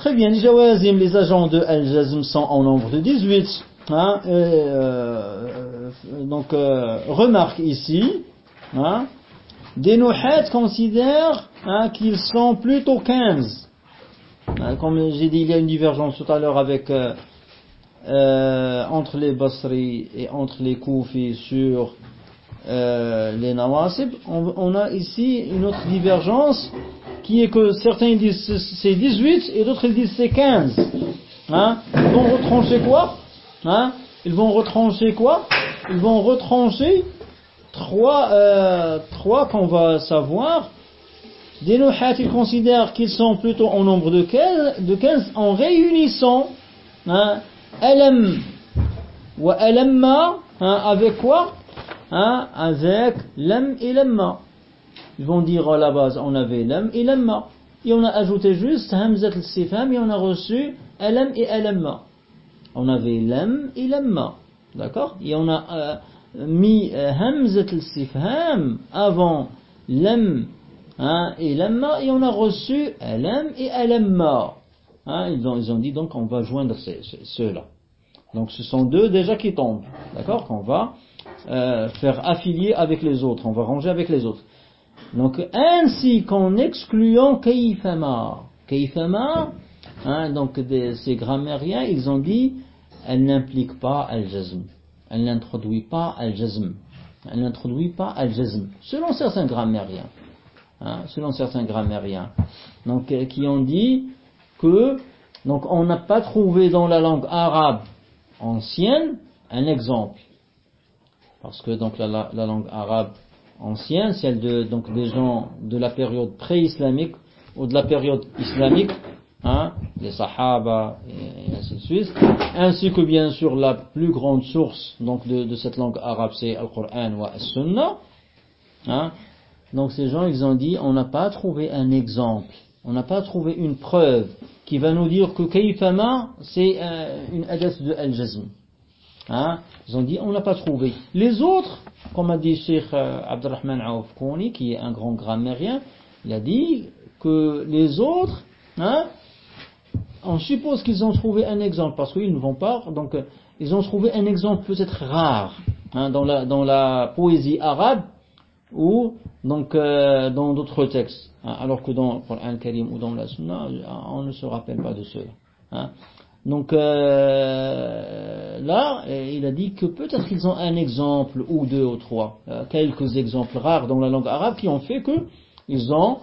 Très bien, les jawazim, les agents de al-jazm sont en nombre de 18. Hein, euh, donc, euh, remarque ici, hein, des nuhat considèrent hein, qu'ils sont plutôt 15. Hein, comme j'ai dit, il y a une divergence tout à l'heure avec euh, entre les Basri et entre les Koufis sur les Nawasib. On, a ici une autre divergence qui est que certains disent c'est 18 et d'autres disent c'est 15. Hein, ils vont retrancher quoi? Hein? Ils vont retrancher quoi? Ils vont retrancher trois, euh, trois qu'on va savoir. Des ils considèrent qu'ils sont plutôt en nombre de 15, de 15 en réunissant hein, alam. Wa hein, avec quoi? Avec lam et lamma. Ils vont dire à la base on avait lam et lamma. Et on a ajouté juste hamzat al-sifam et on a reçu alam et alamma on avait lam et lamma. D'accord? Et on a euh, mis euh, hamzat al-sifham avant lam hein, et lamma et on a reçu alam et alamma. Hein, ils, ont, ils ont dit donc on va joindre ceux-là. Donc ce sont deux déjà qui tombent. D'accord? Qu'on va euh, faire affilier avec les autres. On va ranger avec les autres. Donc ainsi qu'en excluant kaifama. Kaifama, Hein, donc ces grammairiens, ils ont dit, elle n'implique pas al-jazm. Elle n'introduit pas al-jazm. Elle n'introduit pas al-jazm. Selon certains grammairiens. Hein, selon certains grammairiens. Donc, euh, qui ont dit que, donc on n'a pas trouvé dans la langue arabe ancienne un exemple. Parce que donc la langue arabe ancienne, celle de, donc des gens de la période pré-islamique ou de la période islamique, hein, les Sahaba et, ainsi de suite, ainsi que bien sûr la plus grande source donc de, cette langue arabe c'est Al-Qur'an ou As-Sunnah. Hein. Donc ces gens ils ont dit on n'a pas trouvé un exemple, on n'a pas trouvé une preuve qui va nous dire que Kayfama c'est une adresse de Al-Jazm. Hein. Ils ont dit on n'a pas trouvé. Les autres, comme a dit Sheikh euh, Abdurrahman Aouf Kouni, qui est un grand grammairien, il a dit que les autres, hein, on suppose qu'ils ont trouvé un exemple, parce qu'ils ne vont pas, donc euh, ils ont trouvé un exemple peut-être rare hein, dans, la, poésie arabe ou donc euh, dans d'autres textes, hein, alors que dans le Coran ou dans la Sunna, on ne se rappelle pas de cela. Donc euh, là, il a dit que peut-être qu'ils ont un exemple ou deux ou trois, euh, quelques exemples rares dans la langue arabe qui ont fait que ils ont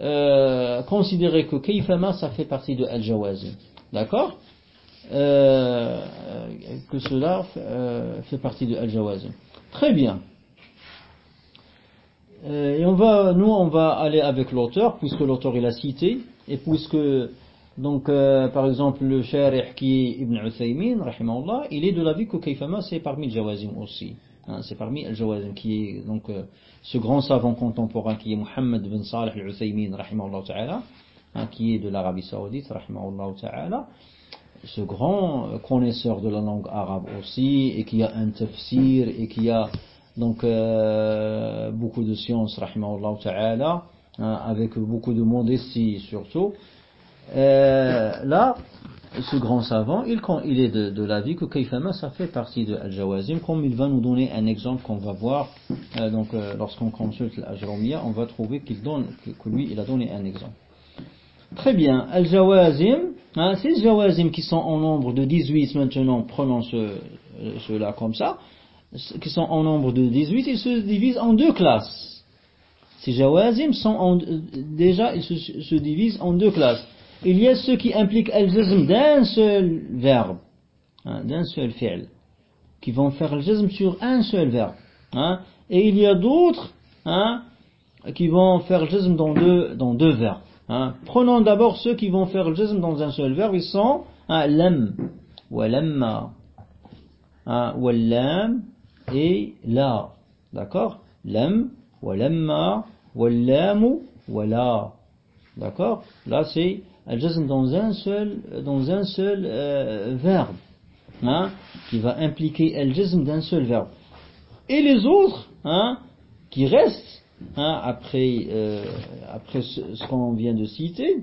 euh, considérer que Kaifama ça fait partie de Al-Jawazim. D'accord? Euh, Que cela euh, fait partie de Al-Jawazim. Très bien. Euh, et on va, nous, on va aller avec l'auteur, puisque l'auteur il a cité, et puisque, donc, euh, par exemple, le Sharih qui est Ibn Uthaymin, rahimahullah, il est de l'avis que Kaifama c'est parmi le Jawazim aussi. Hein, c'est parmi Al-Jawazim qui est donc euh, ce grand savant contemporain qui est Muhammad bin Salih al-Uthaymin ta'ala, hein, qui est de l'Arabie Saoudite ta'ala, ce grand euh, connaisseur de la langue arabe aussi et qui a un tafsir et qui a donc beaucoup de sciences ta'ala, hein, avec beaucoup de modestie surtout. Euh, là, ce grand savant, il, est de, l'avis que Kaifama, ça fait partie de Al-Jawazim, comme il va nous donner un exemple qu'on va voir, euh, donc euh, lorsqu'on consulte l'Ajromia, on va trouver qu'il donne, que, lui, il a donné un exemple. Très bien, Al-Jawazim, hein, ces Jawazim qui sont en nombre de 18 maintenant, prenons ceux-là ce comme ça, qui sont en nombre de 18, ils se divisent en deux classes. Ces Jawazim sont en, déjà, ils se divisent en deux classes il y a ceux qui impliquent al-jazm d'un seul verbe, hein, d'un seul fi'l, qui vont faire al-jazm sur un seul verbe. Hein, et il y a d'autres hein, qui vont faire al-jazm dans deux, dans deux verbes. Prenons d'abord ceux qui vont faire al-jazm dans un seul verbe, ils sont lam, wa lamma, wa lam et la. D'accord Lam, wa lamma, wa lamu, wa la. D'accord Là c'est al-jazm dans un seul, dans un seul euh, verbe, hein, qui va impliquer al-jazm d'un seul verbe. Et les autres, hein, qui restent, hein, après, euh, après ce, qu'on vient de citer,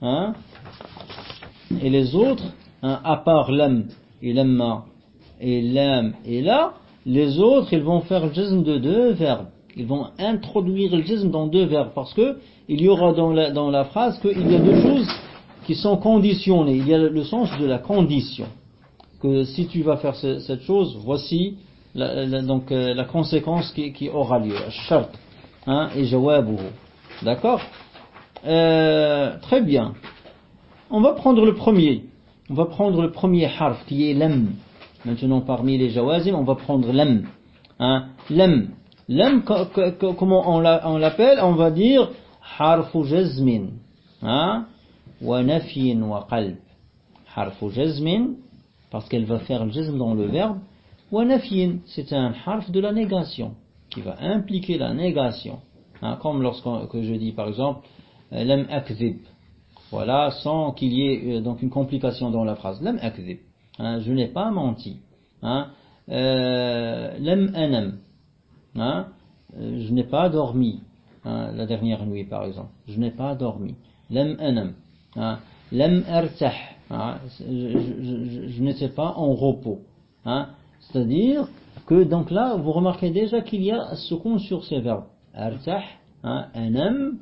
hein, et les autres, hein, à part l'am et l'amma et l'am et là, les autres, ils vont faire le de deux verbes. Ils vont introduire le jazm dans deux verbes parce que il y aura dans la, dans la phrase qu'il y a deux choses qui sont conditionnées. Il y a le sens de la condition. Que si tu vas faire cette chose, voici la, donc, euh, la conséquence qui, qui aura lieu. Shart hein, et jawabuhu. D'accord? Euh, Très bien. On va prendre le premier. On va prendre le premier harf qui est lam. Maintenant parmi les jawazim, on va prendre lam. Hein, lam. Lam, comment on l'appelle On va dire harfu jazmin. Hein, wa nafyin wa qalb. Harfu jazmin, parce qu'elle va faire le jazm dans le verbe. Wa nafyin, c'est un harf de la négation, qui va impliquer la négation. Hein, comme lorsque je dis par exemple, lam akzib. Voilà, sans qu'il y ait euh, donc une complication dans la phrase. Lam akzib. Hein, je n'ai pas menti. Hein, euh, lam anam. Hein, euh, je n'ai pas dormi. Hein, la dernière nuit par exemple. Je n'ai pas dormi. Lam anam. Hein, lam artah. Hein, je, n'étais pas en repos. C'est-à-dire que donc là, vous remarquez déjà qu'il y a ce con sur ces verbes. Artah, anam,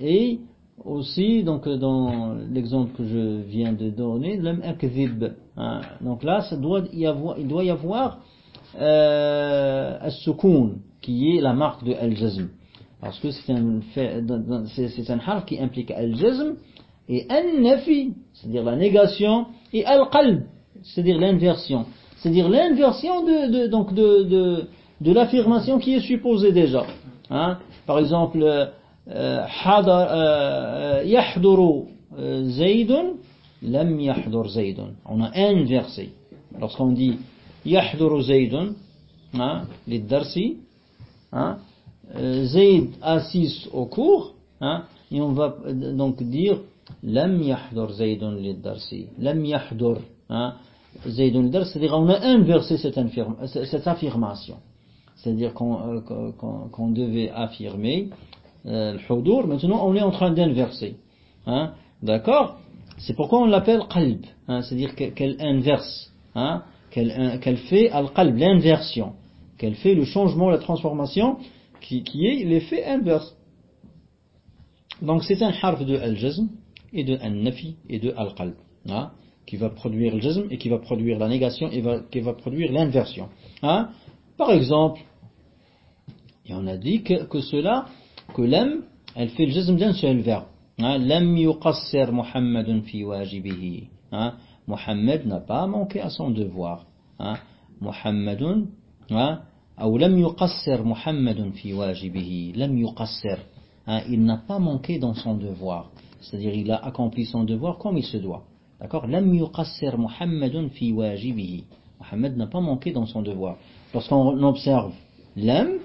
et aussi, donc dans l'exemple que je viens de donner, lam akzib. Donc là, il doit y avoir euh, al qui est la marque de al-jazm. Parce que c'est un, c'est un harf qui implique al-jazm et al-nafi, c'est-à-dire la négation, et al-qalb, c'est-à-dire l'inversion. C'est-à-dire l'inversion de, de, donc de, de, de l'affirmation qui est supposée déjà. Hein. Par exemple, يحضر زيد لم يحضر زيد on a un verset lorsqu'on dit يحضر زيد hein, للدرس hein, Zayd assiste au cours hein, et on va donc dire لم يحضر زيد للدرس لم يحضر hein, زيد للدرس c'est-à-dire on a inversé cette, cette affirmation c'est-à-dire qu'on qu qu devait affirmer euh, le maintenant on est en train d'inverser. Hein, D'accord C'est pourquoi on l'appelle qalb, hein, c'est-à-dire qu'elle inverse, hein, qu'elle fait al-qalb, l'inversion, qu'elle fait le changement, la transformation, qui, est l'effet inverse. Donc c'est un harf de al-jazm, et de al-nafi, et de al-qalb, hein, qui va produire le jazm, et qui va produire la négation, et qui va produire l'inversion. Hein. Par exemple, et on a dit que, cela que lam, elle fait le jazm d'un seul verbe. Hein, yuqassir Muhammadun fi wajibihi. Muhammad n'a pas manqué à son devoir. Hein, Muhammadun, hein, ou lam yuqassir Muhammadun fi wajibihi. Lam yuqassir. Hein, il n'a pas manqué dans son devoir. C'est-à-dire il a accompli son devoir comme il se doit. D'accord? Lam yuqassir Muhammadun fi wajibihi. Muhammad n'a pas manqué dans son devoir. Lorsqu'on observe lam,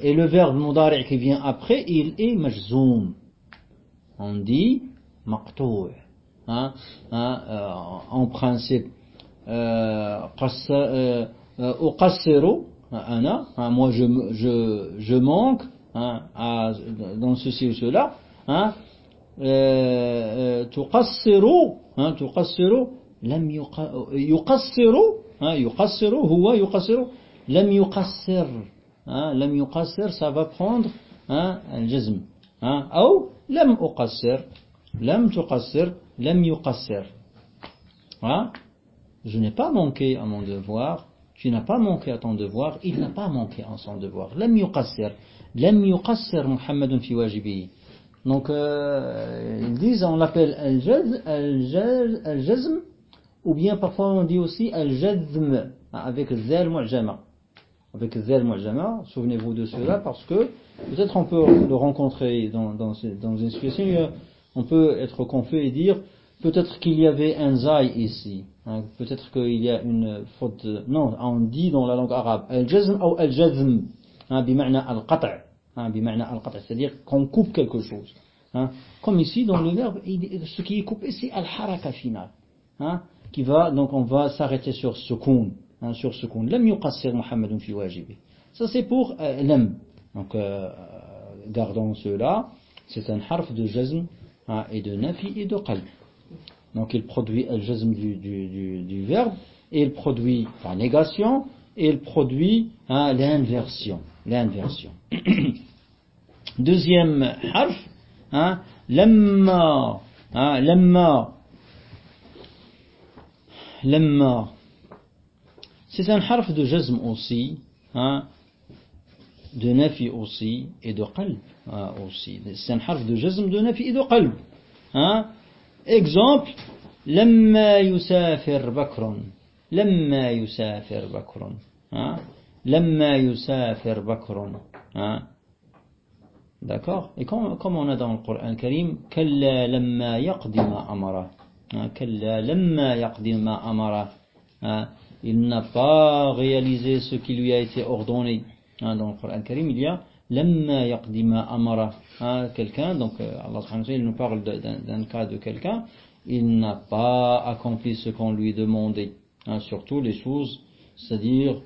et le verbe mudari' qui vient après, il est majzoum. On dit maqtou'. Hein, hein, euh, en principe, euh, euh, uqassiru, ana, hein, moi je, je, je manque hein, à, dans ceci ou cela. Hein, tuqassiru, hein, tuqassiru, lam yuqassiru, hein, yuqassiru, huwa yuqassiru, lam yuqassir. hein, lam yuqassir, ça va prendre hein, un jazm. Hein, ou lam uqassir, lam yuqassir. Hein, je n'ai pas manqué à mon devoir, tu n'as pas manqué à ton devoir, il n'a pas manqué à son devoir. Lam yuqassir, lam yuqassir Muhammadun fi wajibi. Donc, euh, ils disent, on l'appelle al-jazm, ou bien parfois on dit aussi al-jazm, avec zal mu'jama avec Zel Mu'jama, souvenez-vous de cela, parce que peut-être on peut le rencontrer dans, dans, dans une situation, on peut être confus et dire, peut-être qu'il y avait un Zay ici, hein, peut-être qu'il y a une faute, non, on dit dans la langue arabe, al-jazm ou al-jazm, hein, bima'na al-qata', hein, c'est-à-dire qu'on coupe quelque chose. Comme ici, dans le verbe, ce qui est coupé, c'est al-haraka final, hein, qui va, donc on va s'arrêter sur ce kun hein, sur qu'on lam yuqassir Muhammadun fi wajibi. Ça c'est pour euh, lam. Donc euh, gardons cela. C'est un harf de jazm et de nafi et de qalb. Donc il produit al-jazm du, du, du, verbe, et il produit la négation, et il produit hein, l'inversion. L'inversion. Deuxième harf, hein, lamma, hein, lamma, lamma. C'est un harf de jazm aussi, hein, de nafi aussi, et de qalb hein, aussi. C'est un harf de jazm de nafi et de qalb. Hein. Exemple, لما يسافر بكر لما يسافر بكر ها لما يسافر بكر ها D'accord Et comme, comme, on a dans le Coran Karim, كلا لما يقضي ما أمره كلا لما يقضي ما أمره Il n'a pas réalisé ce qui lui a été ordonné. Hein, dans le Coran Karim, il y a Lamma yaqdima amara. Quelqu'un, donc euh, Allah il nous parle d'un cas de quelqu'un, il n'a pas accompli ce qu'on lui demandait. Hein, surtout les choses, c'est-à-dire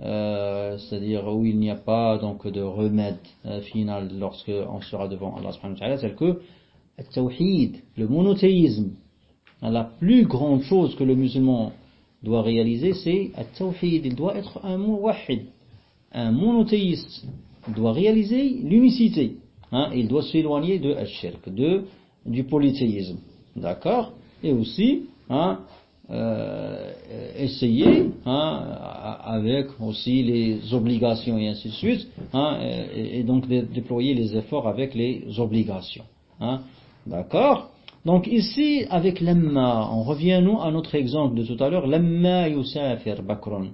euh, c'est-à-dire où il n'y a pas donc de remède euh, final lorsque on sera devant Allah subhanahu wa ta'ala, celle que tawhid, le monothéisme, hein, la plus grande chose que le musulman doit réaliser, c'est tawhid, il doit être un muwahid, un monothéiste. Doit réaliser l'unicité. Hein, il doit s'éloigner de shirk, de du polythéisme. D'accord? Et aussi, hein, euh, essayer, hein, avec aussi les obligations et ainsi de suite, et, donc déployer les efforts avec les obligations. D'accord? Donc ici, avec l'emma, on revient à notre exemple de tout à l'heure, l'emma yusafir bakron.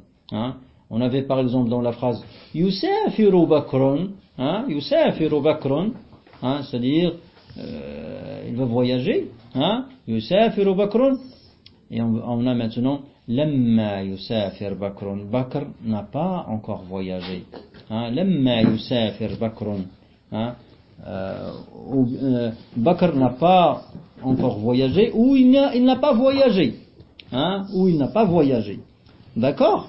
On avait par exemple dans la phrase yusafiru bakron, hein, yusafiru bakron, hein, c'est-à-dire euh, il va voyager, Hein? Yusafiru Bakrun. Et on, a maintenant Lamma Yusafir Bakrun. Bakr n'a pas encore voyagé. Yusafir Bakrun. Hein? Euh, euh, Bakr n'a pas encore voyagé ou il n'a pas voyagé. Ou il n'a pas voyagé. D'accord?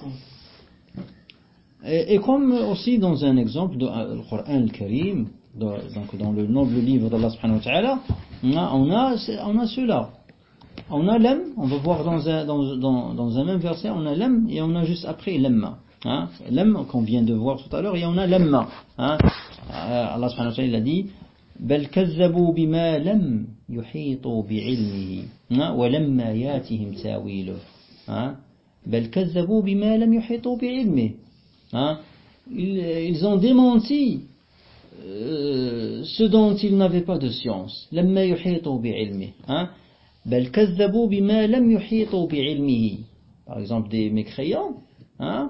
et, et, comme aussi dans un exemple de Coran al-Karim, donc dans le noble livre d'Allah subhanahu wa ta'ala, on a, on a cela. On a l'em, on va voir dans un, dans, dans, dans un même verset, on a l'em et on a juste après lemma. Hein, l'em qu'on vient de voir tout à l'heure et on a lemma. Hein. Allah subhanahu wa ta'ala il a dit بل كذبوا بما لم يحيطوا بعلمه ولما ياتهم تاويله بل كذبوا بما لم يحيطوا بعلمه ils ont démenti euh, ce dont ils n'avaient pas de science. Hein? Par exemple, des mécréants, hein?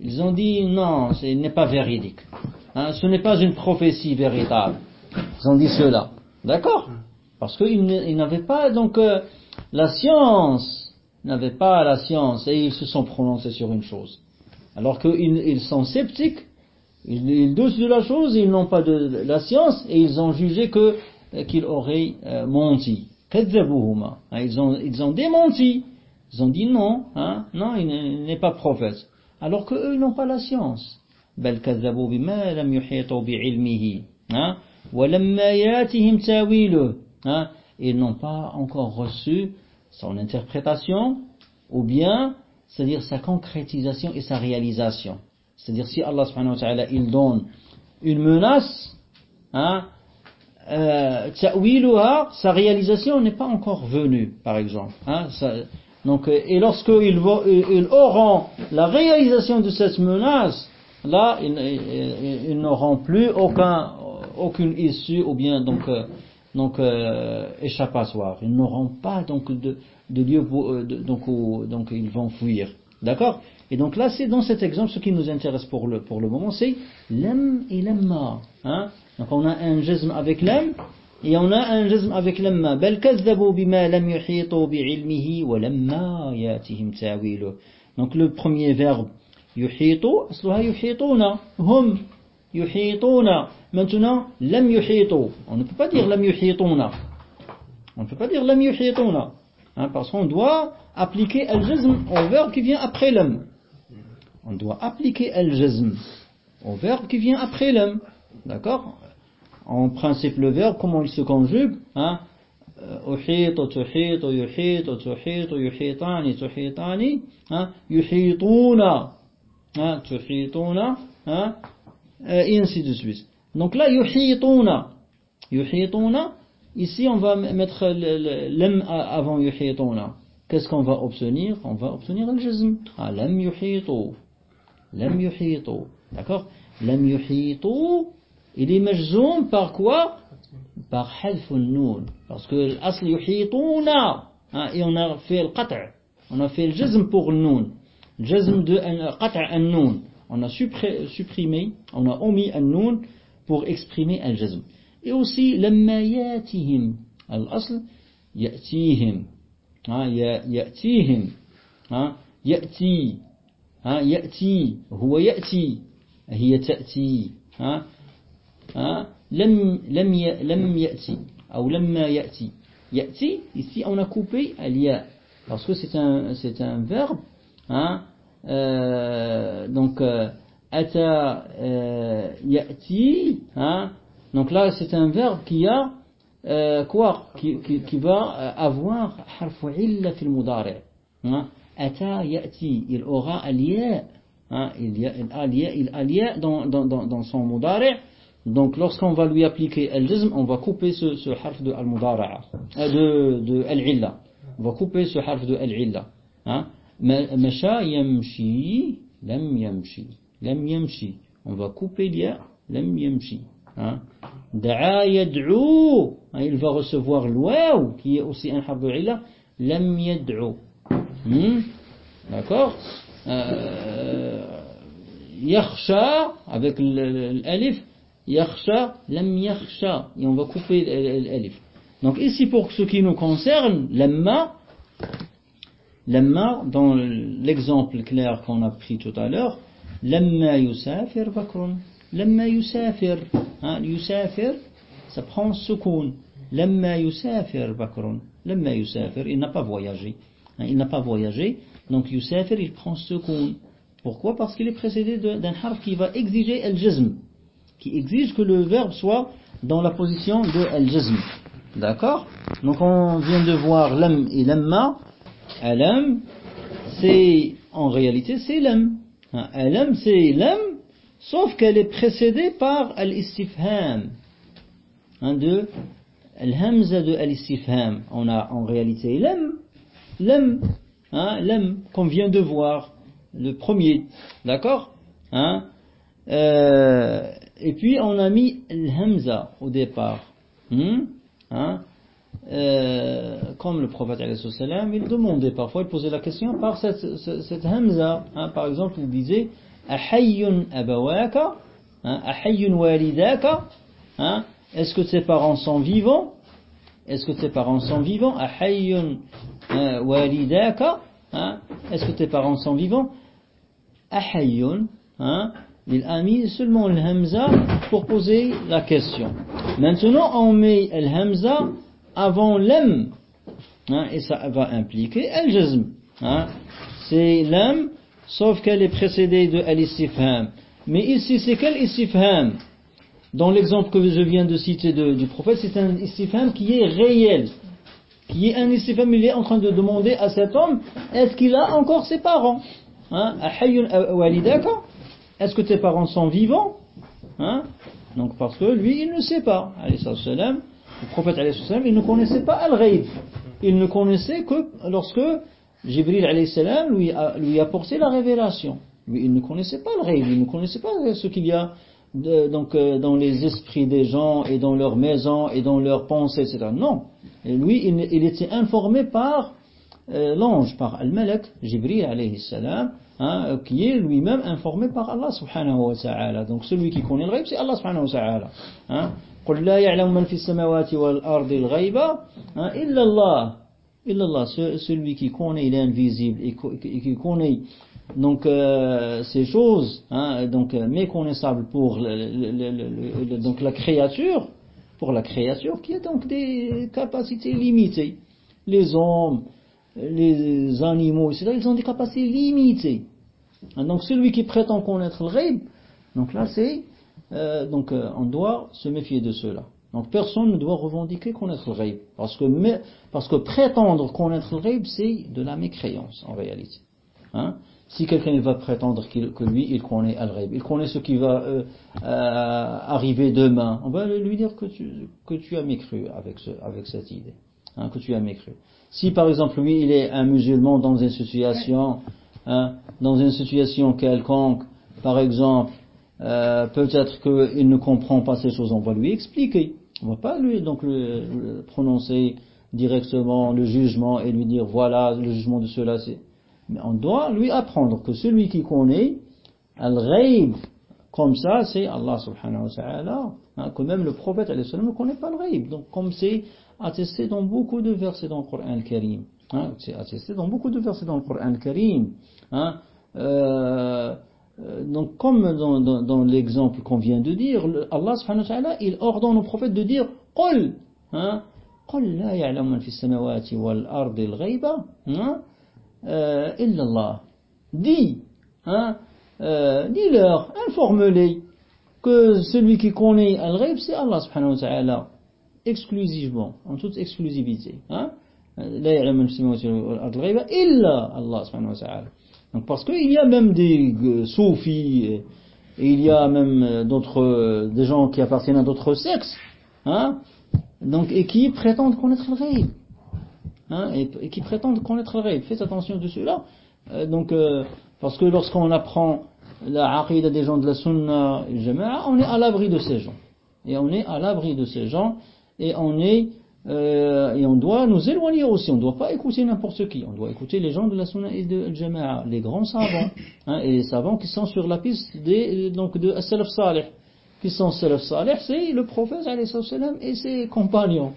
ils ont dit non, ce n'est pas véridique. Hein? Ce n'est pas une prophétie véritable. Ils ont dit cela. D'accord? Parce qu'ils n'avaient pas donc euh, la science, n'avaient pas la science et ils se sont prononcés sur une chose. Alors qu'ils sont sceptiques ils, doutent de la chose, ils n'ont pas de, la science et ils ont jugé que euh, qu'il aurait euh, menti. Hein, ils ont, ils ont démenti. Ils ont dit non, hein, non, il n'est pas prophète. Alors qu'eux, ils n'ont pas la science. Hein, hein, ils n'ont pas encore reçu son interprétation ou bien, c'est-à-dire sa concrétisation et sa réalisation. C'est-à-dire si Allah subhanahu wa ta'ala il donne une menace, hein, euh, sa réalisation n'est pas encore venue, par exemple. Hein, donc, euh, et lorsqu'ils ils auront la réalisation de cette menace, là, ils, n'auront plus aucun, aucune issue ou bien donc, donc euh, échappatoire. Ils n'auront pas donc de, de lieu euh, donc, où, donc ils vont fuir. D'accord? Et donc là, c'est dans cet exemple ce qui nous intéresse pour le pour le moment, c'est l'em et l'emma. Hein donc on a un jazm avec l'em et on a un jazm avec l'emma. Donc le premier verbe yuhitu, يحيطون maintenant لم يحيطوا on ne peut pas dire لم يحيطون on ne peut pas dire لم يحيطون hein, parce qu'on doit appliquer al-jazm au verbe qui vient après l'em on doit appliquer al-jazm au verbe qui vient après l'homme. D'accord En principe, le verbe, comment il se conjugue hein أحيط تحيط يحيط تحيط يحيطان تحيطان ها يحيطون ها euh, et ainsi de suite. Donc là, yuhituna. Yuhituna, ici on va mettre l'em avant yuhituna. Qu'est-ce qu'on va obtenir? On va obtenir le jazm. Ah, lam yuhitu. Lam yuhitu. D'accord? Lam yuhitu, il est majzoum par quoi? Par halfun noun. Parce que l'asl yuhituna. Hein, et on a fait le qat'. On a fait le jazm pour le noun. Le jazm de qat' an noun on a supprimé, on a omis al-nun pour exprimer al-jazm. Et aussi, le lamma yatihim, al-asl, yatihim, hein, yatihim, hein, yati, hein, yati, huwa yati, hiya ta'ti, lam, lam, lam yati, ou lamma yati. Yati, ici on a coupé al-ya, parce que c'est un, c'est un verbe, hein, donc ata euh, yati hein donc là c'est un verbe qui a euh, quoi qui, va avoir harf illa fi al-mudari hein ata yati il aura al-ya hein il y a al-ya il al-ya dans dans dans son mudari Donc lorsqu'on va lui appliquer al-jazm, on va couper ce, ce harf de al-mudara'a, euh, de, de al-illa. On va couper ce harf de al-illa. Hein? Masha yamshi, lam yamshi, lam yamshi. On va couper l'ya, lam yamshi. Hein? Da'a yad'u, hein, il va recevoir l'waw, qui est aussi un harf de illa, lam yad'u. Hmm? D'accord? Euh, Yakhsha, avec l'alif, yakhsha, lam yakhsha, et on va couper l'alif. Donc ici, pour ce qui nous concerne, lamma, lamma, dans l'exemple clair qu'on a pris tout à l'heure, lamma yusafir bakrun, lamma yusafir, hein, yusafir, ça prend sukoun, lamma yusafir bakrun, lamma yusafir, il n'a pas voyagé, hein, il n'a pas voyagé, donc yusafir, il prend sukoun. Pourquoi Parce qu'il est précédé d'un harf qui va exiger al-jazm qui exige que le verbe soit dans la position de al-jazm. D'accord Donc on vient de voir l'am et l'amma. Alam, c'est en réalité c'est. Hein, alam c'est l'am, sauf qu'elle est précédée par al-istifham. Hein, de al-hamza de al-istifham. On a en réalité l'am, l'am, hein, qu'on vient de voir, le premier. D'accord? Hein euh, et puis on a mis l'hamza au départ. Hmm? Hein? Euh, comme le prophète il demandait parfois, il posait la question par cette, hamza. Hein? Par exemple, il disait Ahayyun abawaka, hein? Hein? est-ce que tes parents sont vivants? Est-ce que tes parents sont vivants? Ahayyun walidaka, est-ce que tes parents sont vivants? Il a mis seulement le hamza pour poser la question. Maintenant, on met le hamza avant l'em, hein, et ça va impliquer el jazm. Hein. C'est l'em, sauf qu'elle est précédée de al Mais ici, c'est quel istifham? Dans l'exemple que je viens de citer du prophète, c'est un istifham qui est réel. Qui est un istifham, il est en train de demander à cet homme, est-ce qu'il a encore ses parents? Hein? Est-ce que tes parents sont vivants? Donc parce que lui, il ne sait pas. Le prophète il ne connaissait pas Al-Ghaib. Il ne connaissait que lorsque Jibril lui a, lui a porté la révélation. Il ne connaissait pas Al-Ghaib. Il ne connaissait pas ce qu'il y a donc, euh, dans les esprits des gens et dans leurs maisons et dans leurs pensées, etc. Non. Et lui, il, était informé par euh, l'ange, par Al-Malak, Jibril alayhi salam, hein, qui est lui-même informé par Allah subhanahu. Donc celui qui connaît le ghaib, c'est Allah subhanahu. Hein. قل لا يعلم من في السماوات والأرض الغيب إلا الله إلا الله celui qui connaît l'invisible et qui connaît donc euh, ces choses hein, donc euh, méconnaissables pour le, le, le, donc la créature pour la créature qui a donc des capacités limitées les hommes les animaux, etc., ils ont des capacités limitées. Donc celui qui prétend connaître le ghaib, donc là c'est, euh, donc euh, on doit se méfier de cela. Donc personne ne doit revendiquer connaître le ghaib. Parce que, parce que prétendre connaître le ghaib, c'est de la mécréance en réalité. Hein? Si quelqu'un va prétendre que lui, il connaît al il connaît ce qui va euh, euh, arriver demain, on va lui dire que tu, que tu as mécru avec, ce, avec cette idée. Hein, que tu as mécru. Si par exemple lui, il est un musulman dans une situation, hein, dans une situation quelconque, par exemple, euh, peut-être qu'il ne comprend pas ces choses, on va lui expliquer. On va pas lui donc le, prononcer directement le jugement et lui dire voilà le jugement de cela c'est. Mais on doit lui apprendre que celui qui connaît al-ghaib comme ça c'est Allah subhanahu wa ta'ala hein, que même le prophète ne connaît pas le ghaib donc comme c'est attesté dans beaucoup de versets dans le Coran Karim hein, c'est attesté dans beaucoup de versets dans le Coran Karim hein, euh, donc comme dans, dans, dans l'exemple qu'on vient de dire, Allah subhanahu wa ta'ala, il ordonne au prophète de dire قل hein, قل لا يعلم من في السماوات والأرض الغيب hein, euh, إلا الله dis hein, euh, dis-leur, informe-les que celui qui connaît al-ghaib c'est Allah subhanahu wa ta'ala exclusivement, en toute exclusivité hein, لا يعلم من في السماوات والأرض الغيب إلا الله سبحانه وتعالى donc parce qu'il y a même des euh, soufis, et, il y a même euh, d'autres, euh, des gens qui appartiennent à d'autres sexes, hein, donc, et qui prétendent connaître le rêve. Hein, et, qui prétendent connaître le rêve. Faites attention de cela. donc, parce que lorsqu'on apprend la aqidah des gens de la sunna, on est à l'abri de ces gens. Et on est à l'abri de ces gens, et on est euh, et on doit nous éloigner aussi, on ne doit pas écouter n'importe qui, on doit écouter les gens de la Sunna et de Jama'a, les grands savants, hein, et les savants qui sont sur la piste des, donc de Salaf Salih. Qui sont Salaf Salih, c'est le prophète et ses compagnons.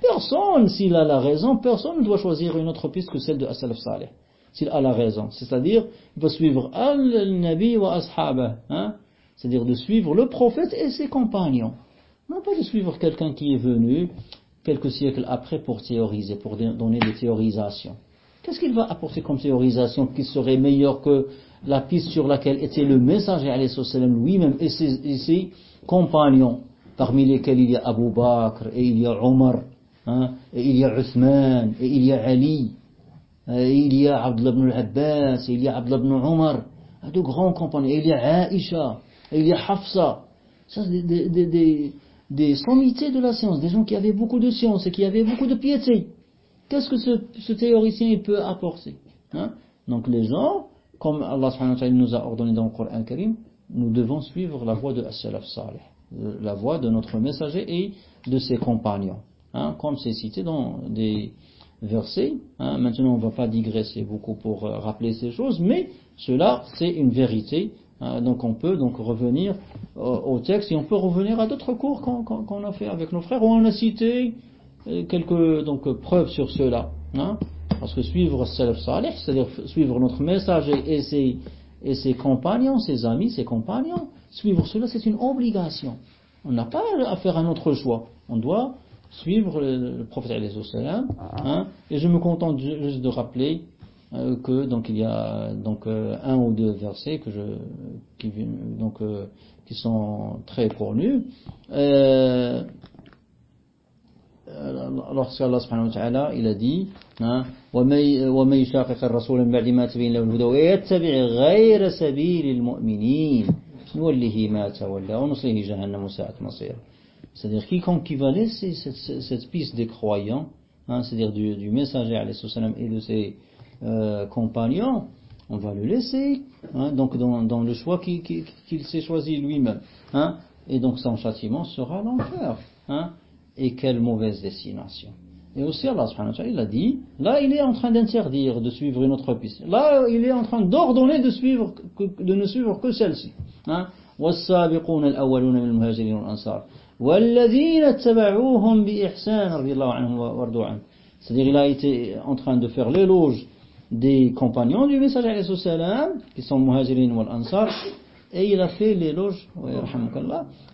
Personne, s'il a la raison, personne ne doit choisir une autre piste que celle de Salaf Salih. S'il a la raison. C'est-à-dire, il va suivre Al-Nabi wa Ashaba. Hein, c'est-à-dire de suivre le prophète et ses compagnons. Non pas de suivre quelqu'un qui est venu quelques siècles après pour théoriser, pour donner des théorisations. Qu'est-ce qu'il va apporter comme théorisation qui serait meilleure que la piste sur laquelle était le messager lui-même et ses, compagnons, parmi lesquels il y a Abu Bakr, et il y a Omar, hein, et il y a Uthman, et il y a Ali, et il y a Abdullah ibn al-Abbas, et il y a Abdullah ibn Omar, de grands compagnons, et il y a Aisha, et il y a Hafsa. Ça, sommités de la science, des gens qui avaient beaucoup de science et qui avaient beaucoup de piété. Qu'est-ce que ce, théoricien peut apporter hein? Donc les gens, comme Allah nous a ordonné dans le Coran Karim, nous devons suivre la voie de As-Salaf Salih, la voie de notre messager et de ses compagnons, hein, comme c'est cité dans des versets. Hein? Maintenant, on ne va pas digresser beaucoup pour euh, rappeler ces choses, mais cela, c'est une vérité donc on peut donc revenir au, texte et on peut revenir à d'autres cours qu'on a fait avec nos frères où on a cité euh, quelques donc preuves sur cela. Hein. parce que suivre Salaf Salih, c'est-à-dire suivre notre message et ses, et ses compagnons, ses amis, ses compagnons, suivre cela c'est une obligation. On n'a pas à faire un autre choix. On doit suivre le, le prophète hein, et je me contente juste de rappeler euh, que donc il y a donc euh, un ou deux versets que je qui donc euh, qui sont très connus euh, lorsque Allah subhanahu wa ta'ala il a dit hein, ومن يشاقق الرسول من بعد ما تبين له الهدى ويتبع غير سبيل المؤمنين نوله ما تولى ونصله جهنم وساءت مصيرا c'est-à-dire quiconque qui va laisser cette, cette piste des croyants hein, c'est-à-dire du, du messager et de ses euh, compagnon, on va le laisser, hein, donc dans, le choix qu'il s'est choisi lui-même. Hein, et donc son châtiment sera l'enfer. Hein, et quelle mauvaise destination. Et aussi Allah subhanahu wa ta'ala, il a dit, là il est en train d'interdire de suivre une autre piste. Là il est en train d'ordonner de suivre, de ne suivre que celle-ci. Hein, والسابقون الأولون من المهاجرين والأنصار والذين اتبعوهم بإحسان رضي الله عنهم وارضوا عنه c'est-à-dire il a été en train de faire l'éloge des compagnons du messager qui sont Muhajirin wal Ansar et il a fait l'éloge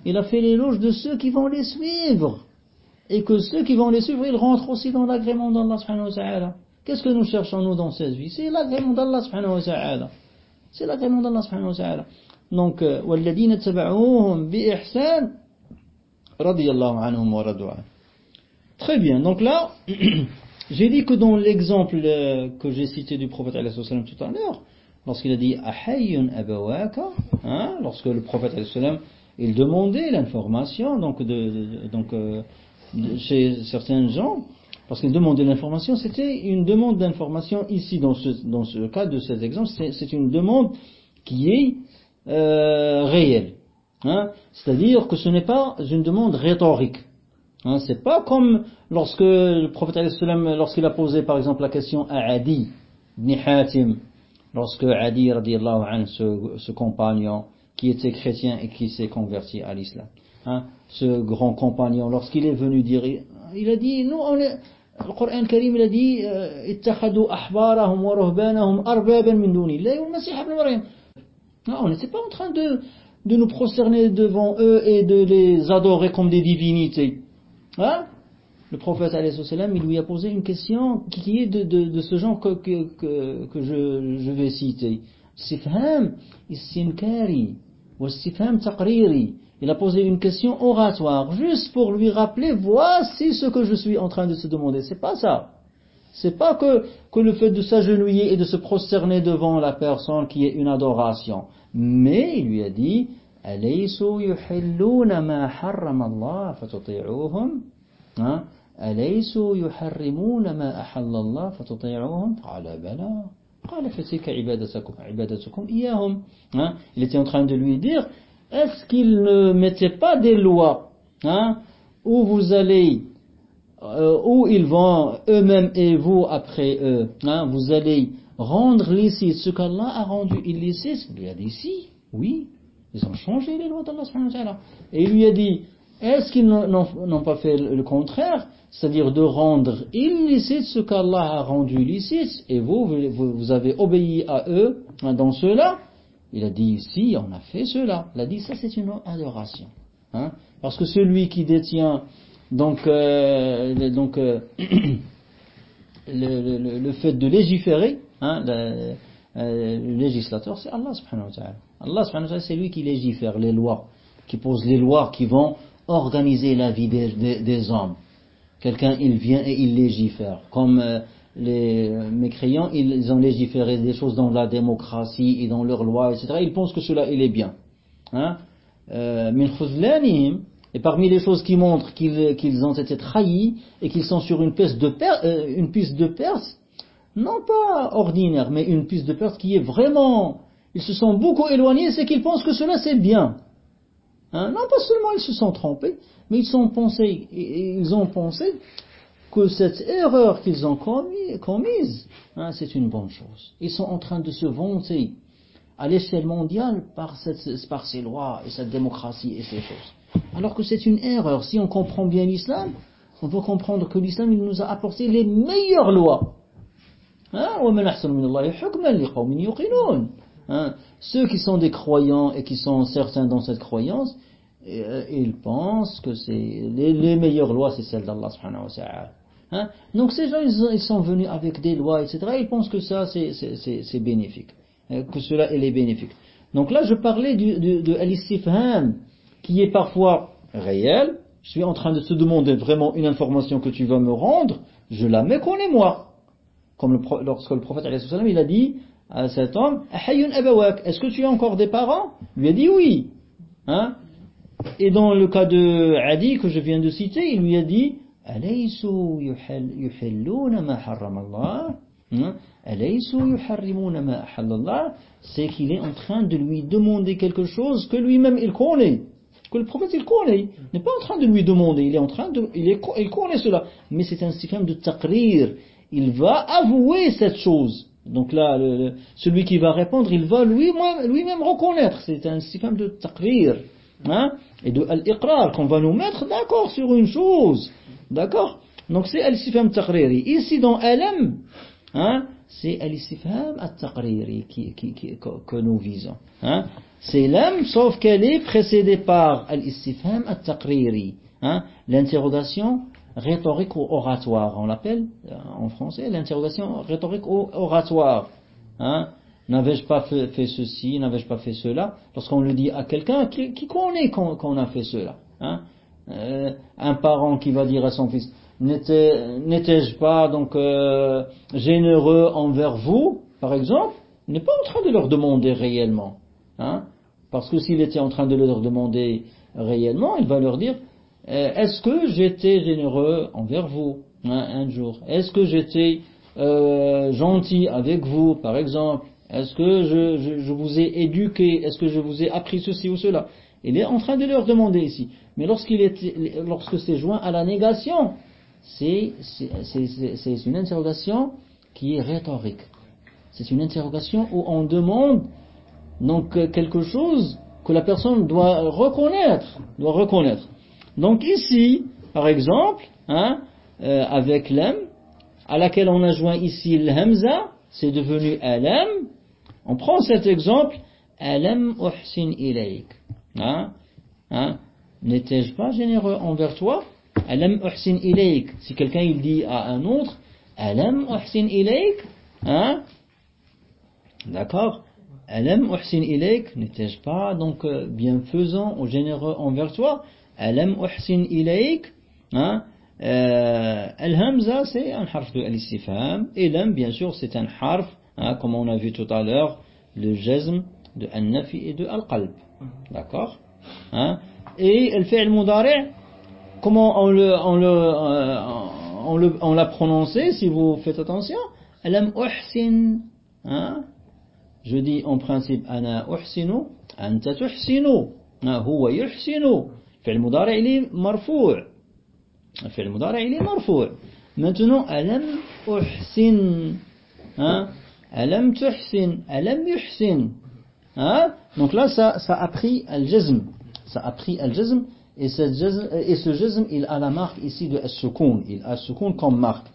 il a fait l'éloge de ceux qui vont les suivre et que ceux qui vont les suivre ils rentrent aussi dans l'agrément d'Allah subhanahu wa ta'ala qu'est-ce que nous cherchons nous dans cette vie c'est l'agrément d'Allah subhanahu wa ta'ala c'est l'agrément d'Allah subhanahu wa ta'ala donc والذين تبعوهم بإحسان Radiallahu anhum wa Très bien, donc là, j'ai dit que dans l'exemple euh, que j'ai cité du prophète tout à l'heure, lorsqu'il a dit abawaka, hein, lorsque le prophète il demandait l'information donc de, donc euh, chez certains gens, parce qu'il demandait l'information, c'était une demande d'information ici dans ce dans ce cas de cet exemple, c'est une demande qui est euh, réelle, hein, c'est-à-dire que ce n'est pas une demande rhétorique. Hein, c'est pas comme lorsque le prophète lorsqu'il a posé par exemple la question à Adi ibn Hatim, lorsque Adi radiallahu anhu, ce, ce, compagnon qui était chrétien et qui s'est converti à l'islam, hein, ce grand compagnon, lorsqu'il est venu dire, il a dit, nous on est, le Coran Karim il a dit, euh, non, on n'était pas en train de, de nous prosterner devant eux et de les adorer comme des divinités. Hein? Le prophète il lui a posé une question qui est de, ce genre que, que, que, je, vais citer. Il a posé une question oratoire, juste pour lui rappeler, voici ce que je suis en train de se demander. C'est pas ça. C'est pas que, que le fait de s'agenouiller et de se prosterner devant la personne qui est une adoration. Mais il lui a dit, أليسوا يحلون ما حرم الله فتطيعوهم ها أليسوا يحرمون ما أحل الله فتطيعوهم قال بلى قال فتلك عبادتكم عبادتكم إياهم hein il était en train de lui dire est-ce qu'ils ne mettaient pas des lois hein où vous allez euh, où ils vont eux-mêmes et vous après eux hein vous allez rendre licite ce qu'Allah a rendu illicite il a dit si oui Ils ont changé les lois d'Allah Et il lui a dit, est-ce qu'ils n'ont pas fait le contraire? C'est-à-dire de rendre illicite ce qu'Allah a rendu licite, et vous, vous, avez obéi à eux dans cela? Il a dit, si, on a fait cela. Il a dit, ça c'est une adoration. Hein? Parce que celui qui détient donc, euh, donc euh, le, fait de légiférer, hein, le, euh, le législateur, c'est Allah subhanahu wa ta'ala. Allah c'est lui qui légifère les lois, qui pose les lois qui vont organiser la vie des, des, hommes. Quelqu'un, il vient et il légifère. Comme euh, les mécréants, ils ont légiféré des choses dans la démocratie et dans leurs lois, etc. Ils pensent que cela, il est bien. Hein? Euh, et parmi les choses qui montrent qu'ils qu ont été trahis et qu'ils sont sur une de, euh, une piste de Perse, non pas ordinaire, mais une piste de Perse qui est vraiment ils se sont beaucoup éloignés, c'est qu'ils pensent que cela c'est bien. Hein? Non pas seulement ils se sont trompés, mais ils, ont pensé que cette erreur qu'ils ont commis, commise, hein, c'est une bonne chose. Ils sont en train de se vanter à l'échelle mondiale par ces lois et cette démocratie et ces choses. Alors que c'est une erreur. Si on comprend bien l'islam, on peut comprendre que l'islam il nous a apporté les meilleures lois. Hein? Hein, ceux qui sont des croyants et qui sont certains dans cette croyance, euh, ils pensent que c'est les, meilleures lois, c'est celles d'Allah subhanahu wa ta'ala. Hein? Donc ces gens, ils, sont venus avec des lois, etc. Ils pensent que ça, c'est bénéfique. Hein, que cela, est bénéfique. Donc là, je parlais du, de, de al qui est parfois réel. Je suis en train de te demander vraiment une information que tu vas me rendre. Je la méconnais moi. Comme lorsque le prophète il a dit à cet homme, est-ce que tu as encore des parents? Il lui a dit oui. Hein? Et dans le cas de Adi que je viens de citer, il lui a dit, c'est qu'il est en train de lui demander quelque chose que lui-même il connaît. Que le prophète il connaît. Il n'est pas en train de lui demander, il est en train de, il, est, il connaît cela. Mais c'est un système de taqrir. Il va avouer cette chose. Donc là, celui qui va répondre, il va lui-même lui reconnaître. C'est un système de taqrir hein, et de al-iqrar qu'on va nous mettre d'accord sur une chose. D'accord? Donc c'est al-istifham taqriri. Ici dans alam, hein, c'est al-istifham al-taqriri que nous visons. Hein. C'est l'am, sauf qu'elle est précédée par al-istifham al-taqriri. L'interrogation rhétorique ou oratoire, on l'appelle euh, en français l'interrogation rhétorique ou oratoire. Hein? N'avais-je pas fait, ceci, n'avais-je pas fait cela? Lorsqu'on le dit à quelqu'un qui, connaît qu'on a fait cela. Hein? euh, un parent qui va dire à son fils, n'étais-je pas donc euh, généreux envers vous, par exemple? N'est pas en train de leur demander réellement. Hein Parce que s'il était en train de leur demander réellement, il va leur dire, est-ce que j'étais généreux envers vous hein, un jour? Est-ce que j'étais gentil avec vous, par exemple? Est-ce que je, je vous ai éduqué? Est-ce que je vous ai appris ceci ou cela? Il est en train de leur demander ici. Mais lorsqu'il est, lorsque c'est joint à la négation, c'est une interrogation qui est rhétorique. C'est une interrogation où on demande donc quelque chose que la personne doit reconnaître, doit reconnaître. Donc ici, par exemple, hein, euh, avec l'em, à laquelle on a joint ici l'hamza, c'est devenu alam. On prend cet exemple, alam uhsin ilayk. Hein, hein, N'étais-je pas généreux envers toi? Alam uhsin ilayk. Si quelqu'un il dit à un autre, Alam uhsin ilayk, D'accord? Alam uhsin ilayk, n'étais-je pas donc euh, bienfaisant ou généreux envers toi? Alam uhsin euh, Al-Hamza, c'est un harf de al-istifham. Et l'am, bien sûr, c'est un harf, comme on a vu tout à l'heure, le jazm de al-nafi et de al-qalb. D'accord et le fi'l mudari' comment on le on le on le on l'a prononcé si vous faites attention alam uhsin je dis en principe ana uhsinu anta tuhsinu huwa yuhsinu mudari' il est marfou' mudari' il est marfou' maintenant alam uhsin alam tuhsin alam yuhsin donc là ça a pris al-jazm. Ça a pris al-jazm. Et, ce jazm il a la marque ici de as-sukun. Il a as-sukun comme marque.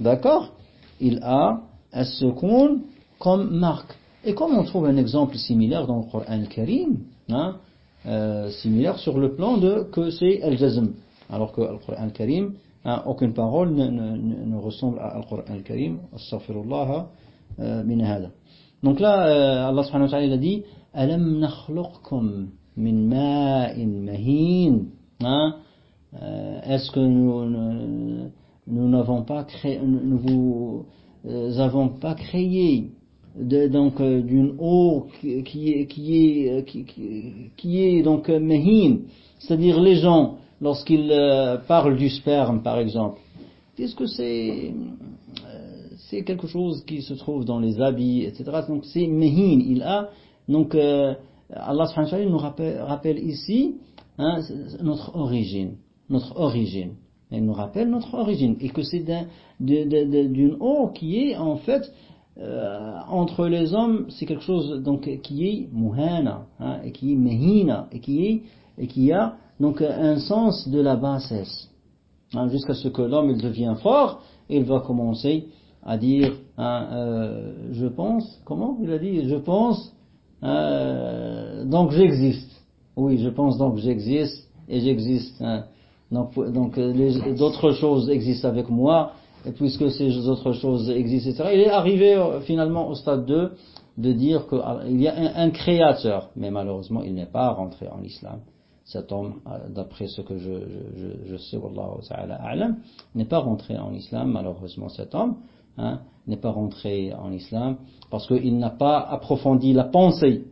D'accord? Il a as-sukun comme marque. Et comme on trouve un exemple similaire dans le Coran Karim hein, euh, similaire sur le plan de que c'est al-jazm alors que Coran Karim hein, aucune parole ne, ne, ne ressemble à Al-Qur'an Karim astaghfirullah euh, min hada donc là euh, Allah subhanahu wa ta'ala dit alam nakhluqkum min ma'in mahin. Hein? Est-ce que nous n'avons pas créé, nous vous avons pas créé de, donc euh, d'une eau qui, est qui est qui, qui est donc mahin, c'est-à-dire les gens lorsqu'ils parlent du sperme par exemple, est-ce que c'est c'est quelque chose qui se trouve dans les habits, etc. Donc c'est mahin, il a donc Allah nous rappelle, rappelle ici hein, notre origine, notre origine. Il nous rappelle notre origine. Et que c'est d'une eau qui est en fait euh, entre les hommes, c'est quelque chose donc qui est muhana hein, et qui est mehina et qui est et qui a donc un sens de la bassesse hein, jusqu'à ce que l'homme il devient fort et il va commencer à dire hein, euh, je pense comment il a dit je pense euh, donc j'existe. Oui, je pense donc j'existe et j'existe. Hein. Donc, donc d'autres choses existent avec moi, puisque ces autres choses existent, etc. Il est arrivé euh, finalement au stade 2 de dire qu'il ah, y a un, créateur, mais malheureusement il n'est pas rentré en islam. Cet homme, d'après ce que je, je, je sais, n'est pas rentré en islam, malheureusement cet homme. Hein, n'est pas rentré en islam parce qu'il n'a pas approfondi la pensée.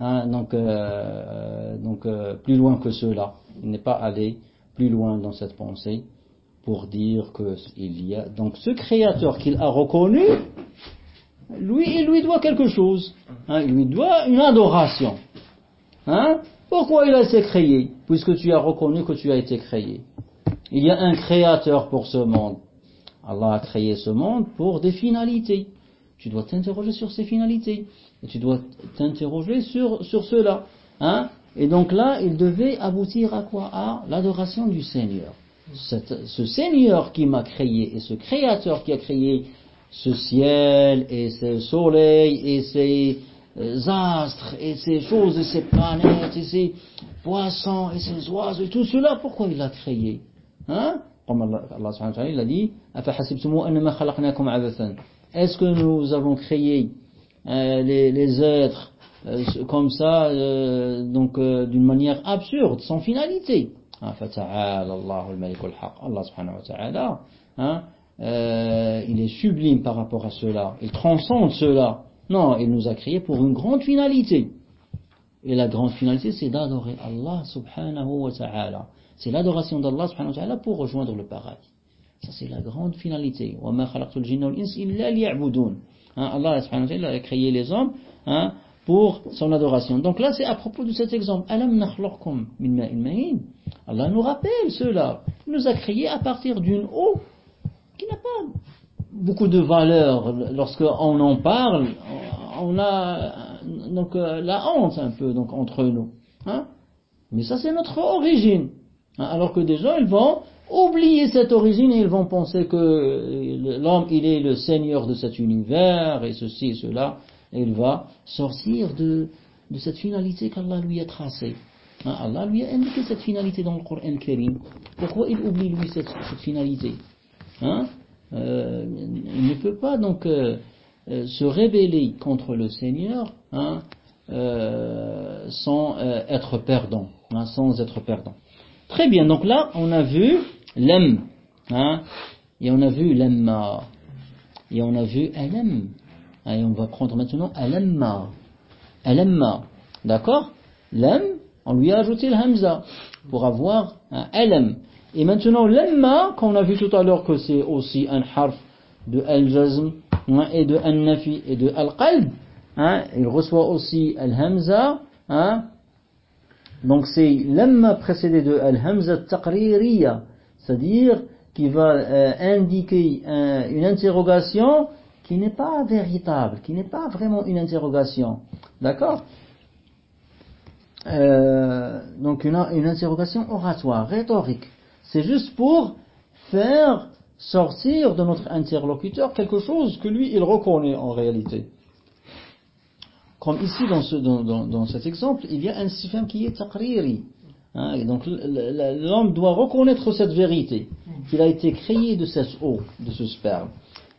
Hein, donc, euh, euh, donc euh, plus loin que cela. Il n'est pas allé plus loin dans cette pensée pour dire qu'il y a donc ce créateur qu'il a reconnu, lui, il lui doit quelque chose. Hein, il lui doit une adoration. Hein? Pourquoi il a été créé? Puisque tu as reconnu que tu as été créé. Il y a un créateur pour ce monde. Allah a créé ce monde pour des finalités. Tu dois t'interroger sur ces finalités. Et tu dois t'interroger sur, sur cela. Hein? Et donc là, il devait aboutir à quoi? À l'adoration du Seigneur. Ce Seigneur qui m'a créé et ce Créateur qui a créé ce ciel et ce soleil et ces euh, astres et ces choses et ces planètes et ces poissons et ces oiseaux et tout cela, pourquoi il l'a créé hein? Comme Allah, subhanahu wa ta'ala il a dit Est-ce que nous avons créé euh, les, les, êtres euh, comme ça, donc d'une manière absurde, sans finalité? Hein, Allah subhanahu wa ta'ala, hein, euh, il est sublime par rapport à cela, il transcende cela. Non, il nous a créés pour une grande finalité. Et la grande finalité, c'est d'adorer Allah subhanahu wa ta'ala. C'est l'adoration d'Allah subhanahu wa ta'ala pour rejoindre le paradis. Ça, c'est la grande finalité. Hein, Allah subhanahu wa ta'ala a créé les hommes hein, pour son adoration. Donc là, c'est à propos de cet exemple. Allah nous rappelle cela. Il nous a créé à partir d'une eau qui n'a pas beaucoup de valeur. Lorsqu'on en parle, on a donc euh, la honte un peu donc entre nous. Hein. Mais ça, c'est notre origine. Hein. Alors que des gens, ils vont oublier cette origine et ils vont penser que l'homme, il est le seigneur de cet univers et ceci et cela et il va sortir de, de cette finalité qu'Allah lui a tracée. Hein, Allah lui a indiqué cette finalité dans le Coran Karim. Pourquoi il oublie lui cette, finalité hein euh, Il ne peut pas donc euh, euh, se rébeller contre le Seigneur hein, sans être perdant, sans être perdant. Très bien, donc là on a vu hein, et on a vu l'emma, et on a vu alem. Et on va prendre maintenant alamma. Alamma. D'accord? Lam, on lui a ajouté le hamza pour avoir un alam. Et maintenant, lamma, qu'on a vu tout à l'heure que c'est aussi un harf de al-jazm hein, et de al-nafi et de al-qalb, hein, il reçoit aussi al-hamza. Hein, donc c'est lamma précédé de al-hamza taqririya, c'est-à-dire qui va euh, indiquer euh, une interrogation qui n'est pas véritable, qui n'est pas vraiment une interrogation. D'accord? Euh, Donc une, interrogation oratoire, rhétorique. C'est juste pour faire sortir de notre interlocuteur quelque chose que lui, il reconnaît en réalité. Comme ici, dans, ce, dans, dans cet exemple, il y a un sifam qui est taqriri. Hein, et donc l'homme doit reconnaître cette vérité, qu'il a été créé de cette eau, de ce sperme.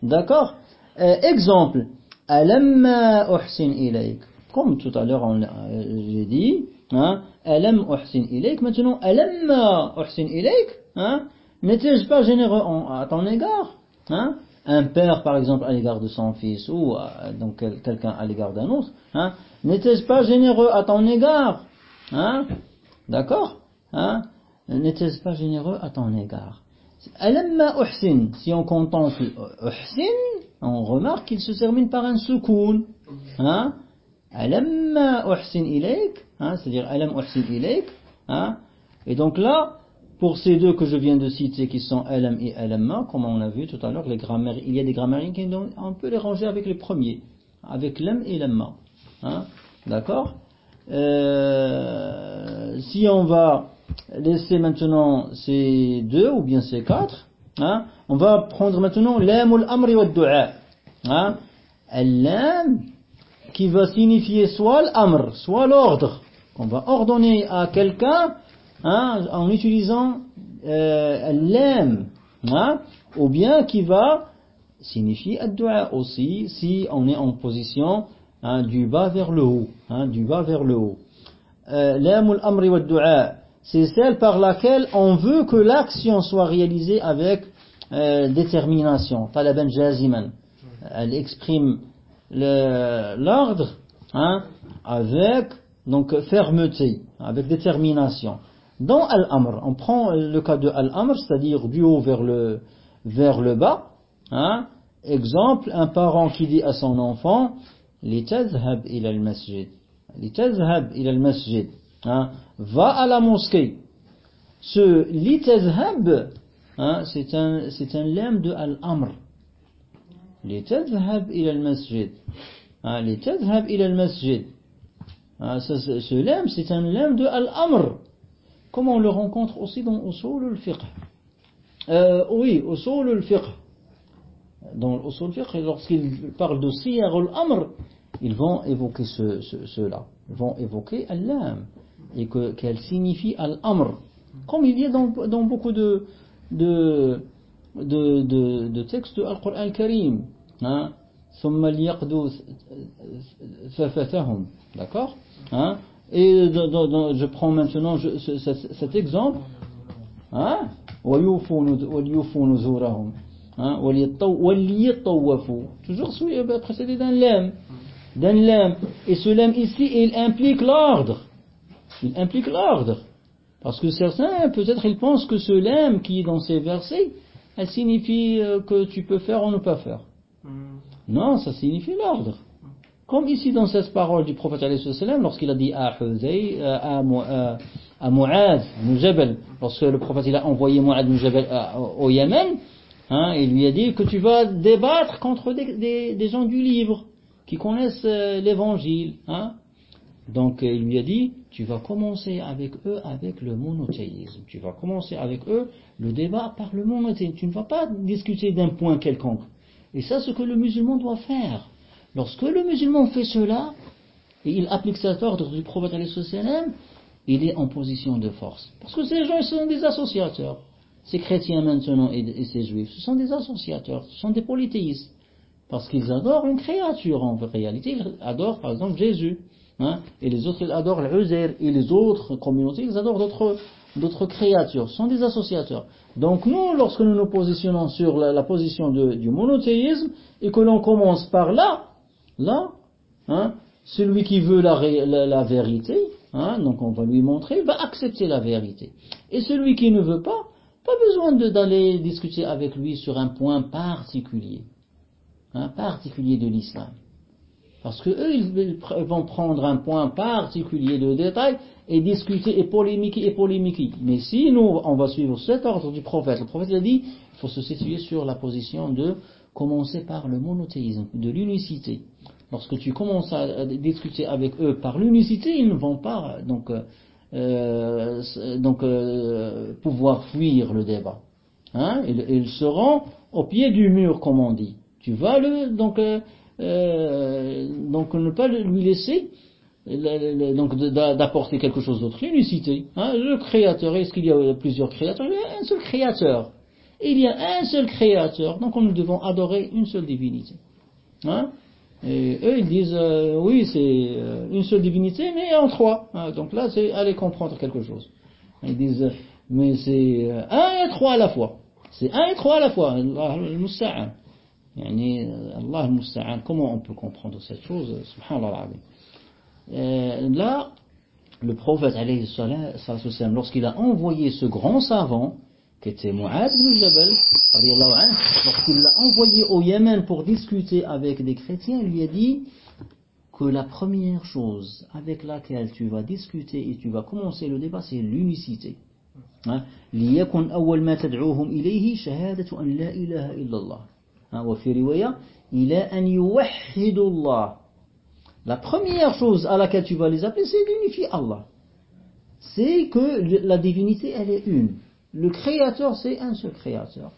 D'accord? Euh, exemple, alamma uhsin ilayk. Comme tout à l'heure euh, j'ai dit, hein, alam uhsin ilayk. Maintenant, alamma uhsin ilayk. Hein, N'étais-je pas généreux à ton égard? Hein? Un père, par exemple, à l'égard de son fils, ou euh, donc quelqu'un à l'égard d'un autre. Hein? N'étais-je pas généreux à ton égard? Hein? D'accord? Hein? N'étais-je pas généreux à ton égard? Alamma uhsin, si on contemple uhsin, on remarque qu'il se termine par un soukoun. Hein? Alamma uhsin ilayk, hein? c'est-à-dire alam uhsin ilayk. Et donc là, pour ces deux que je viens de citer, qui sont alam et alamma, comme on a vu tout à l'heure, les grammaires, il y a des grammairiens qui on peut les ranger avec les premiers, avec lam et lamma. Hein? D'accord? Euh, Si on va laisser maintenant ces deux ou bien ces quatre, hein, on va prendre maintenant l'am amri wa du'a. Hein, qui va signifier soit l'amr, soit l'ordre. On va ordonner à quelqu'un hein, en utilisant euh, l'am, hein, ou bien qui va signifier ad-du'a aussi si on est en position hein, du bas vers le haut, hein, du bas vers le haut. Euh, l'am amri wa du'a c'est celle par laquelle on veut que l'action soit réalisée avec euh, détermination. Talaban jaziman. Elle exprime l'ordre hein, avec donc fermeté, avec détermination. Dans Al-Amr, on prend le cas de Al-Amr, c'est-à-dire du haut vers le, vers le bas. Hein. Exemple, un parent qui dit à son enfant, لتذهب إلى المسجد لتذهب إلى المسجد hein, va à la mosquée. Ce litazhab, hein, c'est un, c'est un lemme de al-amr. Litazhab ila al-masjid. Hein, litazhab ila al-masjid. Hein, ce, lemme, c'est un lemme de al-amr. Comme on le rencontre aussi dans Usul al-fiqh. Euh, oui, Usul al-fiqh. Dans l'Usul al-fiqh, lorsqu'il parle de siyar al-amr, ils vont évoquer ce, ce, cela. Ils vont évoquer al-lam et qu'elle signifie al-amr. Comme il y a dans, dans beaucoup de, de, de, de, textes Al-Qur'an al-Karim. Hein? D'accord? Hein? Et euh, je prends maintenant cet exemple. Hein? hein? Toujours euh, précédé d'un lème. D'un lème. Et ce lème ici, il implique l'ordre. Il implique l'ordre. Parce que certains, peut-être, ils pensent que ce lème qui est dans ces versets, elle signifie euh, que tu peux faire ou ne pas faire. Hmm. Non, ça signifie l'ordre comme ici dans cette parole du prophète lorsqu'il a dit à Huzay, euh, à, Mu'ad, lorsque le prophète a envoyé Mu'ad euh, au Yémen, hein, il lui a dit que tu vas débattre contre des, gens du livre qui connaissent euh, l'évangile. Hein. Donc il lui a dit, tu vas commencer avec eux avec le monothéisme. Tu vas commencer avec eux le débat par le monothéisme. Tu ne vas pas discuter d'un point quelconque. Et ça, c'est ce que le musulman doit faire. Lorsque le musulman fait cela, et il applique cet ordre du prophète il est en position de force. Parce que ces gens, sont des associateurs. Ces chrétiens maintenant et, ces juifs, ce sont des associateurs, ce sont des polythéistes. Parce qu'ils adorent une créature en réalité. Ils adorent par exemple Jésus. Hein, et les autres, ils adorent l'Uzer. Et les autres communautés, ils adorent d'autres créatures. Ce sont des associateurs. Donc nous, lorsque nous nous positionnons sur la, position du monothéisme, et que l'on commence par là, Là, hein, celui qui veut la, vérité, hein, donc on va lui montrer, va accepter la vérité. Et celui qui ne veut pas, pas besoin d'aller discuter avec lui sur un point particulier, hein, particulier de l'islam. Parce que eux, ils vont prendre un point particulier de détail et discuter et polémiquer et polémiquer. Mais si nous, on va suivre cet ordre du prophète, le prophète a dit, il faut se situer sur la position de commencer par le monothéisme, de l'unicité. Lorsque tu commences à discuter avec eux par l'unicité, ils ne vont pas donc, euh, donc euh, pouvoir fuir le débat. Hein? Ils, seront au pied du mur, comme on dit. Tu vas le donc euh, donc ne pas lui laisser donc d'apporter quelque chose d'autre. L'unicité. Hein? Le créateur, est-ce qu'il y a plusieurs créateurs? Il y a un seul créateur. Il y a un seul créateur, donc nous devons adorer une seule divinité. Hein? Et eux, ils disent, euh, oui, c'est euh, une seule divinité, mais en trois. Hein, donc là, c'est aller comprendre quelque chose. Ils disent, mais c'est euh, un et trois à la fois. C'est un et trois à la fois. Allah al-Musta'an. Allah al-Musta'an. Comment on peut comprendre cette chose? Subhanallah Là, le prophète, lorsqu'il a envoyé ce grand savant, qui était Mu'ad ibn Jabal, lorsqu'il l'a envoyé au Yémen pour discuter avec des chrétiens, il lui a dit que la première chose avec laquelle tu vas discuter et tu vas commencer le débat, c'est l'unicité. ليكن أول ما تدعوهم إليه شهادة أن لا إله إلا الله وفي رواية إلى أن يوحدوا الله La première chose à laquelle tu vas les appeler, c'est d'unifier Allah. C'est que la divinité, elle est une. Le créateur, c'est un seul créateur.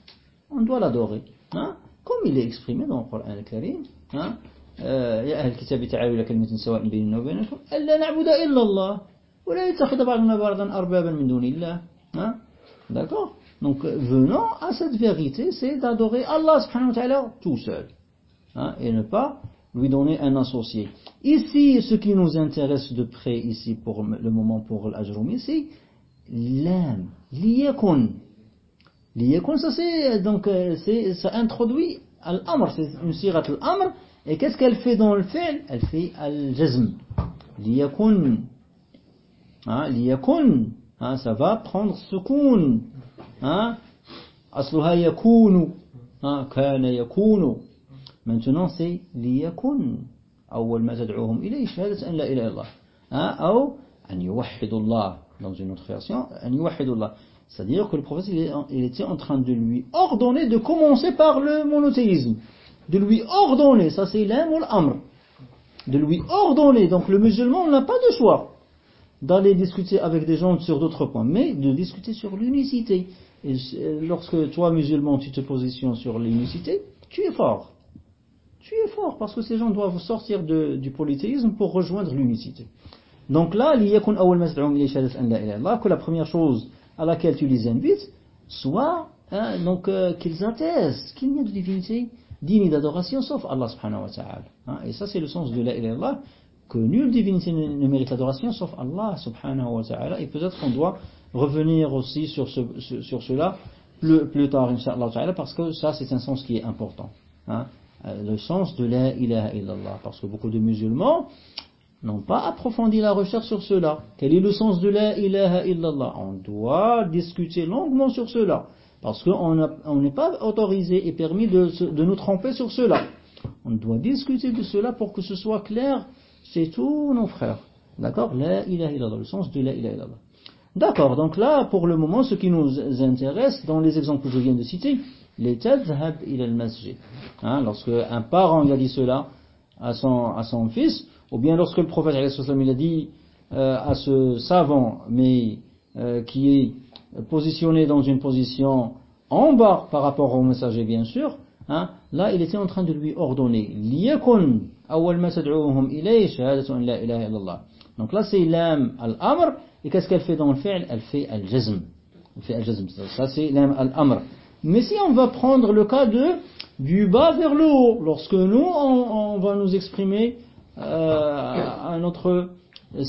On doit l'adorer. Hein? Comme il est exprimé dans le Coran al-Karim. Hein? يا أهل الكتاب تعالوا إلى كلمة سواء بيننا وبينكم ألا نعبد إلا الله ولا يتخذ بعضنا بعضا أربابا من دون الله hein? D'accord Donc venons à cette vérité, c'est d'adorer Allah subhanahu wa ta'ala tout seul. Hein? Et ne pas lui donner un associé. Ici, ce qui nous intéresse de près ici pour le moment pour l'Ajroumi, c'est لام. ليكن. ليكن سي دونك سي سا انترودوي الامر سي اون صيغه الامر اي كاس كال في دون الفعل الفي الجزم ليكن ها ليكن ها سا فا سكون ها اصلها يكون ها كان يكون maintenant سي ليكن اول ما تدعوهم اليه شهاده ان لا اله الا الله ها أو ان يوحدوا الله dans une autre version, c'est-à-dire que le prophète il était en train de lui ordonner de commencer par le monothéisme. De lui ordonner, ça c'est l'âme ou l'amr. De lui ordonner, donc le musulman n'a pas de choix d'aller discuter avec des gens sur d'autres points, mais de discuter sur l'unicité. Et lorsque toi, musulman, tu te positionnes sur l'unicité, tu es fort. Tu es fort parce que ces gens doivent sortir du polythéisme pour rejoindre l'unicité. Donc là, que la première chose à laquelle tu les invites soit hein, donc euh, qu'ils attestent qu'il n'y a de divinité digne d'adoration sauf Allah subhanahu wa ta'ala. Hein. et ça c'est le sens de la ilaha que nulle divinité ne, mérite l'adoration sauf Allah subhanahu wa ta'ala et peut-être qu'on doit revenir aussi sur, sur cela plus, plus tard, Inch'Allah, parce que ça c'est un sens qui est important. Hein. Euh, le sens de la ilaha illallah. Parce que beaucoup de musulmans n'ont pas approfondi la recherche sur cela. Quel est le sens de la ilaha illallah? On doit discuter longuement sur cela. Parce qu'on n'est pas autorisé et permis de, de, nous tromper sur cela. On doit discuter de cela pour que ce soit clair chez tous nos frères. D'accord? La ilaha illallah, le sens de la ilaha illallah. D'accord, donc là, pour le moment, ce qui nous intéresse, dans les exemples que je viens de citer, les tadhab il al masjid. Hein, lorsque un parent a dit cela à son, à son fils, ou bien lorsque le prophète il a dit euh, à ce savant, mais euh, qui est positionné dans une position en bas par rapport au messager bien sûr, hein, là il était en train de lui ordonner donc là c'est l'âme al-amr et qu'est-ce qu'elle fait dans le fi'l? Elle fait al-jazm. Ça c'est l'âme al-amr. Mais si on va prendre le cas de du bas vers le haut, lorsque nous on, va nous exprimer à notre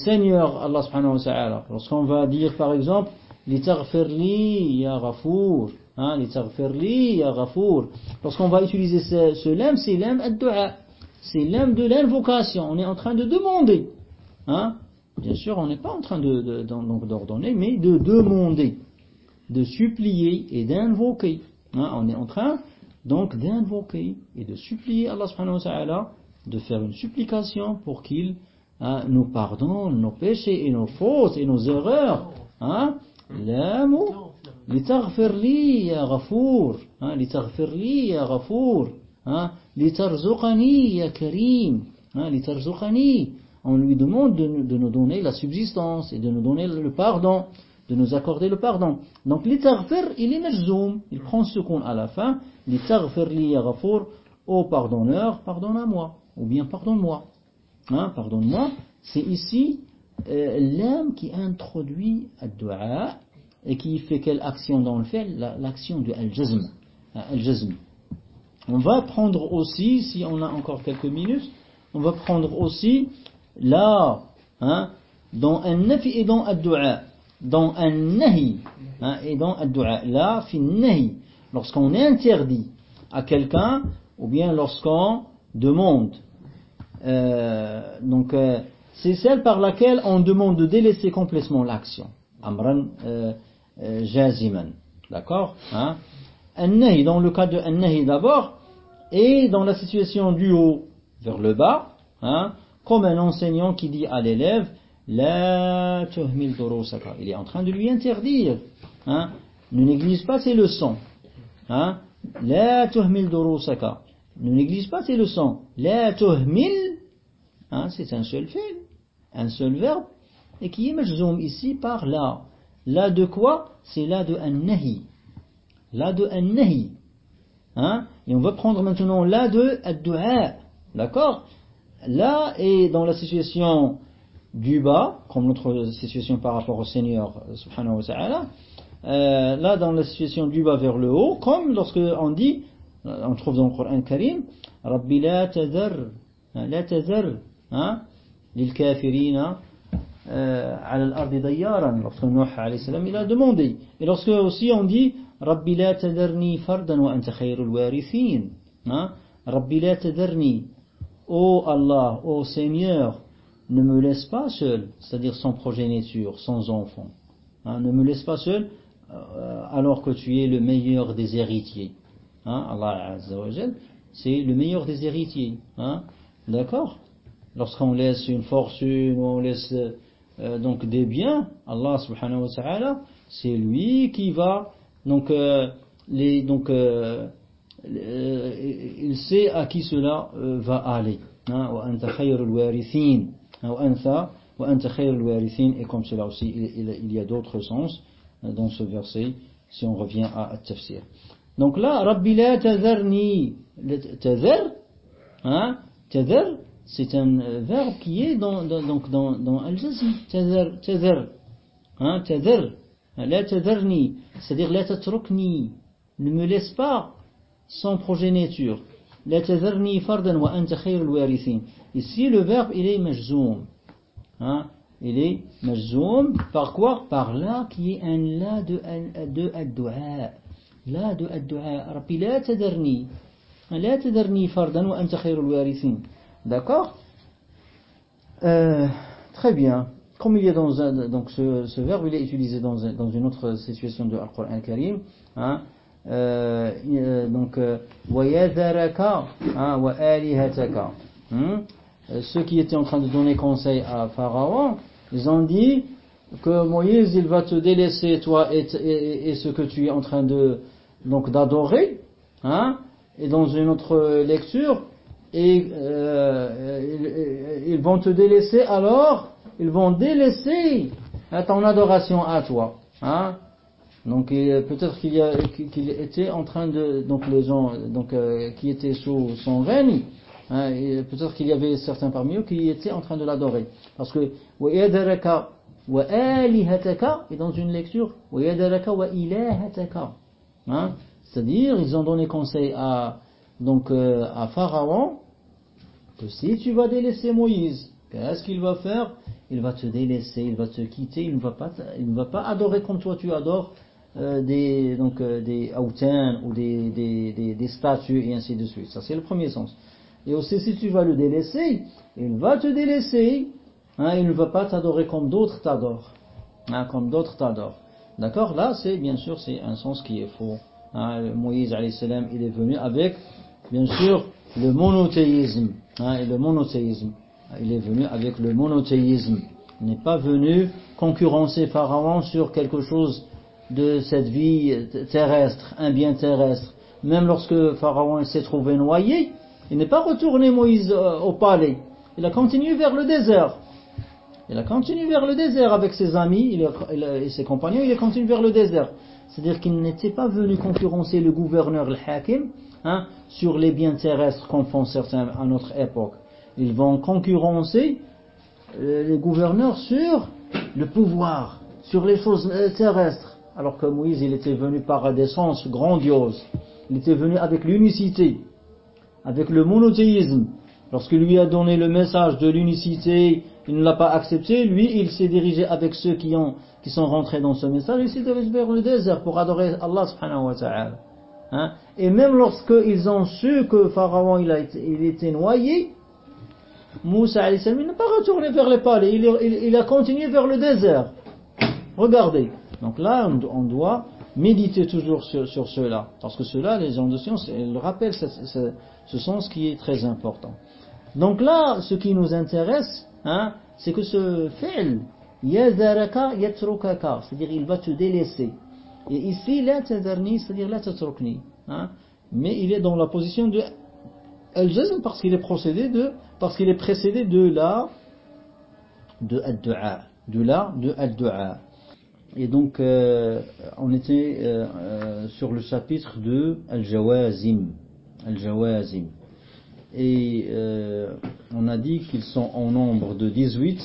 Seigneur Allah subhanahu wa ta'ala, lorsqu'on va dire par exemple li ya ghafour, hein, ya ghafour, lorsqu'on va utiliser ce, ce lème, c'est lème ad-du'a, c'est lème de l'invocation, on est en train de demander, hein, bien sûr on n'est pas en train de, d'ordonner, mais de demander. De supplier et d'invoquer. Hein, on est en train donc d'invoquer et de supplier Allah subhanahu de faire une supplication pour qu'il hein, nous pardonne nos péchés et nos fautes et nos erreurs. Hein, L'amour. لتغفر لي يا غفور لتغفر لي يا غفور لترزقني يا كريم لترزقني on lui demande de, de, nous donner la subsistance et de nous donner le pardon de nous accorder le pardon. Donc l'itarfir, il est majzoum, il prend ce qu'on à la fin, l'itarfir li ghafour, ô pardonneur, pardonne-moi, ou bien pardonne-moi. Hein, pardonne-moi, c'est ici euh, l'âme qui introduit al-du'a et qui fait quelle action dans le fait? L'action de al-jazm. Al-jazm. On va prendre aussi, si on a encore quelques minutes, on va prendre aussi là, hein, dans un nafi et dans al-du'a dans un nahi hein, et dans un dua là fin nahi lorsqu'on interdit à quelqu'un ou bien lorsqu'on demande donc euh, c'est celle par laquelle on demande de délaisser complètement l'action amran euh, euh jaziman d'accord hein? Dans le cas de un nahi d'abord et dans la situation du haut vers le bas hein, comme un enseignant qui dit à l'élève Il est en train de lui interdire. Hein, ne néglige pas ses leçons. Hein, la Ne néglige pas ses leçons. La hein, c'est un seul fait, un seul verbe, et qui est majzoum ici par là. Là de quoi? C'est là de un nahi. Là de un nahi. Hein, et on va prendre maintenant là de ad D'accord? Là est dans la situation du bas, comme notre situation par rapport au Seigneur subhanahu wa euh, là dans la situation du bas vers le haut, comme lorsque on dit, on trouve dans le Coran Karim, Rabbi la tadar, la tadar, hein, lorsque Nuh il a demandé et lorsque aussi on dit Rabbi la tadarni fardan wa anta khayrul warithin Rabbi la tadarni ô Allah, ô Seigneur ne me laisse pas seul c'est-à-dire sans progéniture, sans enfant. Hein, ne me laisse pas seul euh, alors que tu es le meilleur des héritiers. Hein, Allah Azza wa c'est le meilleur des héritiers. Hein, d'accord? Lorsqu'on laisse une fortune ou on laisse euh, donc des biens, Allah subhanahu wa ta'ala, c'est lui qui va donc euh, les donc euh, il sait à qui cela va aller. Hein, et comme cela aussi, il, y a d'autres sens euh, dans ce verset, si on revient à Tafsir. Donc là, Rabbi la tazarni, tazar, hein, tazar, c'est un euh, verbe qui est dans, donc dans, dans Al-Jazi, tazar, tazar, hein, la tazarni, c'est-à-dire la tatrukni, ne me laisse pas sans progéniture. La tazarni fardan wa anta khayrul warithin. Ici, le verbe, il est majzoum. Hein? il est majzoum par quoi? Par là qui est un la de, de ad-du'a. La de ad-du'a. Rabbi la tadarni. La tadarni fardan wa anta khairul warithin. D'accord euh, Très bien. Comme il y a dans un, donc ce, ce verbe, il est utilisé dans, un, dans une autre situation de Al-Qur'an al-Karim. Hein, euh, euh donc, وَيَذَرَكَ وَآلِهَتَكَ Ceux qui étaient en train de donner conseil à Pharaon, ils ont dit que Moïse, il va te délaisser, toi et, et, et ce que tu es en train de donc d'adorer. Hein, et dans une autre lecture, et euh, euh, ils, vont te délaisser, alors ils vont délaisser ton adoration à toi. Hein. Donc euh, peut-être qu'il qu était en train de donc les gens donc qui étaient sous son règne, hein, peut-être qu'il y avait certains parmi eux qui étaient en train de l'adorer parce que et dans une lecture hein. c'est-à-dire ils ont donné conseil à donc, euh, à Pharaon que si tu vas délaisser Moïse, qu'est-ce qu'il va faire? Il va te délaisser, il va te quitter, il ne va pas, il ne va pas adorer comme toi tu adores euh, des, donc, euh, des ou des, des, statues et ainsi de suite. Ça c'est le premier sens. Et aussi, si tu vas le délaisser, il va te délaisser. Hein, il ne va pas t'adorer comme d'autres t'adorent. Hein, comme d'autres t'adorent. D'accord? Là, c'est bien sûr, c'est un sens qui est faux. Hein, Moïse, il est venu avec, bien sûr, le monothéisme. Hein, le monothéisme. Il est venu avec le monothéisme. Il n'est pas venu concurrencer Pharaon sur quelque chose de cette vie terrestre, un bien terrestre. Même lorsque Pharaon s'est trouvé noyé, il n'est pas retourné Moïse euh, au palais. Il a continué vers le désert. Il a continué vers le désert avec ses amis et ses compagnons. Il a continué vers le désert. C'est-à-dire qu'il n'était pas venu concurrencer le gouverneur, le hakim, hein, sur les biens terrestres comme font certains à notre époque. Ils vont concurrencer euh, les gouverneurs sur le pouvoir, sur les choses euh, terrestres. Alors que Moïse, il était venu par des sens grandioses. Il était venu avec l'unicité avec le monothéisme. Lorsqu'il lui a donné le message de l'unicité, il ne l'a pas accepté, lui, il s'est dirigé avec ceux qui, ont, qui sont rentrés dans ce message, il s'est dirigé vers le désert pour adorer Allah subhanahu wa ta'ala. Hein? Et même lorsqu'ils ont su que Pharaon il, a été, il était noyé, Moussa il n'a pas retourné vers les palais, il, il, a continué vers le désert. Regardez. Donc là, on, doit méditer toujours sur, sur cela. Parce que cela, les gens de science, ils rappellent ce, ce, ce, sens qui est très important. Donc là, ce qui nous intéresse, hein, c'est que ce fi'l, yadaraka yatrukaka, c'est-à-dire il va te délaisser. Et ici, la tadarni, c'est-à-dire la tatrukni. Hein, mais il est dans la position de al-jazm parce qu'il est procédé de, parce qu'il est précédé de la, de ad-du'a. De la, de ad-du'a. Et donc, euh, on était euh, euh, sur le chapitre de Al-Jawazim. Al-Jawazim. Et on a dit qu'ils sont en nombre de 18,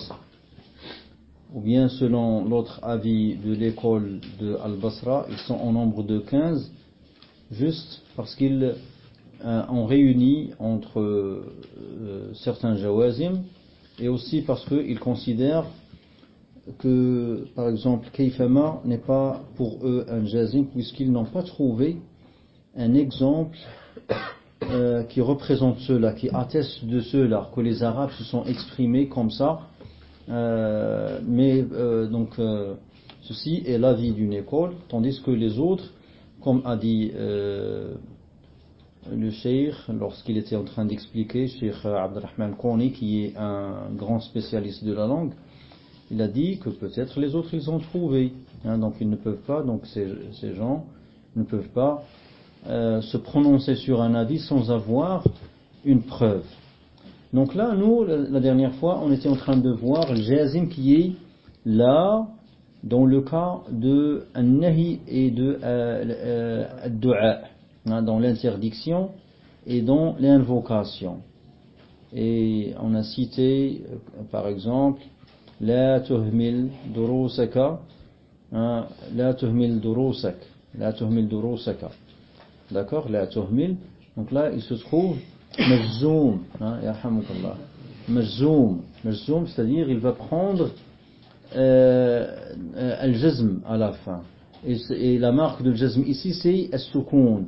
ou bien selon l'autre avis de l'école de Al-Basra, ils sont en nombre de 15, juste parce qu'ils ont réuni entre certains Jawazim, et aussi parce qu'ils considèrent que, par exemple, Keifama n'est pas pour eux un jazim puisqu'ils n'ont pas trouvé un exemple euh, qui représente cela, qui atteste de cela, que les Arabes se sont exprimés comme ça. Euh, mais euh, donc euh, ceci est l'avis d'une école, tandis que les autres, comme a dit le Cheikh lorsqu'il était en train d'expliquer, Cheikh Abdelrahman Koni, qui est un grand spécialiste de la langue, il a dit que peut-être les autres ils ont trouvé. Hein, donc ils ne peuvent pas, donc ces, ces gens ne peuvent pas se prononcer sur un avis sans avoir une preuve. Donc là, nous, la dernière fois, on était en train de voir le jazim qui est là, dans le cas de nahi et de euh, euh, dua, hein, dans l'interdiction et dans l'invocation. Et on a cité, euh, par exemple, la tuhmil durusaka, hein, la tuhmil durusak, la tuhmil durusaka. D'accord? La tuhmil. Donc là, il se trouve مجزوم مجزوم مجزوم c'est-à-dire il va prendre euh, euh, al-jazm à la fin. Et, la marque de jazm ici, c'est as-sukun.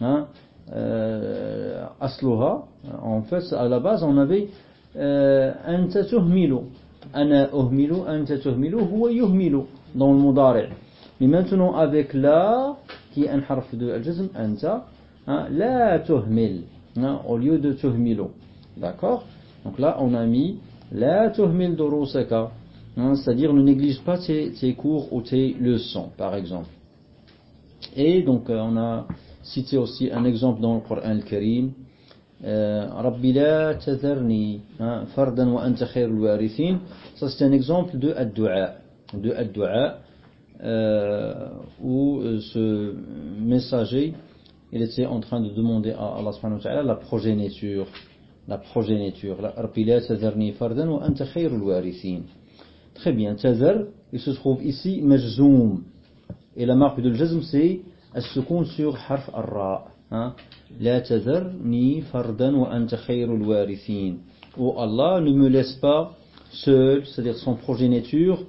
Hein? Euh, en fait, à la base, on avait anta tuhmilu. Ana uhmilu, anta tuhmilu, huwa yuhmilu dans le mudari'. Mais maintenant, avec la, qui est un harf de al-jazm, anta, la tuhmil, au lieu de tuhmilu. D'accord Donc là, on a mis la tuhmil durusaka. Hein, c'est-à-dire ne néglige pas tes, cours ou tes leçons, par exemple. Et donc euh, on a cité aussi un exemple dans le Coran al-Karim. Euh, Rabbi la tadharni hein, fardan wa anta warithin. Ça c'est un exemple de ad-du'a. De ad euh, où ce messager il était en train de demander à Allah subhanahu wa ta'ala la progéniture. La progéniture. Rabbi la tadharni fardan wa anta warithin. Très bien. Tazar, il se trouve ici majzoum. Et la marque de jazm, c'est السكون sur harf الراء. Hein? لا تذرني فردا وأنت خير الوارثين. Oh Allah, ne me laisse pas seul, c'est-à-dire sans progéniture,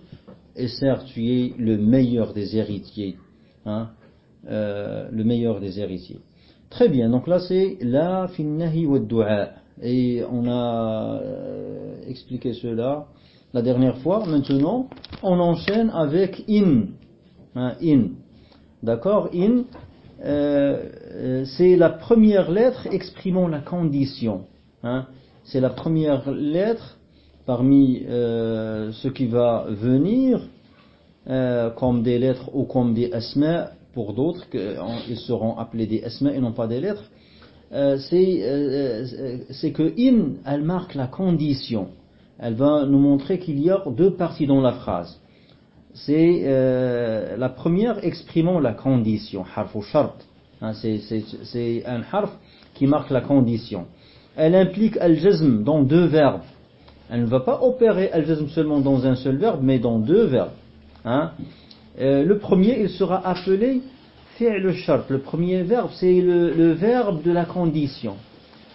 et certes tu es le meilleur des héritiers. Hein? Euh, le meilleur des héritiers. Très bien, donc là c'est la finnahi wa du'a. Et on a euh, expliqué cela la dernière fois. Maintenant, on enchaîne avec in. Hein, in. D'accord? In, euh, c'est la première lettre exprimant la condition. Hein? C'est la première lettre parmi ce qui va venir, comme des lettres ou comme des asma, pour d'autres, ils seront appelés des asma et non pas des lettres. c'est que in, elle marque la condition elle va nous montrer qu'il y a deux parties dans la phrase. C'est euh, la première exprimant la condition, harf ou shart. Hein, c'est un harf qui marque la condition. Elle implique al-jazm dans deux verbes. Elle ne va pas opérer al-jazm seulement dans un seul verbe, mais dans deux verbes. Hein. Euh, le premier, il sera appelé fi'l shart. Le premier verbe, c'est le, le verbe de la condition.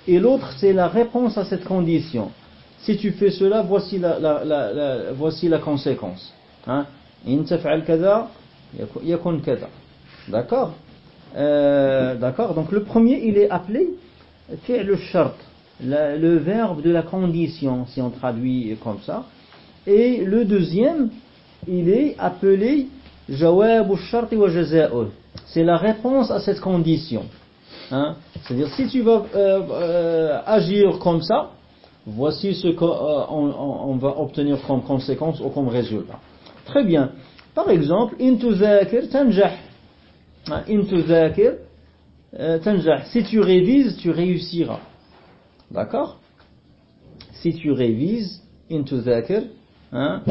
Et l'autre, c'est la réponse à cette condition si tu fais cela, voici la, la, la, voici la conséquence. Hein? D'accord? Euh, D'accord Donc le premier, il est appelé le shart, le verbe de la condition, si on traduit comme ça. Et le deuxième, il est appelé C'est la réponse à cette condition. Hein? C'est-à-dire, si tu vas euh, euh, agir comme ça, Voici ce qu'on euh, va obtenir comme conséquence ou comme résultat. Très bien. Par exemple, tanjah. Si tu révises, tu réussiras. D'accord? Si tu révises, into hein,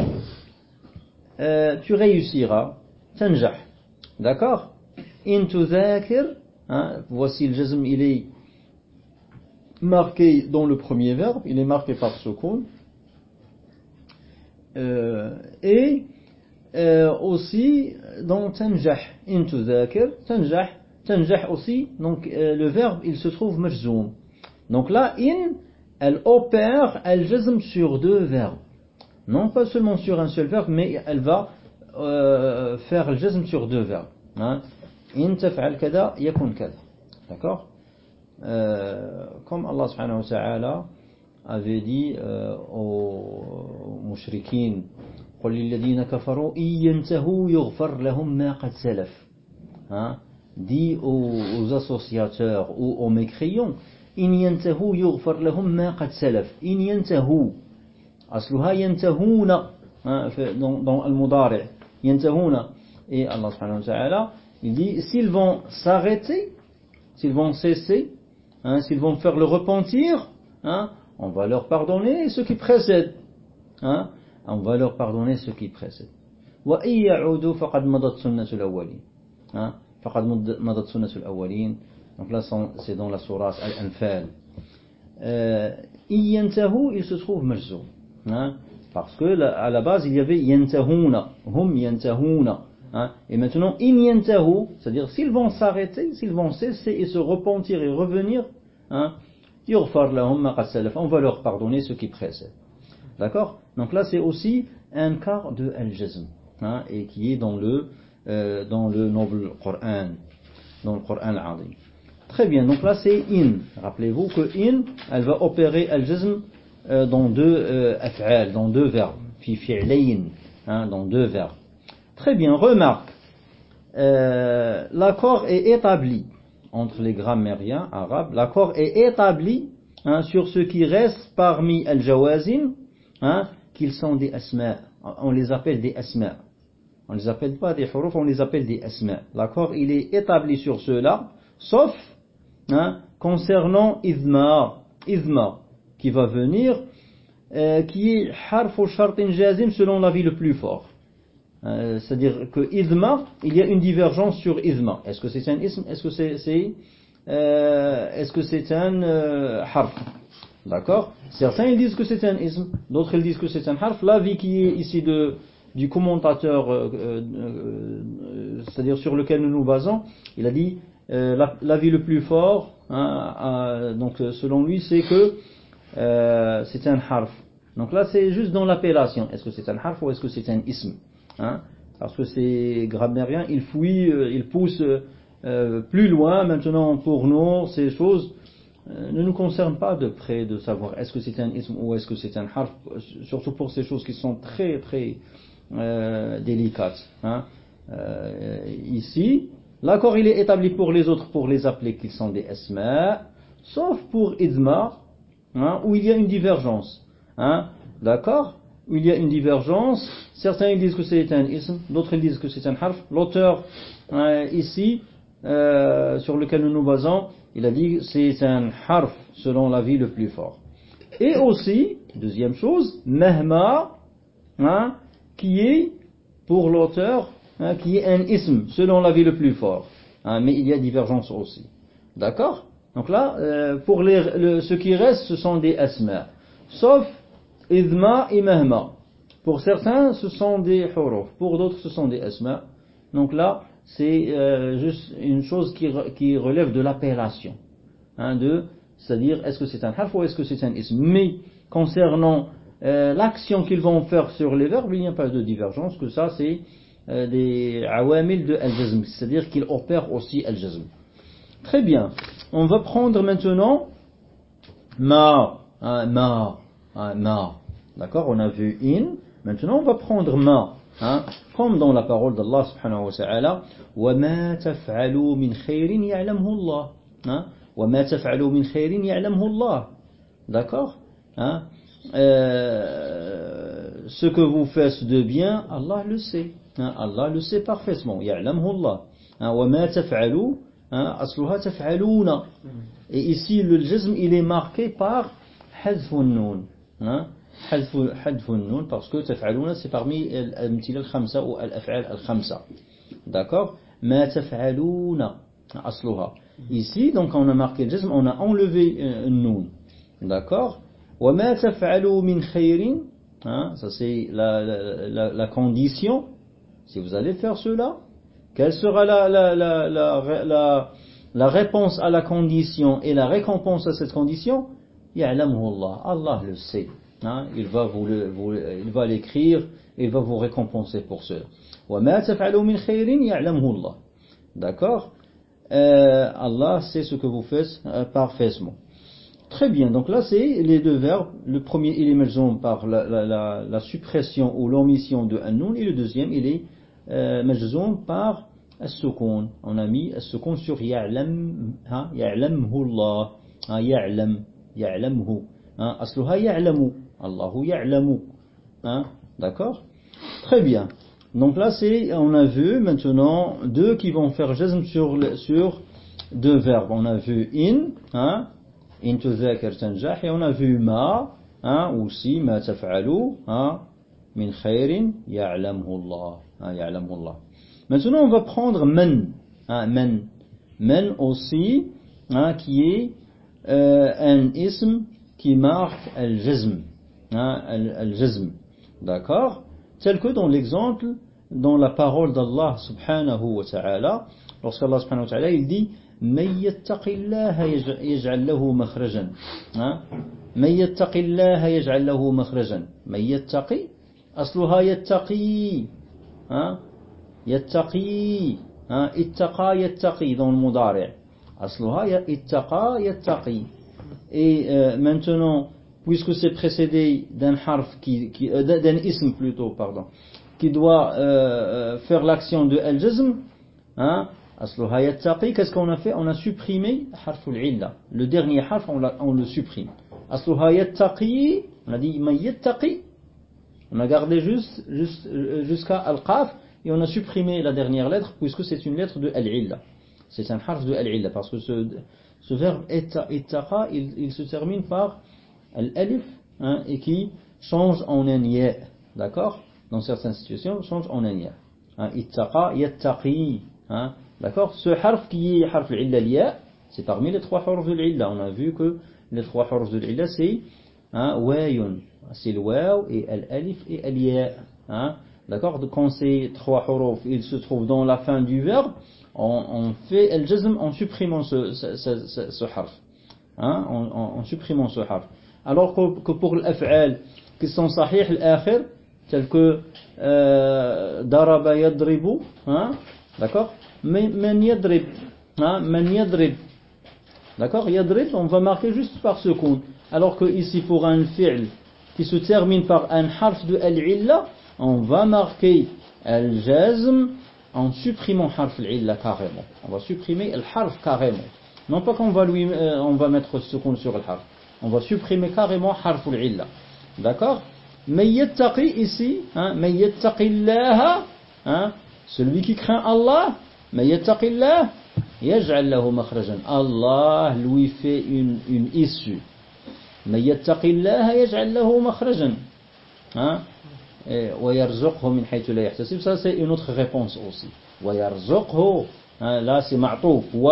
tu réussiras. Tanjah. D'accord? Into zakir, hein, voici le jazm, il est marqué dans le premier verbe, il est marqué par sukun. Euh, et euh, aussi dans tanjah, into zakir, tanjah, tanjah aussi, donc euh, le verbe il se trouve majzoum. Donc là, in, elle opère, elle jazm sur deux verbes. Non pas seulement sur un seul verbe, mais elle va فيغ الجزم سيغ دو فيغ إن تفعل كذا يكون كذا داكوغ كم الله سبحانه وتعالى avait dit euh, aux mouchrikin قل للذين كفروا إن ينتهوا يغفر لهم ما قد سلف dit aux, associateurs ou aux mécrions إن ينتهوا يغفر لهم ما قد سلف إن ينتهوا أصلها ينتهون dans, dans المضارع Et Allah subhanahu wa il dit, s'ils vont s'arrêter, s'ils vont cesser, hein, s'ils vont faire le repentir, hein, on va leur pardonner ce qui précède. Hein, on va leur pardonner ce qui précède. Donc là, c'est dans la Al-Anfal. Euh, se trouve parce que à la base, il y avait yentahuna, hum yentahuna. Hein? Et maintenant, in yantahu, c'est-à-dire s'ils vont s'arrêter, s'ils vont cesser et se repentir et revenir, hein, on va leur pardonner ce qui précède. D'accord? Donc là, c'est aussi un quart de al-jazm, hein, et qui est dans le, euh, dans le noble Coran, dans le Coran al Très bien, donc là c'est in. Rappelez-vous que in, elle va opérer al-jazm dans deux euh, af'al, dans deux verbes, fi hein, dans deux verbes. Très bien, remarque, euh, l'accord est établi entre les grammairiens arabes, l'accord est établi hein, sur ce qui reste parmi al-jawazin, hein, qu'ils sont des asma. On les appelle des asma. On ne les appelle pas des huruf, on les appelle des asma. L'accord, il est établi sur cela, sauf hein, concernant idma, idma, qui va venir, euh, qui est harf shartin jazim selon l'avis le plus fort. Euh, c'est-à-dire que idma, il y a une divergence sur idma. Est-ce que c'est un ism? Est-ce que c'est euh, est-ce que c'est un harf? D'accord? Certains ils disent que c'est un ism, d'autres ils disent que c'est un harf. L'avis qui est ici de, du commentateur, c'est-à-dire sur lequel nous nous basons, il a dit l'avis le plus fort, hein, donc selon lui, c'est que c'est un harf. Donc là, c'est juste dans l'appellation. Est-ce que c'est un harf ou est-ce que c'est un ism Hein, parce que ces grammairiens, ils fouillent, euh, ils poussent euh, plus loin. Maintenant, pour nous, ces choses euh, ne nous concernent pas de près de savoir est-ce que c'est un ism ou est-ce que c'est un harf, surtout pour ces choses qui sont très très délicates. Hein? ici, l'accord il est établi pour les autres pour les appeler qu'ils sont des esma, sauf pour idma, hein, où il y a une divergence. D'accord? Où il y a une divergence, Certains disent que c'est un ism, d'autres disent que c'est un harf. L'auteur euh, ici, euh, sur lequel nous nous basons, il a dit que c'est un harf selon la vie le plus fort. Et aussi, deuxième chose, mahma, hein, qui est pour l'auteur, hein, qui est un ism selon la vie le plus fort. Hein, mais il y a divergence aussi. D'accord? Donc là, euh, pour ce qui reste, ce sont des asma. Sauf idma et mahma. Pour certains, ce sont des huruf, pour d'autres, ce sont des asma. Donc là, c'est euh, juste une chose qui, relève de l'appellation. Hein, c'est-à-dire, est-ce que c'est un harf ou est-ce que c'est un ism? Mais concernant euh, l'action qu'ils vont faire sur les verbes, il n'y a pas de divergence, que ça, c'est euh, des awamil de al-jazm, c'est-à-dire qu'ils opèrent aussi al-jazm. Très bien. On va prendre maintenant ma, hein, ma, hein, ma. D'accord On a vu in, Maintenant, on va prendre ma, hein, comme dans la parole d'Allah subhanahu wa ta'ala, وَمَا تَفْعَلُوا مِنْ خَيْرٍ يَعْلَمْهُ اللَّهِ hein, وَمَا تَفْعَلُوا مِنْ خَيْرٍ يَعْلَمْهُ اللَّهِ D'accord hein, euh, Ce que vous faites de bien, Allah le sait. Hein, Allah le sait parfaitement. يَعْلَمْهُ اللَّهِ hein, وَمَا تَفْعَلُوا Hein, asluha taf'aluna. Hmm. Et ici, le jazm, il est marqué par hadfun nun. Hein, hadfun nun, parce que taf'aluna, c'est parmi al-amtila al-khamsa ou al-af'al al-khamsa. D'accord? Ma taf'aluna. Asluha. Hmm. Ici, donc, on a marqué le jazm, on a enlevé euh, nun. D'accord? Wa ma taf'alu min khayrin. Hein, ça, c'est la, la, la, la condition. Si vous allez faire cela, quelle sera la, la, la, la, réponse à la condition et la récompense à cette condition? Allah. Allah le sait. Hein. Il va vous, il va l'écrire et il va vous récompenser pour cela. D'accord? Euh, Allah sait ce que vous faites euh, parfaitement. Très bien, donc là c'est les deux verbes. Le premier il est par la, la suppression ou l'omission de un et le deuxième il est majzoum par as-sukun. On a mis as-sukun sur ya'lam, hein, ya'lamhu Allah, hein, ya'lam, ya'lamhu. Hein, asluha ya'lamu. Allahu ya'lamu. D'accord? Très bien. Donc là, on a vu maintenant deux qui vont faire jazm sur, sur deux verbes. On a vu in, in tuzakir tanjah, et on a vu ma, hein, aussi, ma taf'alu, min khairin ya'lamu Allah. Hein, ya'lamu Allah. Maintenant, on va prendre men, hein, men. Men aussi, hein, qui est euh, un ism qui marque al-jazm hein, al-jazm. D'accord Tel que dans l'exemple, dans la parole d'Allah subhanahu wa ta'ala, lorsqu'Allah subhanahu wa ta'ala, il dit من يتق الله يجعل له مخرجا ها من يتق الله يجعل له مخرجا من يتقي أصلها يتقي hein, yattaqi, hein, ittaqa yattaqi dans le mudari. Asluha ittaqa yattaqi. Et euh, maintenant, puisque c'est précédé d'un harf qui, qui euh, d'un ism plutôt, pardon, qui doit euh, euh, faire l'action de al-jazm, hein, asluha yattaqi, qu'est-ce qu'on a fait? On a supprimé harful illa. Le dernier harf, on, on le supprime. Asluha yattaqi, on a dit ma yattaqi on a gardé juste, juste jusqu'à al-qaf et on a supprimé la dernière lettre puisque c'est une lettre de al-illa c'est un harf de al-illa parce que ce, ce verbe ittaqa il, il se termine par l'alif hein, et qui change en un ya. D'accord? Dans certaines situations, change en un ya. Hein, ittaqa, yattaqi. Hein, D'accord? Ce harf qui est harf l'illa, c'est parmi les trois harfs de l'illa. On a vu que les trois harfs de l'illa, c'est hein, wayun. C'est le waw et l'alif et l'ya. Hein, D'accord? Quand ces trois harfs, ils se trouvent dans la fin du verbe, on, fait al-jazm en supprimant ce, ce, ce, harf. Hein, en, supprimant ce harf. Alors que pour l'af'al qui sont sahih l'akhir, tels que euh, daraba yadribu, hein, d'accord? Man yadrib, hein, man yadrib, d'accord? Yadrib, on va marquer juste par seconde. Alors que ici pour un fi'l qui se termine par un harf de al-illa, on va marquer al-jazm en supprimant harf al-illa carrément. On va supprimer le harf carrément. Non pas qu'on va lui, euh, on va mettre seconde sur le harf. On va supprimer carrément harful illa. D'accord? Mais yattaqi ici, hein, mais hein, celui qui craint Allah, mais yattaqillah, yaj'al lahu makhrajan. Allah lui fait une, une issue. Mais yattaqillaha yaj'al lahu makhrajan. Hein ويرزقه من حيث لا يحتسب ça c'est une autre réponse aussi ويرزقه hein, là c'est معطوف و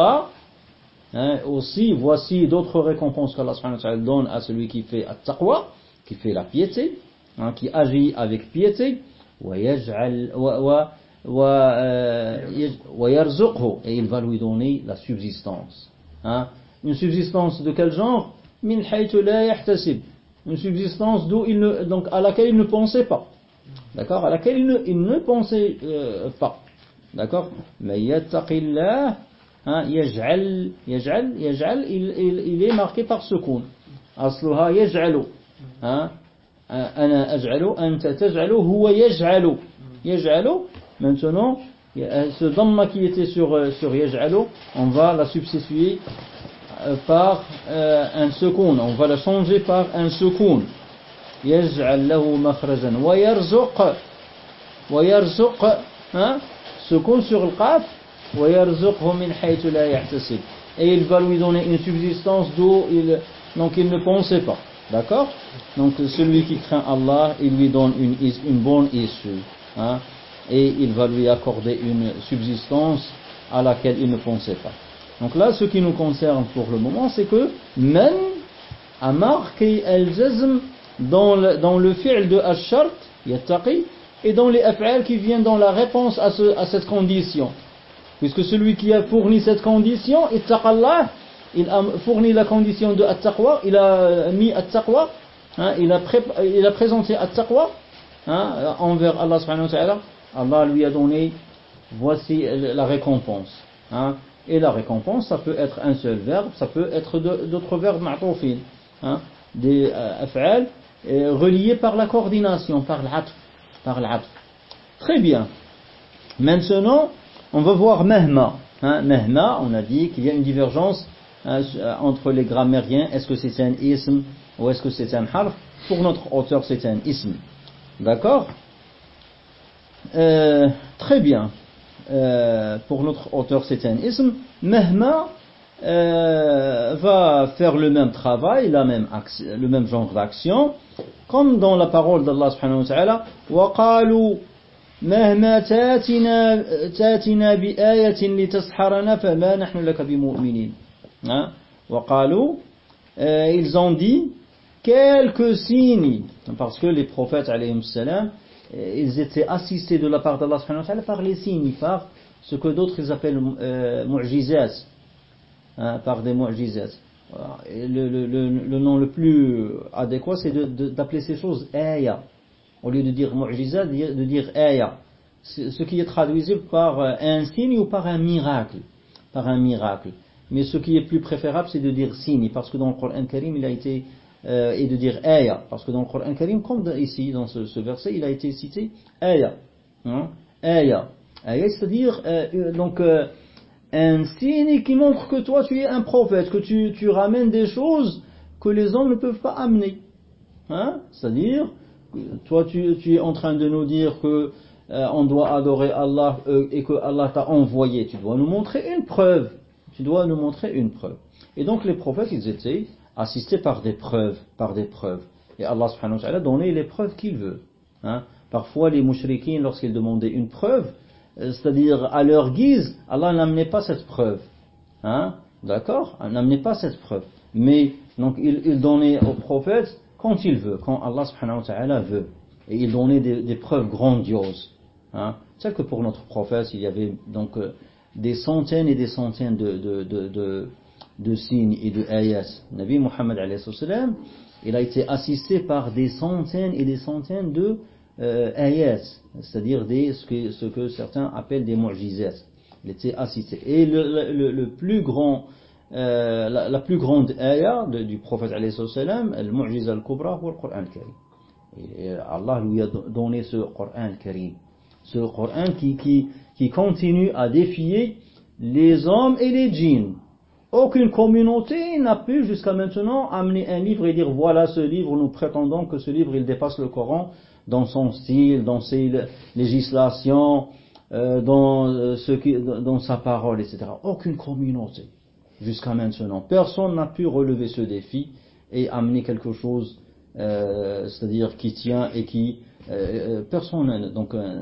Hein, aussi, voici d'autres récompenses qu'Allah donne à celui qui fait at-taqwa, qui fait la piété, hein, qui agit avec piété, euh, et il va lui donner la subsistance. Hein. Une subsistance de quel genre Une subsistance d'où il ne, donc à laquelle il ne pensait pas. D'accord? À laquelle il ne, il ne pensait euh, pas. D'accord? Mais yattaqillah Hein, yaj'al, yaj'al, yaj'al, il, il, il, est marqué par secoun. Asluha yaj'alu. Hein, ana aj'alu, anta taj'alu, huwa yaj'alu. Yaj'alu, maintenant, ce dhamma qui était sur, euh, sur yaj'alu, on va la substituer par euh, un secoun. On va la changer par un secoun. يجعل له مخرجا ويرزق ويرزق hein, secoun sur le qaf et il va lui donner une subsistance d'où il, donc il ne pensait pas. D'accord Donc celui qui craint Allah, il lui donne une, une bonne issue. Hein, et il va lui accorder une subsistance à laquelle il ne pensait pas. Donc là, ce qui nous concerne pour le moment, c'est que men a marqué al-jazm dans le, dans le fi'l de ash-shart, yattaqi, et dans les af'al qui viennent dans la réponse à, ce, à cette condition. Puisque celui qui a fourni cette condition, ittaqallah, il a fourni la condition de at-taqwa, il a mis at-taqwa, hein, il, a il a présenté at-taqwa hein, envers Allah subhanahu wa ta'ala. Allah lui a donné, voici la récompense. Hein. Et la récompense, ça peut être un seul verbe, ça peut être d'autres verbes ma'toufin, hein, des euh, af'al, reliés par la coordination, par l'atf. Par. Très bien. Maintenant, on va voir Mehma. Hein, mehma, on a dit qu'il y a une divergence hein, entre les grammairiens. Est-ce que c'est un ism ou est-ce que c'est un harf? Pour notre auteur, c'est un ism. D'accord? Euh, Très bien. Euh, pour notre auteur, c'est un ism. Mehma euh, va faire le même travail, la même le même genre d'action, comme dans la parole d'Allah subhanahu wa ta'ala. مهما تاتنا, تاتنا بآية لتسحرنا فما نحن لك بمؤمنين وقالوا ils ont dit quelques signes parce que les prophètes alayhi salam ils étaient assistés de la part d'Allah par les signes par ce que d'autres ils appellent euh, hein, par des mu'jizat. Le, nom le plus adéquat, c'est d'appeler ces choses ayah. Au lieu de dire mu'jizat, de dire ayah. Ce qui est traduisible par un signe ou par un miracle. Par un miracle. Mais ce qui est plus préférable, c'est de dire signe, parce que dans le Coran Karim, il a été, euh, et de dire ayah, parce que dans le Coran Karim, comme ici, dans ce, verset, il a été cité ayah. Hein? Ayah, c'est-à-dire, euh, donc, euh, un signe qui montre que toi tu es un prophète, que tu, tu ramènes des choses que les hommes ne peuvent pas amener. Hein? C'est-à-dire, toi tu, tu, es en train de nous dire que euh, on doit adorer Allah et que Allah t'a envoyé. Tu dois nous montrer une preuve. Tu dois nous montrer une preuve. Et donc les prophètes, ils étaient assistés par des preuves, par des preuves. Et Allah subhanahu wa ta'ala donnait les preuves qu'il veut. Hein? Parfois les mouchriquins, lorsqu'ils demandaient une preuve, euh, c'est-à-dire à leur guise, Allah n'amenait pas cette preuve. Hein? D'accord? N'amenait pas cette preuve. Mais donc il, il, donnait aux prophètes quand il veut, quand Allah subhanahu wa ta'ala veut. Et il donnait des, preuves grandioses. Hein? C'est que pour notre prophète, il y avait donc euh, des centaines et des centaines de signes et de ayats. Nabi Muhammad il a été assisté par des centaines et des centaines de euh, ayats, c'est-à-dire ce, que, ce que certains appellent des mu'jizat. Il était assisté. Et le, le, le plus grand, euh, la, plus grande ayah de, du prophète salam, le mu'jiza al-kubra, c'est le Coran karim. Et Allah lui a donné ce Coran karim. Ce Coran qui, qui, qui continue à défier les hommes et les djinns. Aucune communauté n'a pu jusqu'à maintenant amener un livre et dire voilà ce livre, nous prétendons que ce livre il dépasse le Coran dans son style, dans ses législations, euh, dans, euh, ce qui, dans sa parole, etc. Aucune communauté jusqu'à maintenant. Personne n'a pu relever ce défi et amener quelque chose, euh, c'est-à-dire qui tient et qui personne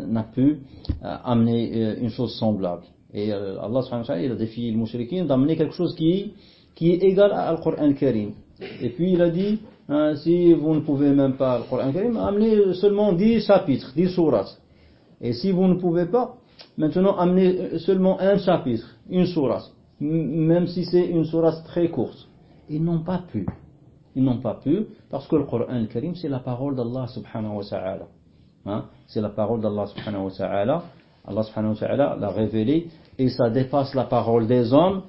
n'a pu amener une chose semblable. Et Allah wa ta'ala il a défié les mouchriquins d'amener quelque chose qui, qui est égal à Al-Qur'an Karim. Et puis il a dit Hein, si vous ne pouvez même pas le Coran Karim, amenez seulement 10 chapitres, 10 sourates. Et si vous ne pouvez pas, maintenant amenez seulement un chapitre, une sourate, même si c'est une sourate très courte. Ils n'ont pas pu. Ils n'ont pas pu, parce que le Coran Karim, c'est la parole d'Allah subhanahu wa ta'ala. Hein? C'est la parole d'Allah subhanahu wa ta'ala. Allah subhanahu wa ta'ala l'a révélé, et ça dépasse la parole des hommes,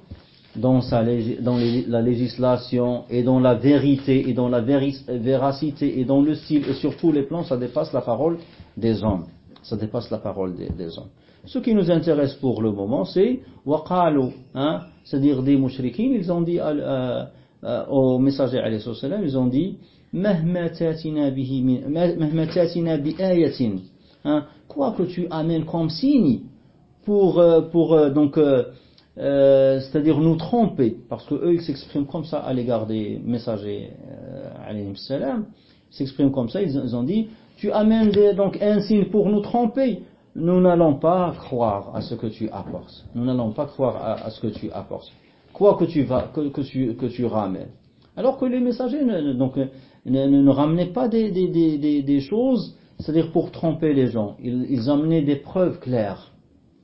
dans, sa, la législation et dans la vérité et dans la véracité et dans le style et sur tous les plans, ça dépasse la parole des hommes. Ça dépasse la parole des, hommes. Ce qui nous intéresse pour le moment, c'est waqalu, hein, c'est-à-dire des mouchriquins, ils ont dit euh, euh, au messager alayhi ils ont dit tatina bi ayatin, hein, quoi que tu amènes comme signe pour euh, pour euh, donc euh, euh, c'est-à-dire nous tromper, parce que eux ils s'expriment comme ça à l'égard des messagers, euh, salam, s'expriment comme ça, ils, ont dit, tu amènes donc un signe pour nous tromper, nous n'allons pas croire à ce que tu apportes, nous n'allons pas croire à, ce que tu apportes, quoi que tu vas, que, que, tu, que tu ramènes. Alors que les messagers ne, donc, ne, ramenaient pas des, des, des, des choses, c'est-à-dire pour tromper les gens, ils, ils amenaient des preuves claires,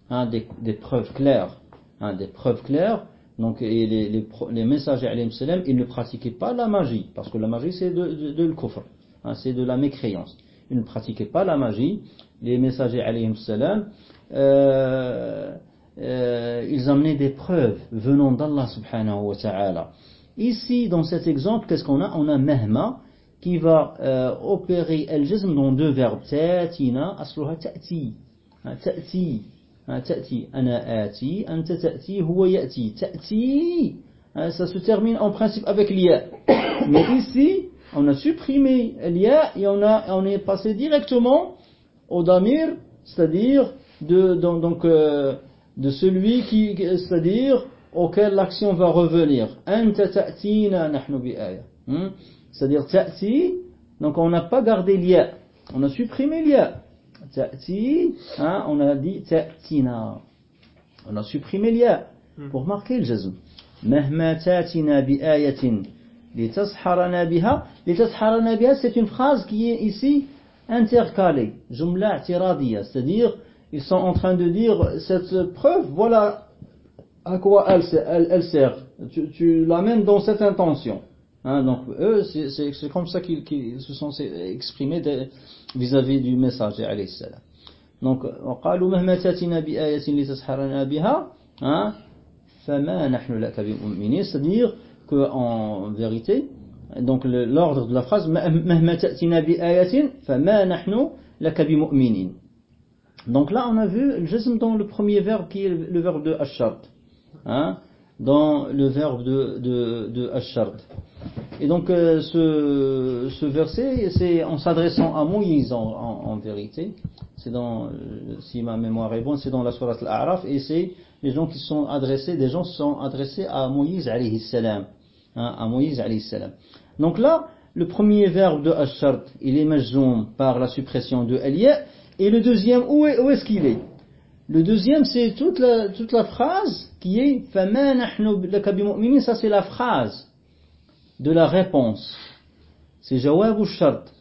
hein, des, preuves claires. Hein, des preuves claires. Donc, les, les, les messagers, ils ne pratiquaient pas la magie, parce que la magie c'est de, de, l'kufr, hein, c'est de la mécréance. Ils ne pratiquaient pas la magie. Les messagers, euh, euh, ils amenaient des preuves venant d'Allah subhanahu wa ta'ala. Ici, dans cet exemple, qu'est-ce qu'on a? On a mahma qui va euh, opérer al-jazm dans deux verbes. Ta'tina, asluha ta'ti. Hein, ta'ti. Hein, ta'ti. Ana ati, anta ta'ti, huwa ya'ti. Ta'ti. Hein, ça se termine en principe avec l'ia. Mais ici, on a supprimé l'ia et on, a, on est passé directement au damir, c'est-à-dire de, donc, euh, de celui qui, c'est-à-dire auquel l'action va revenir. Anta ta'tina nahnu bi'aya. Hmm? C'est-à-dire ta'ti donc on n'a pas gardé l'ia on a supprimé l'ia Ta'ti, hein, on a dit ta'tina. On a supprimé l'ia pour marquer le jazm. Mahma ta'tina bi ayatin litasharana biha. Litasharana biha, c'est une phrase qui est ici intercalée. Jumla tiradiya, c'est-à-dire ils sont en train de dire cette preuve, voilà à quoi elle, elle, elle sert Tu, tu l'amènes dans cette intention. Hein, donc eux, c'est comme ça qu'ils se sont exprimés vis-à-vis du messager alayhi salam. Donc, وقالوا مهما تاتنا بآية لتسحرنا بها hein, فما نحن لك بمؤمنين c'est-à-dire que en vérité donc l'ordre de la phrase مهما تأتنا بآية فما نحن لك بمؤمنين donc là on a vu le jazm dans le premier verbe qui est le verbe de ashart hein, dans le verbe de, de, de ashart et donc euh, ce, ce verset c'est en s'adressant à Moïse en, en, vérité c'est dans, euh, si ma mémoire est bonne, c'est dans la sourate Al-A'raf, et c'est les gens qui sont adressés, des gens sont adressés à Moïse alayhi salam. Hein, à Moïse alayhi salam. Donc là, le premier verbe de Ashart, il est majzoum par la suppression de Aliya, et le deuxième, où est-ce qu'il est? Le deuxième, c'est toute la, toute la phrase qui est فَمَا نَحْنُ لَكَ بِمُؤْمِنِينَ Ça, c'est la phrase de la réponse. C'est جواب الشرط.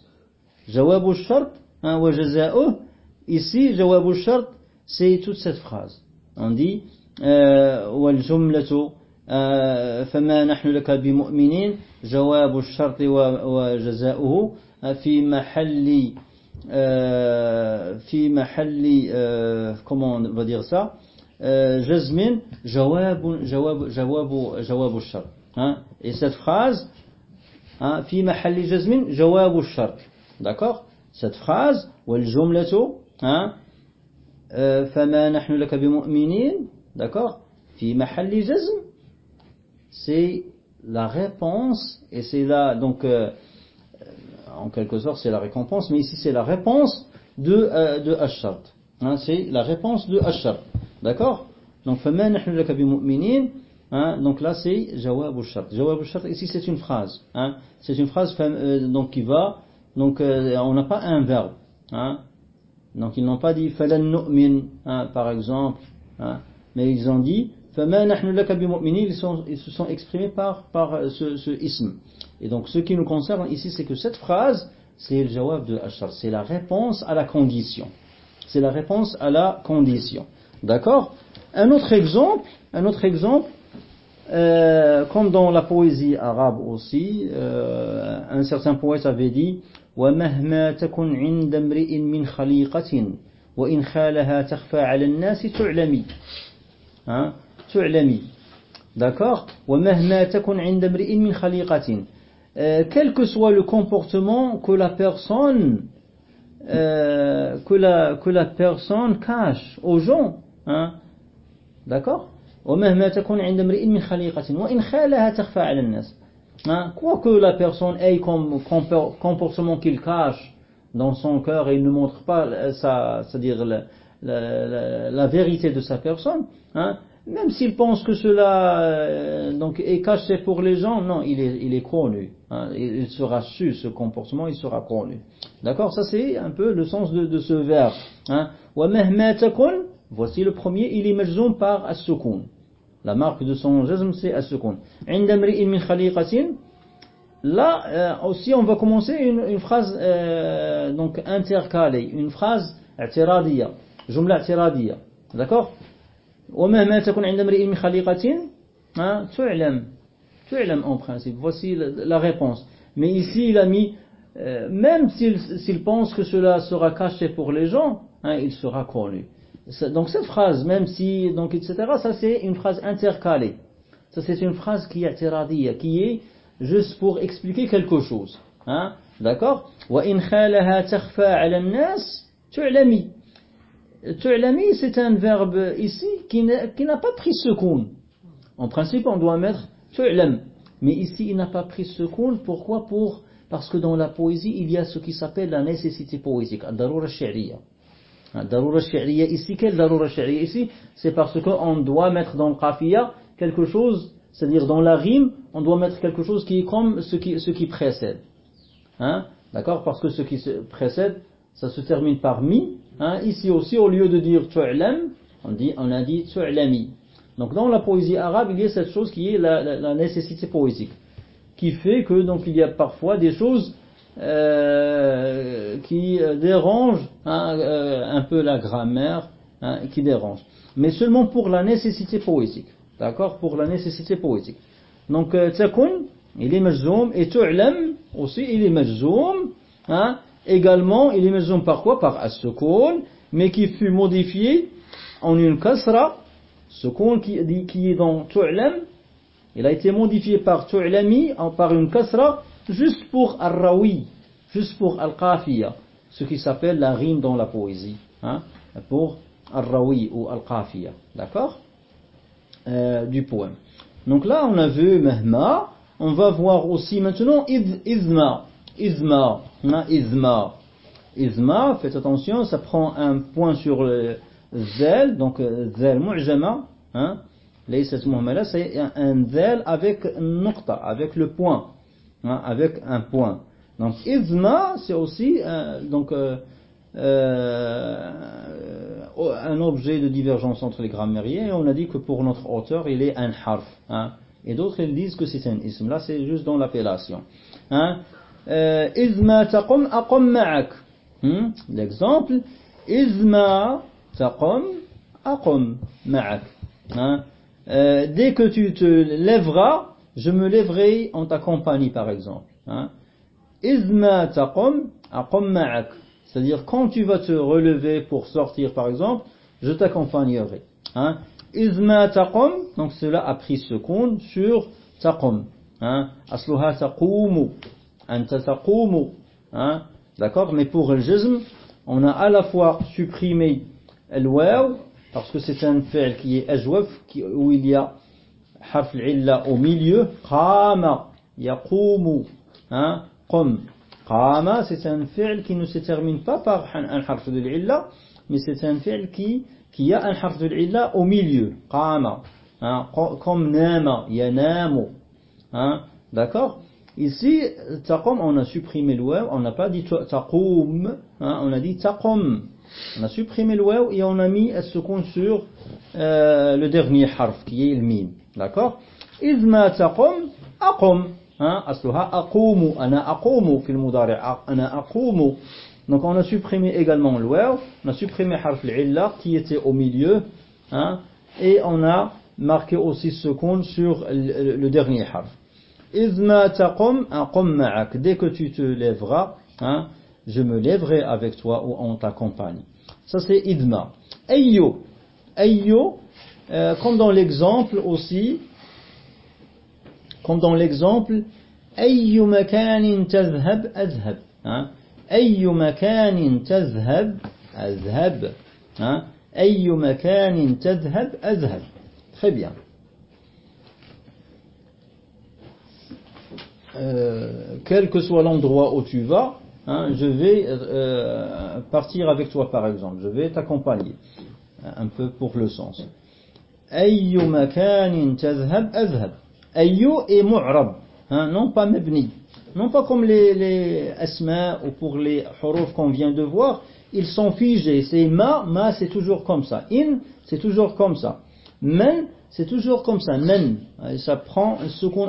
جواب الشرط hein, وجزاؤه Ici, جواب الشرط, c'est toute cette phrase. On dit والجملة فما نحن لك بمؤمنين جواب الشرط وجزاؤه في محل آه، في محل كومون فادير سا جزم جواب جواب جواب جواب الشرط. ها؟ اي سيت فراز في محل جزم جواب الشر داكوغ سيت فراز والجمله ها؟ آه، فما نحن لك بمؤمنين؟ داكوغ في محل جزم سي لا ريبونس اي سي لا دونك en quelque sorte, c'est la récompense, mais ici c'est la réponse de, euh, de Ashart. Hein, c'est la réponse de Ashart. D'accord? Donc, hein, donc là c'est Jawab al-Shart. Jawab ici c'est une phrase. Hein, c'est une phrase euh, donc, qui va, donc euh, on n'a pas un verbe. Hein, donc ils n'ont pas dit Falan nu'min, par exemple, mais ils ont dit fama nahnu laka ils, ils se sont exprimés par, par euh, ce, ce ism. Et donc ce qui nous concerne ici, c'est que cette phrase, c'est le jawab de Ashar, c'est la réponse à la condition. C'est la réponse à la condition. D'accord Un autre exemple, un autre exemple, euh, comme dans la poésie arabe aussi, euh, un certain poète avait dit ومهما تكن عند امرئ من خليقة وإن خالها تخفى على الناس تعلمي hein, تعلمي d'accord ومهما تكن عند امرئ من خليقة euh, quel que soit le comportement que la personne euh, que la que la personne cache aux gens hein, d'accord ومهما تكن عند امرئ من خليقة وإن خالها تخفى على الناس Hein, quoi que la personne ait comme comportement qu'il cache dans son cœur et il ne montre pas sa, c'est-à-dire la, la, la, vérité de sa personne, hein, même s'il pense que cela euh, donc est caché pour les gens, non, il est, il est connu. Hein, il sera su ce comportement, il sera connu. D'accord Ça c'est un peu le sens de, de ce verbe. Hein. Voici le premier, il est majzoum par as-sukun. La marque de son jazm, c'est as-sukun. Là euh, aussi, on va commencer une, une phrase euh, donc intercalée, une phrase اعتراضية, جملة اعتراضية. D'accord ومهما تكون عند امرئ من خليقة تعلم تعلم en principe. Voici la, la réponse. Mais ici, il a mis euh, même s'il pense que cela sera caché pour les gens, hein, il sera connu. Donc cette phrase, même si, donc etc., ça c'est une phrase intercalée. Ça c'est une phrase qui est tiradiya, qui est juste pour expliquer quelque chose. Hein? D'accord وَإِنْ خَالَهَا تَخْفَى عَلَى النَّاسِ تُعْلَمِ Tu'lami, c'est un verbe ici qui n'a pas pris secoun. En principe, on doit mettre tu'lam. Mais ici, il n'a pas pris secoun. Pourquoi? Pour, Parce que dans la poésie, il y a ce qui s'appelle la nécessité poétique, ad-darura shi'riya. Darura shi'riya ici, quelle darura shi'riya ici? C'est parce qu'on doit mettre dans le qafiya quelque chose, c'est-à-dire dans la rime, on doit mettre quelque chose qui est comme ce qui, ce qui précède. Hein? D'accord? Parce que ce qui précède, ça se termine par mi. Hein ici aussi, au lieu de dire tu'lam, on, dit, on a dit tu'lami. Donc dans la poésie arabe, il y a cette chose qui est la, la, la nécessité poétique. Qui fait que donc il y a parfois des choses euh, qui dérange hein, euh, un peu la grammaire, hein, qui dérange. Mais seulement pour la nécessité poétique. d'accord, pour la nécessité poétique. Donc, euh, il est majzoum, et tu'lam aussi, il est majzoum, hein, également, il est majzoum par quoi Par as mais qui fut modifié en une kasra, sukun qui, qui est dans tu'lam, il a été modifié par tu'lami, par une kasra, juste pour al-rawi, juste pour al-qafiya, ce qui s'appelle la rime dans la poésie, hein, pour al-rawi ou al-qafiya, d'accord euh, Du poème. Donc là, on a vu mahma, on va voir aussi maintenant izma, izma, hein, izma. Izma, faites attention, ça prend un point sur le zel, donc euh, zel mu'jama, hein, c'est un zel avec nukta, avec le point, hein, avec un point. Donc izma, c'est aussi euh, donc euh, euh, un objet de divergence entre les grammairiens. Et on a dit que pour notre auteur, il est un harf. Hein. Et d'autres ils disent que c'est un ism. Là, c'est juste dans l'appellation. Hein. Izma taqum aqum ma'ak. Hmm? L'exemple, izma taqum aqum ma'ak. Hein? dès que tu te lèveras, je me lèverai en ta compagnie, par exemple. Hein? Izma taqum aqum ma'ak. C'est-à-dire, quand tu vas te relever pour sortir, par exemple, je t'accompagnerai. Hein? Izma taqum, donc cela a pris seconde sur taqum. Asluha taqumu. Hein? D'accord Mais pour le jism, on a à la fois supprimé le waw, parce que c'est un fait qui est ajwaf, où il y a harf l'illa au milieu, qama, yaqumu, hein, qum. Qama, c'est un fi'l qui ne se termine pas par un harf de l'illa, mais c'est un fi'l qui, qui a un harf de l'illa au milieu. Qama. Hein, comme nama, yanamu. Hein, D'accord? Ici, taqom, on a supprimé le waw, on n'a pas dit taqoum, hein, on a dit taqom. On a supprimé le waw et on a mis ce second sur euh, le dernier harf qui est le mim. D'accord? Izma taqom, aqom. Hein, asluha aqumu, ana aqumu fil ana aqumu. Donc on a supprimé également le waw, on a supprimé harf l'illa qui était au milieu, hein, et on a marqué aussi ce seconde sur le dernier harf. Izma taqum ma'ak. Dès que tu te lèveras, hein, je me lèverai avec toi ou on t'accompagne. Ça c'est idma. Ayyo. Ayyo, euh, comme dans l'exemple aussi, comme dans l'exemple, ayyu makanin tazhab azhab. Hein. Ayyu makanin tazhab azhab. Hein. Ayyu makanin tazhab azhab. Très bien. Euh, quel que soit l'endroit où tu vas, hein, je vais euh, euh, partir avec toi par exemple, je vais t'accompagner, un peu pour le sens. Ayyu makanin tazhab azhab. Ayyu est mu'rab, hein, non pas mebni. Non pas comme les, les asma ou pour les huruf qu'on vient de voir, ils sont figés. C'est ma, ma c'est toujours comme ça. In, c'est toujours comme ça. Men, c'est toujours comme ça. Men, ça prend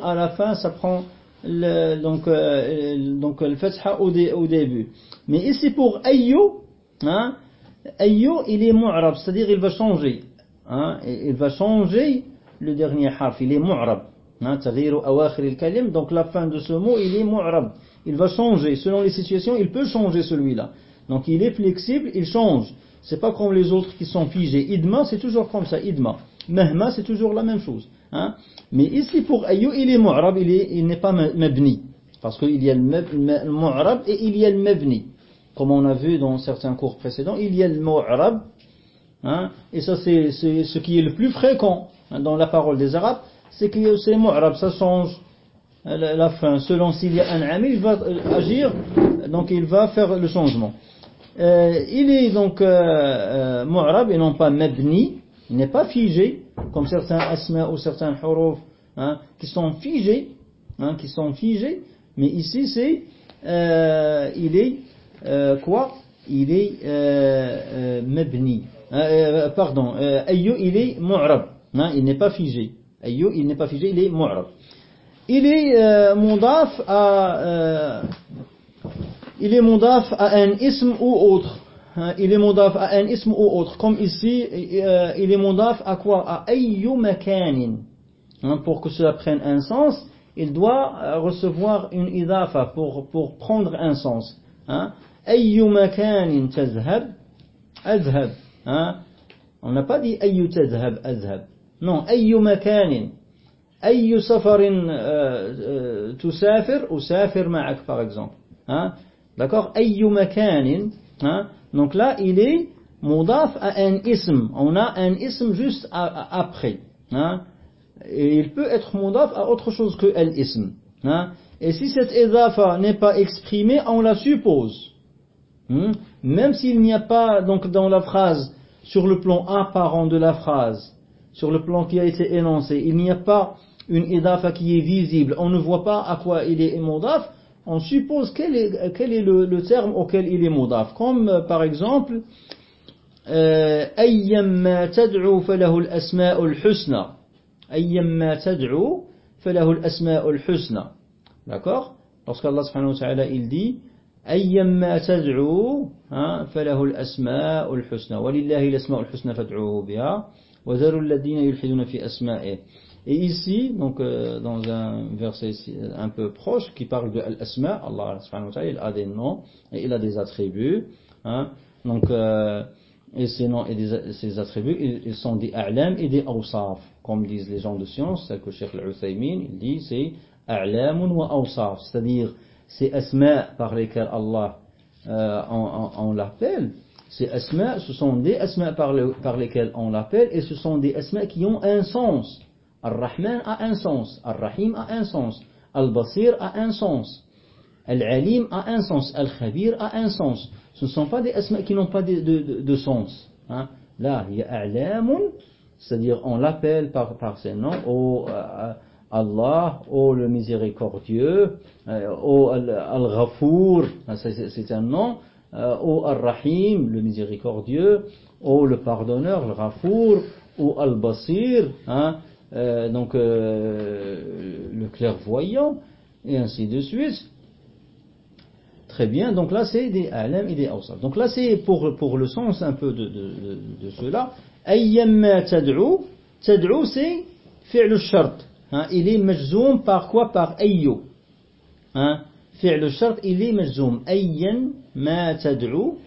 à la fin, ça prend le, donc, euh, donc le fatha au, au, début. Mais ici pour ayyu, hein, il est mu'rab, c'est-à-dire il va changer. Hein, il va changer le dernier harf, il est mu'rab. Hein, donc la fin de ce mot, il est mu'rab. Il va changer. Selon les situations, il peut changer celui-là. Donc il est flexible, il change. C'est pas comme les autres qui sont figés. Idma, c'est toujours comme ça, idma. Mahma, c'est toujours la même chose. Hein. Mais ici, pour ayu, il est mu'rab, il n'est pas mabni. Parce qu'il y a le mu'rab et il y a le mabni. Comme on a vu dans certains cours précédents, il y a le mu'rab. Hein, et ça, c'est ce qui est le plus fréquent dans la parole des Arabes c'est que c'est mu'rab, ça change la, fin. Selon s'il y a un ami, il va agir, donc il va faire le changement. Euh, il est donc euh, euh, et non pas mabni, il n'est pas figé, comme certains asma ou certains huruf hein, qui sont figés, hein, qui sont figés, mais ici c'est, euh, il est quoi? Il est mabni. pardon, ayyu, il est mu'rab, hein, il n'est pas figé il n'est pas figé, il est mu'rab. Il est euh, à euh, il est mudaf à un ism ou autre. hein, il est modaf à un ism ou autre. Comme ici, euh, il est modaf à quoi À ayyu makanin. Hein, pour que cela prenne un sens, il doit euh, recevoir une idafa pour, pour prendre un sens. Hein. Ayyu makanin tazhab, azhab. Hein. On n'a pas dit ayyu tazhab, azhab. Non, ayyu makanin. أي سفر تسافر أسافر معك par exemple hein d'accord أي مكان hein donc là il est mudaf à un ism. On a un ism juste après hein. Et il peut être mudaf à autre chose que l'ism hein. Et si cette idafa n'est pas exprimée on la suppose hein. Même s'il n'y a pas donc dans la phrase sur le plan apparent de la phrase sur le plan qui a été énoncé il n'y a pas une idafa qui est visible, on ne voit pas à quoi il est modaf, on suppose quel est, quel est le, le, terme auquel il est modaf. Comme euh, par exemple, أيما تدعو فله الأسماء الحسنى أيما تدعو فله الأسماء الحسنى D'accord? Lorsqu'Allah subhanahu wa ta'ala il dit أيما تدعو فله الأسماء الحسنى ولله الأسماء الحسنى فادعوه بها وذروا الذين يلحدون في أسمائه Et ici, donc euh, dans un verset un peu proche qui parle de Al-Asma, Allah il a des noms et il a des attributs. Hein, donc, euh, et ces noms et ces attributs, ils, sont des a'lam et des awsaf. Comme disent les gens de science, celle que Cheikh Al-Uthaymin, il dit, c'est a'lamun wa awsaf. C'est-à-dire, ces asma par lesquels Allah, euh, on, l'appelle, ces asma, ce sont des asma par, par lesquels on l'appelle et ce sont des asma qui ont un sens. Ar-Rahman a un sens, Ar-Rahim a un sens, Al-Basir a un sens, Al-Alim a un sens, Al-Khabir a un sens. Ce ne sont pas des asma qui n'ont pas de, sens. Hein. Là, il y a A'lamun, c'est-à-dire on l'appelle par, par ses noms, au euh, Allah, au le miséricordieux, euh, au Al-Ghafour, c'est un nom, euh, au Ar-Rahim, le miséricordieux, au le pardonneur, le Ghafour, au Al-Basir, hein, euh, donc euh, le clairvoyant, et ainsi de suite. Très bien, donc là c'est des alam et des awsaf. Donc là c'est pour, pour le sens un peu de, de, de, de cela. Ayyamma tad'u, tad'u c'est fi'l shart. Hein, il est majzoum par quoi? Par ayyo. Hein, fi'l shart, il est majzoum. Ayyan ma tad'u.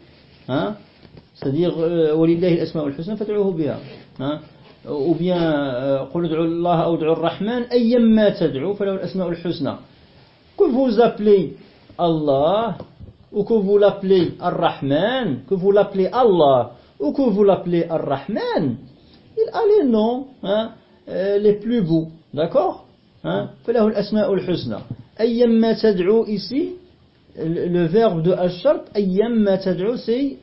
Hein, c'est-à-dire, walillahi al-asma'ul husna fad'uhu biha. أو بيان آه، قل ادعوا الله أو ادعوا الرحمن أيا ما تدعوا فله الأسماء الحسنى. كو فوز أبلي الله وكو فوز أبلي الرحمن كو فوز أبلي الله وكو فوز أبلي الرحمن. Il a les لي بلو بو داكوغ فله الأسماء الحسنى. أيا ما تدعوا إيسي لو فيرب دو الشرط أيما تدعوا c'est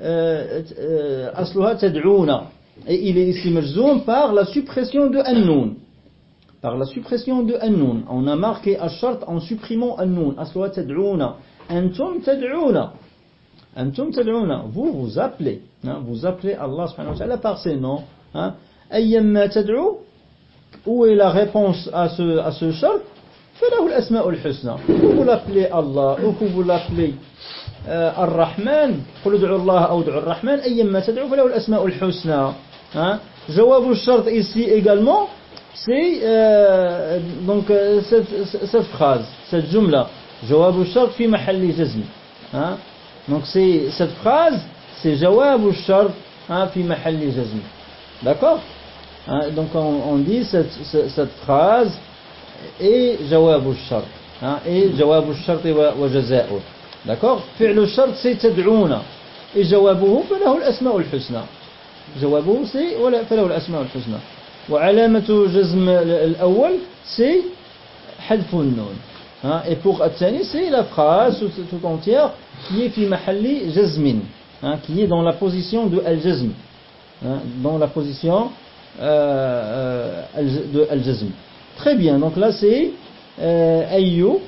euh, euh أصلها تدعونا. Et il est ici majzoum par la suppression de an Par la suppression de an On a marqué ashart en supprimant an-nun. Aswa tad'ouna. Antum tad'ouna. Antum tad'ouna. Vous vous appelez. Hein, vous appelez Allah subhanahu wa ta'ala par ses noms. Hein. Ayyamma tad'ou. Où est la réponse à ce, à ce shart فله الأسماء الحسنى. Vous l'appelez Allah ou que vous l'appelez الرحمن قل ادعوا الله أو ادعوا الرحمن أيما تدعوا فله الأسماء الحسنى Hein? Jawab shart ici également, c'est euh, donc euh, cette, cette, phrase, cette jumla. Jawab shart fi mahalli jazm. Hein? Donc c'est cette phrase, c'est jawab shart hein, fi mahalli jazm. D'accord? Donc on, on dit cette, cette, cette, phrase et jawab shart. Hein? Et jawab shart wa, jaza'u. D'accord Fi'l shart c'est tad'una. Et jawabuhu falahu al-asma'u al-husna. جوابه سي ولا فله الأسماء الحسنى وعلامة جزم الأول سي حذف النون hein, et pour الثاني c'est la phrase tout entière qui est في محل جزم hein, qui est dans la position de al-jazm hein, dans la position euh, euh, de al-jazm très bien donc là c'est euh, ayyo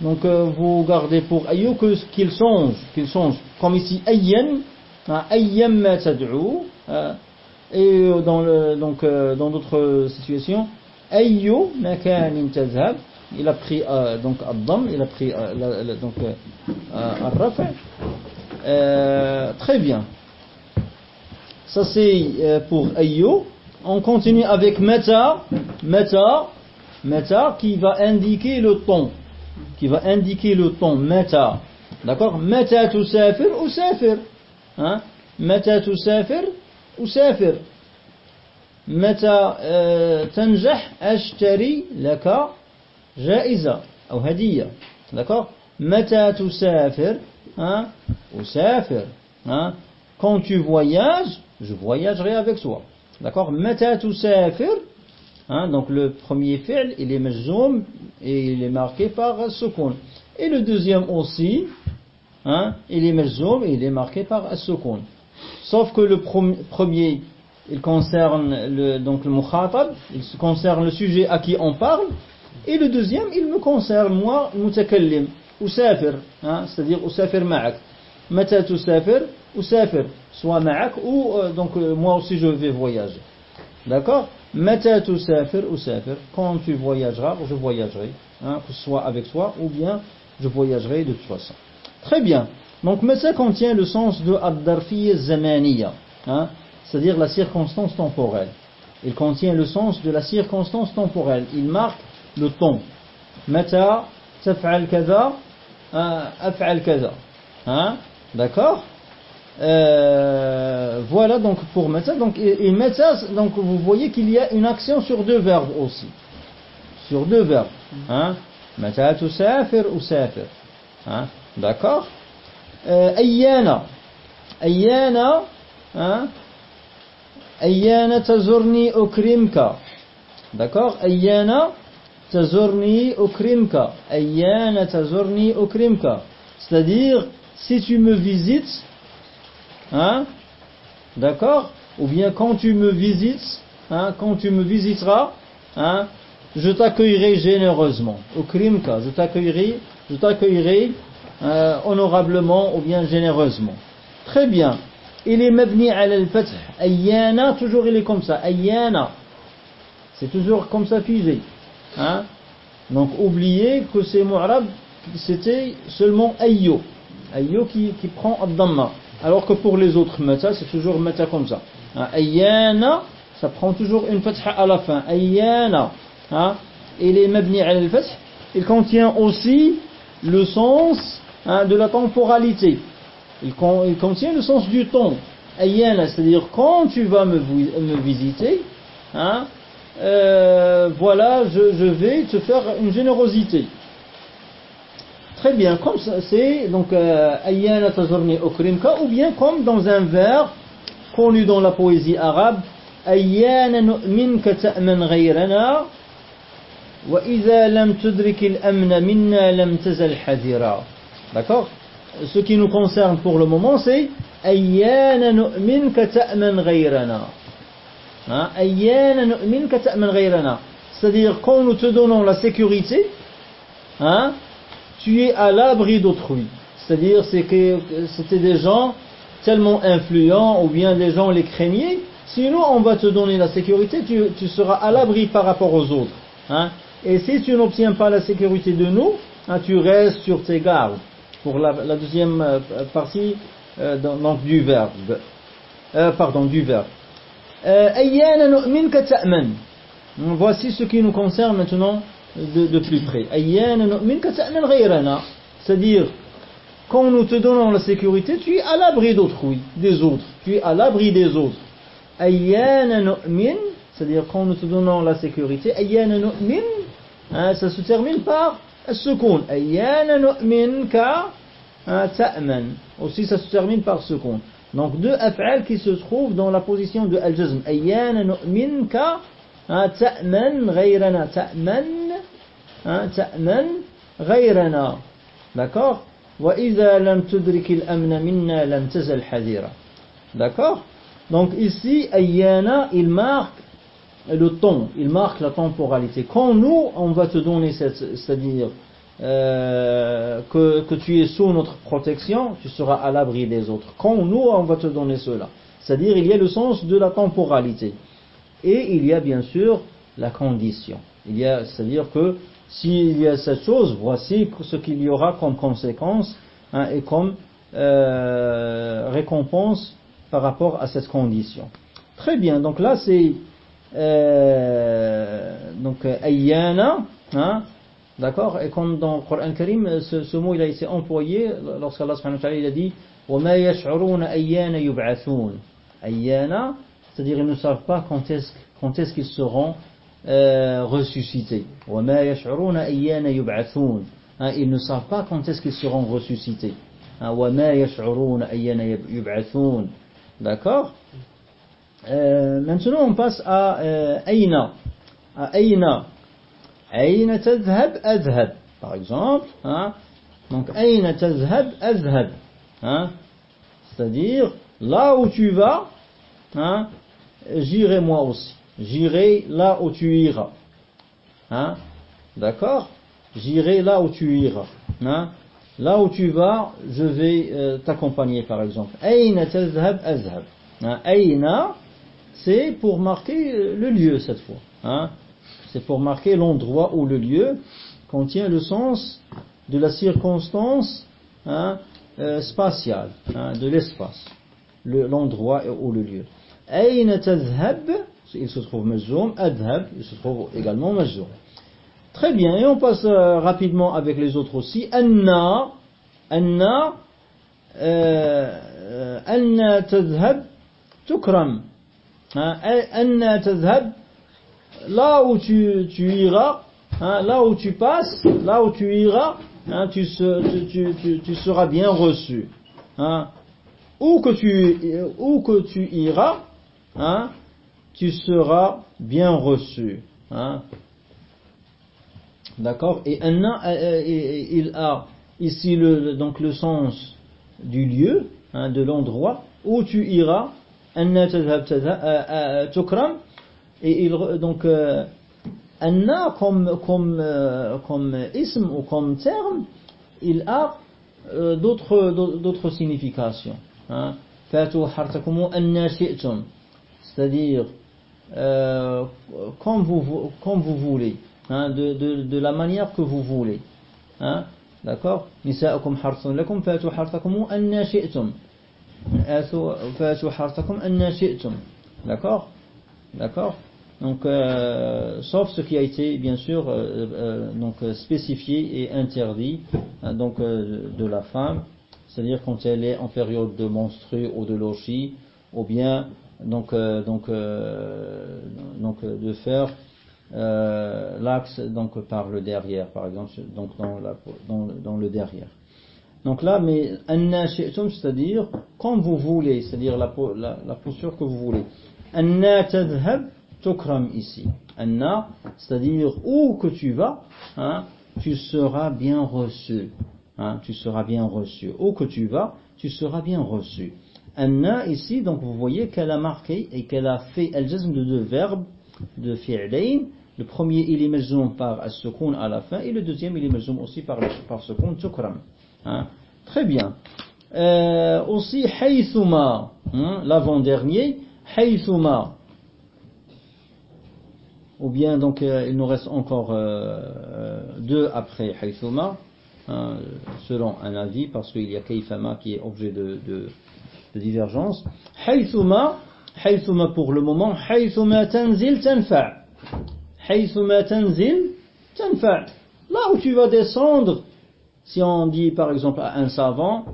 donc euh, vous gardez pour ayyo que qu'il songe qu'il songe comme ici ayyan ayyam ma tad'u euh, et dans le, donc euh, dans d'autres situations, ayyu makanin tazhab, il a pris euh, donc ad il a pris donc al-rafa. Euh, très bien. Ça c'est euh, pour Ayo. On continue avec Meta. Meta. Meta qui va indiquer le ton. Qui va indiquer le ton. Meta. D'accord? Meta ou safir? Hein متى تسافر أسافر متى تنجح أشتري لك جائزة أو هدية d'accord متى تسافر hein, أسافر hein, quand tu voyages je voyagerai avec toi d'accord متى تسافر hein, donc le premier fi'l il est majzoum et il est marqué par sukun et le deuxième aussi hein, il est majzoum et il est marqué par sukun Sauf que le premier, il concerne le, donc le mukhatab, il concerne le sujet à qui on parle, et le deuxième, il me concerne moi, mutakallim, usafir, hein, c'est-à-dire usafir ma'ak. Mata tusafir, usafir, soit ma'ak, ou euh, donc euh, moi aussi je vais voyager. D'accord? Mata tusafir, usafir, quand tu voyageras, je voyagerai, hein, que ce soit avec toi, ou bien je voyagerai de toute façon. Très bien. Donc Mesa contient le sens de ad-darfiyya zamaniya, hein, c'est-à-dire la circonstance temporelle. Il contient le sens de la circonstance temporelle. Il marque le ton. Meta taf'al kaza, hein, af'al kaza. Hein, D'accord? Euh, Voilà donc pour meta. Donc, et, meta, donc vous voyez qu'il y a une action sur deux verbes aussi. Sur deux verbes. Hein? Meta tusafir ou safir. D'accord euh, Ayana. Ayana. Ayana hein? tazurni ukrimka. D'accord? Ayana tazurni ukrimka. Ayana tazurni ukrimka. C'est-à-dire, si tu me visites, hein, d'accord? Ou bien quand tu me visites, hein, quand tu me visiteras, hein, je t'accueillerai généreusement. Ukrimka, je t'accueillerai, je t'accueillerai euh, honorablement ou bien généreusement. Très bien. Il est mabni al al-fath. Ayyana, toujours il est comme ça. Ayyana. C'est toujours comme ça figé. Hein? Donc oubliez que c'est mu'rab, c'était seulement ayyo. Ayyo qui, qui prend ad-damma. Alors que pour les autres mata, c'est toujours mata comme ça. Hein? Ça prend toujours une fatha à la fin. Ayyana. Hein? Il est mabni al al-fath. Il contient aussi le sens hein, de la temporalité. Il, contient le sens du temps. c'est-à-dire quand tu vas me, visiter, hein, euh, voilà, je, vais te faire une générosité. Très bien, comme c'est donc euh, ayyana tazurni okrimka, ou bien comme dans un vers connu dans la poésie arabe, ayyana nu'minka ta'man ghayrana, wa idha lam tudrik al-amna minna lam tazal hadira. D'accord Ce qui nous concerne pour le moment, c'est Ayyana nu'min ka ta'man ghayrana. Hein, Ayyana nu'min. C'est-à-dire, quand nous te donnons la sécurité, hein, tu es à l'abri d'autrui. C'est-à-dire, c'est que c'était des gens tellement influents, ou bien des gens les craignaient. Sinon, on va te donner la sécurité, tu, seras à l'abri par rapport aux autres. Hein. Et si tu n'obtiens pas la sécurité de nous, tu restes sur tes gardes pour la, deuxième euh, partie euh, donc du verbe. Euh, pardon, du verbe. Voici ce qui nous concerne maintenant de, de plus près. C'est-à-dire, quand nous te donnons la sécurité, tu es à l'abri d'autrui, des autres. Tu es à l'abri des autres. C'est-à-dire, quand nous te donnons la sécurité, hein, ça se termine par السكون أيانا نؤمنك تأمن aussi ça se termine par سكون donc deux af'al qui se trouvent dans la position de al-jazm أيانا نؤمنك تأمن غيرنا تأمن تأمن غيرنا d'accord وإذا لم تدرك الأمن منا لم تزل حذيرا d'accord donc ici أيانا il marque le temps, il marque la temporalité. Quand nous, on va te donner c'est-à-dire euh, que, que, tu es sous notre protection, tu seras à l'abri des autres. Quand nous, on va te donner cela. C'est-à-dire, il y a le sens de la temporalité. Et il y a bien sûr la condition. Il y a, c'est-à-dire que s'il y a cette chose, voici ce qu'il y aura comme conséquence hein, et comme euh, récompense par rapport à cette condition. Très bien, donc là c'est euh, donc ayyana, hein, d'accord, et comme dans le Coran Karim, ce, ce, mot il a été employé lorsqu'Allah subhanahu wa ta'ala il a dit وَمَا يَشْعُرُونَ أَيَّانَ يُبْعَثُونَ Ayyana, c'est-à-dire ils ne savent pas quand est-ce quand est-ce qu'ils seront euh, ressuscités. وَمَا يَشْعُرُونَ أَيَّانَ يُبْعَثُونَ hein, Ils ne savent pas quand est-ce qu'ils seront ressuscités. Hein, وَمَا يَشْعُرُونَ أَيَّانَ يُبْعَثُونَ D'accord Euh, Maintenant on passe à euh, Aïna. À Aïna. Aïna tadhab adhab. Par exemple, hein, donc Aïna tadhab adhab. Hein, C'est-à-dire, là où tu vas, hein, j'irai moi aussi. J'irai là où tu iras. Hein D'accord? J'irai là où tu iras. Hein là où tu vas, je vais euh, t'accompagner par exemple. Aïna tazhab azhab. Aïna, c'est pour marquer le lieu cette fois. Hein c'est pour marquer l'endroit ou le lieu contient le sens de la circonstance hein, euh, spatiale, hein, de l'espace, l'endroit ou le lieu. Aïna tazhab, il se trouve mazzoum, adhab, il se trouve également mazzoum. Très bien, et on passe euh, rapidement avec les autres aussi. Anna, anna, euh, anna tazhab, tukram. Hein, là où tu, tu iras, hein, là où tu passes, là où tu iras, hein, tu, tu, tu, tu, seras bien reçu. Hein. Où, que tu, où que tu iras, hein, tu seras bien reçu. D'accord? Et anna, euh, euh, il a ici le, donc le sens du lieu, de l'endroit où tu iras. Anna euh, tukram. Et il, donc, anna comme, comme, comme ism ou comme terme, il a d'autres, d'autres significations. Hein. Fatu hartakumu anna shi'tum c'est-à-dire euh, comme, vous, comme vous voulez, hein, de, de, de, la manière que vous voulez. D'accord نساؤكم حرث لكم فاتوا حرثكم أن شئتم D'accord? D'accord? Donc, euh, sauf ce qui a été bien sûr euh, euh, donc spécifié et interdit hein, donc de la femme, c'est-à-dire quand elle est en période de menstru ou de lochi, ou bien donc, donc, donc de faire l'axe donc par le derrière, par exemple, donc dans, la, dans, dans le derrière. Donc là, mais anna c'est-à-dire comme vous voulez, c'est-à-dire la, la, posture que vous voulez. Anna tadhab tukram ici. Anna, c'est-à-dire où que tu vas, hein, tu seras bien reçu. Hein, tu seras bien reçu. Où que tu vas, tu seras bien reçu. Anna ici, donc vous voyez qu'elle a marqué et qu'elle a fait al-jazm de deux verbes de fi'layn. Le premier il est majzoum par as-sukun à la fin et le deuxième il est majzoum aussi par, par sukun tukram. Hein? Très bien. Euh, aussi haythuma, hein? l'avant-dernier, haythuma. Ou bien donc euh, il nous reste encore euh, deux après haythuma, hein, selon un avis, parce qu'il y a kayfama qui est objet de divergence. Haythuma, haythuma pour le moment, haythuma tanzil tanfa. Haythuma tanzil tanfa. Là où tu vas descendre, si on dit par exemple à un savant.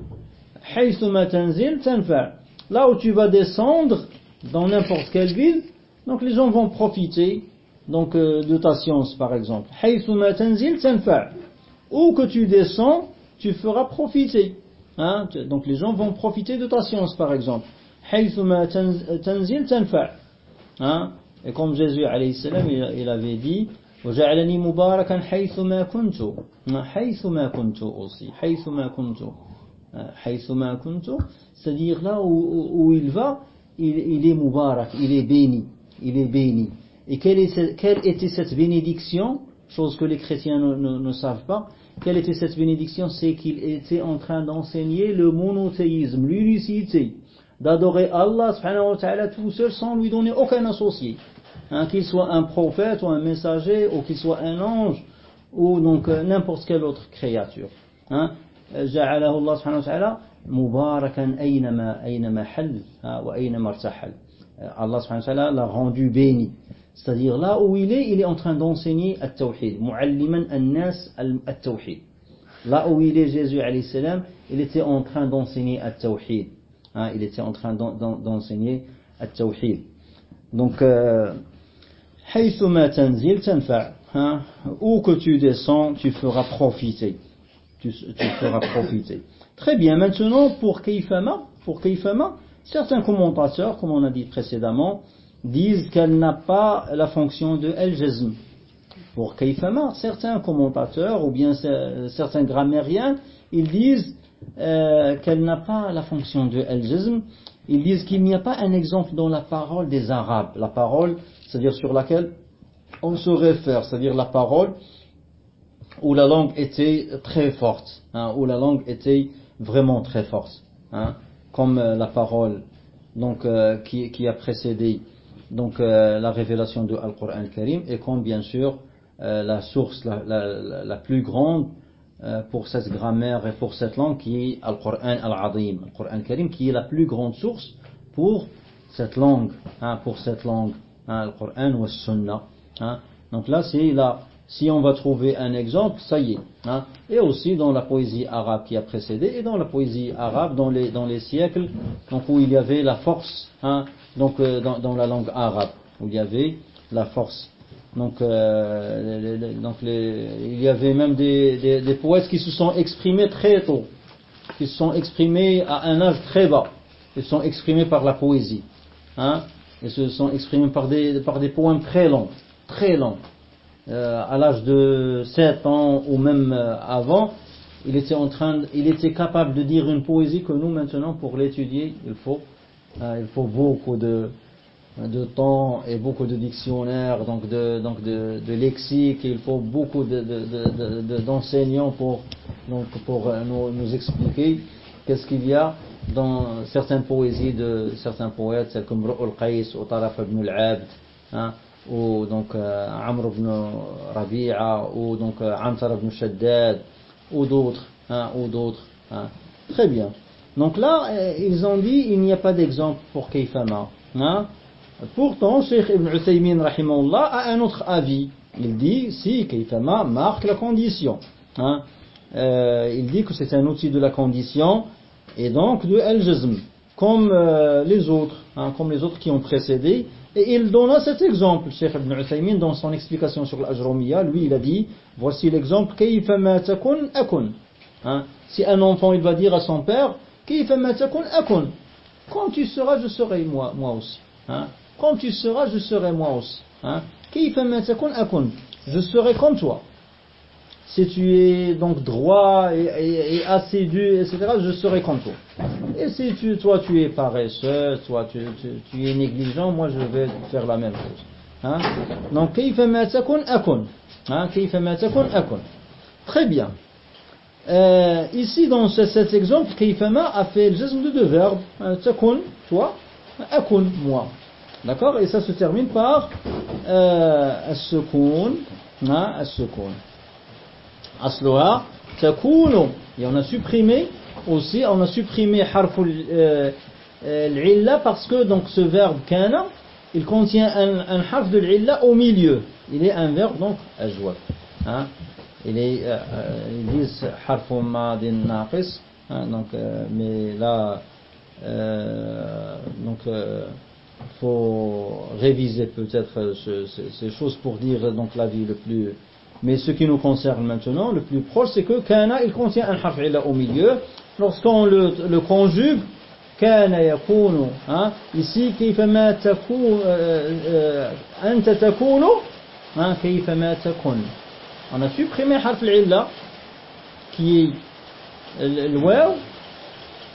Là où tu vas descendre, dans n'importe quelle ville, donc les gens vont profiter donc euh, de ta science par exemple. Où que tu descends, tu feras profiter. Hein, donc les gens vont profiter de ta science par exemple. Hein, et comme Jésus il avait dit وجعلني مباركا حيثما كنت حيثما كنت aussi حيثما كنت حيثما كنت c'est-à-dire là où, où il va il, il, est mubarak il est béni il est béni et quelle, est, quelle était cette bénédiction chose que les chrétiens ne, ne, ne savent pas quelle était cette bénédiction C'est qu'il était en train d'enseigner le monothéisme, l'unicité, d'adorer Allah subhanahu wa ta'ala tout seul sans lui donner aucun associé. Hein, qu'il soit un prophète ou un messager, ou qu'il soit un ange, ou donc euh, n'importe quelle autre créature. Hein. جعله الله سبحانه وتعالى مباركا أينما أينما حل وأينما ارتحل Allah subhanahu wa ta'ala l'a rendu béni c'est-à-dire là où il est il est en train d'enseigner at-tawhid mu'alliman an-nas at-tawhid là où il est Jésus alayhi salam il était en train d'enseigner at-tawhid hein, il était en train d'enseigner at-tawhid donc euh, حيثما تنزل تنفع hein, où que tu descends tu feras profiter tu, feras profiter Très bien, maintenant pour Kaifama, pour Kaifama, certains commentateurs, comme on a dit précédemment, disent qu'elle n'a pas la fonction de El-Jazm. Pour Kaifama, certains commentateurs ou bien certains grammairiens, ils disent euh, qu'elle n'a pas la fonction de El-Jazm. Ils disent qu'il n'y a pas un exemple dans la parole des Arabes. La parole, c'est-à-dire sur laquelle on se réfère, c'est-à-dire la parole où la langue était très forte, hein, où la langue était vraiment très forte, hein, comme euh, la parole donc, euh, qui, a précédé donc, euh, la révélation de Al-Qur'an al-Karim et comme bien sûr la source la, plus grande pour cette grammaire et pour cette langue qui est Al-Qur'an al-Azim, Al-Qur'an al-Karim qui est la plus grande source pour cette langue, hein, pour cette langue, hein, Al-Qur'an ou. Hein. Donc là si on va trouver un exemple, ça y est. Hein. Et aussi dans la poésie arabe qui a précédé, et dans la poésie arabe dans les, siècles où il y avait la force, hein, euh, dans, la langue arabe, où il y avait la force. Donc, euh, il y avait même des, poètes qui se sont exprimés très tôt, qui se sont exprimés à un âge très bas. Ils se sont exprimés par la poésie. Ils se sont exprimés par des, par des poèmes très longs, très longs. Euh, à l'âge de 7 ans ou même euh, avant, il était en train, il était capable de dire une poésie que nous maintenant pour l'étudier, il faut, euh, il faut beaucoup de, de temps et beaucoup de dictionnaires, donc de, donc de, de lexique, il faut beaucoup d'enseignants de, de, pour, donc pour nous, nous expliquer qu'est-ce qu'il y a dans certaines poésies de certains poètes, comme Ru'ul Qais ou Taraf ibn al-Abd, hein, ou donc euh, Amr ibn Rabi'a, ou donc euh, Antar ibn Shaddad, ou d'autres, hein, ou d'autres. Hein. Très bien. Donc là, euh, ils ont dit, il n'y a pas d'exemple pour Kayfama. Pourtant, Sheikh Ibn Uthaymin rahimahullah a un autre avis. Il dit, si Kayfama marque la condition. Euh, il dit que c'est un outil de la condition et donc de al-jazm, comme euh, les autres, hein, comme les autres qui ont précédé, et il donna cet exemple, Cheikh Ibn Uthaymin, dans son explication sur l'Ajromiya, lui il a dit, voici l'exemple, akun. Hein? Si un enfant il va dire à son père, akun. Quand tu seras, je serai moi, moi aussi. Hein? Quand tu seras, je serai moi aussi. Hein? Je serai comme toi si tu es donc droit et, assidu, etc., je serai toi. Et si tu, toi tu es paresseux, toi tu, es négligent, moi je vais faire la même chose. Hein? Donc. Hein? Très bien. Euh, ici, dans cet exemple, kayfama a fait le geste de deux verbes. Hein, takun, toi, akun, moi. D'accord? Et ça se termine par euh, as-sukun. Hein? Asluha takunu et on a supprimé aussi on a supprimé harf euh, euh, l'illa parce que donc ce verbe kana il contient un, un harf de l'illa au milieu. Il est un verbe donc ajwab hein. Il est euh, ils disent harf madin naqis hein, donc mais là donc il faut réviser peut-être ces choses pour dire donc la vie le plus mais ce qui nous concerne maintenant, le plus proche, c'est que kana, il contient un harf au milieu. Lorsqu'on le, conjugue, kana yakunu, hein, ici, kifama takunu, euh, euh, anta takunu, hein, kifama takun. On a supprimé harf illa qui est le waw,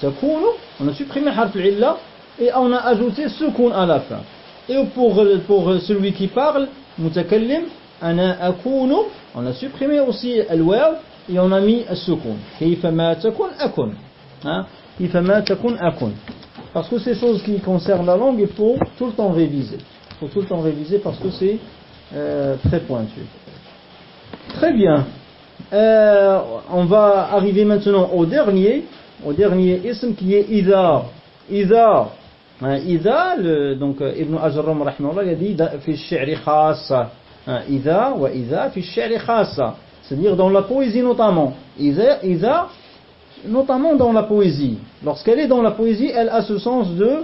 takunu, on a supprimé harf illa et on a ajouté sukun à la fin. Et pour, pour celui qui parle, mutakallim, on a supprimé aussi al-waw et on a mis al-sukun. Kayfama takun akun. Kayfama takun akun. Parce que ces choses qui concernent la langue, il faut tout le temps réviser. Il faut tout le temps réviser parce que c'est euh, très pointu. Très bien. euh, on va arriver maintenant au dernier, au dernier ism qui est Ida. Ida. Hein, Ida, le, donc Ibn Ajram il a dit fi Ida wa Ida fi shi'ri khassa. C'est-à-dire dans la poésie notamment. Ida, Ida, notamment dans la poésie. Lorsqu'elle est dans la poésie, elle a ce sens de,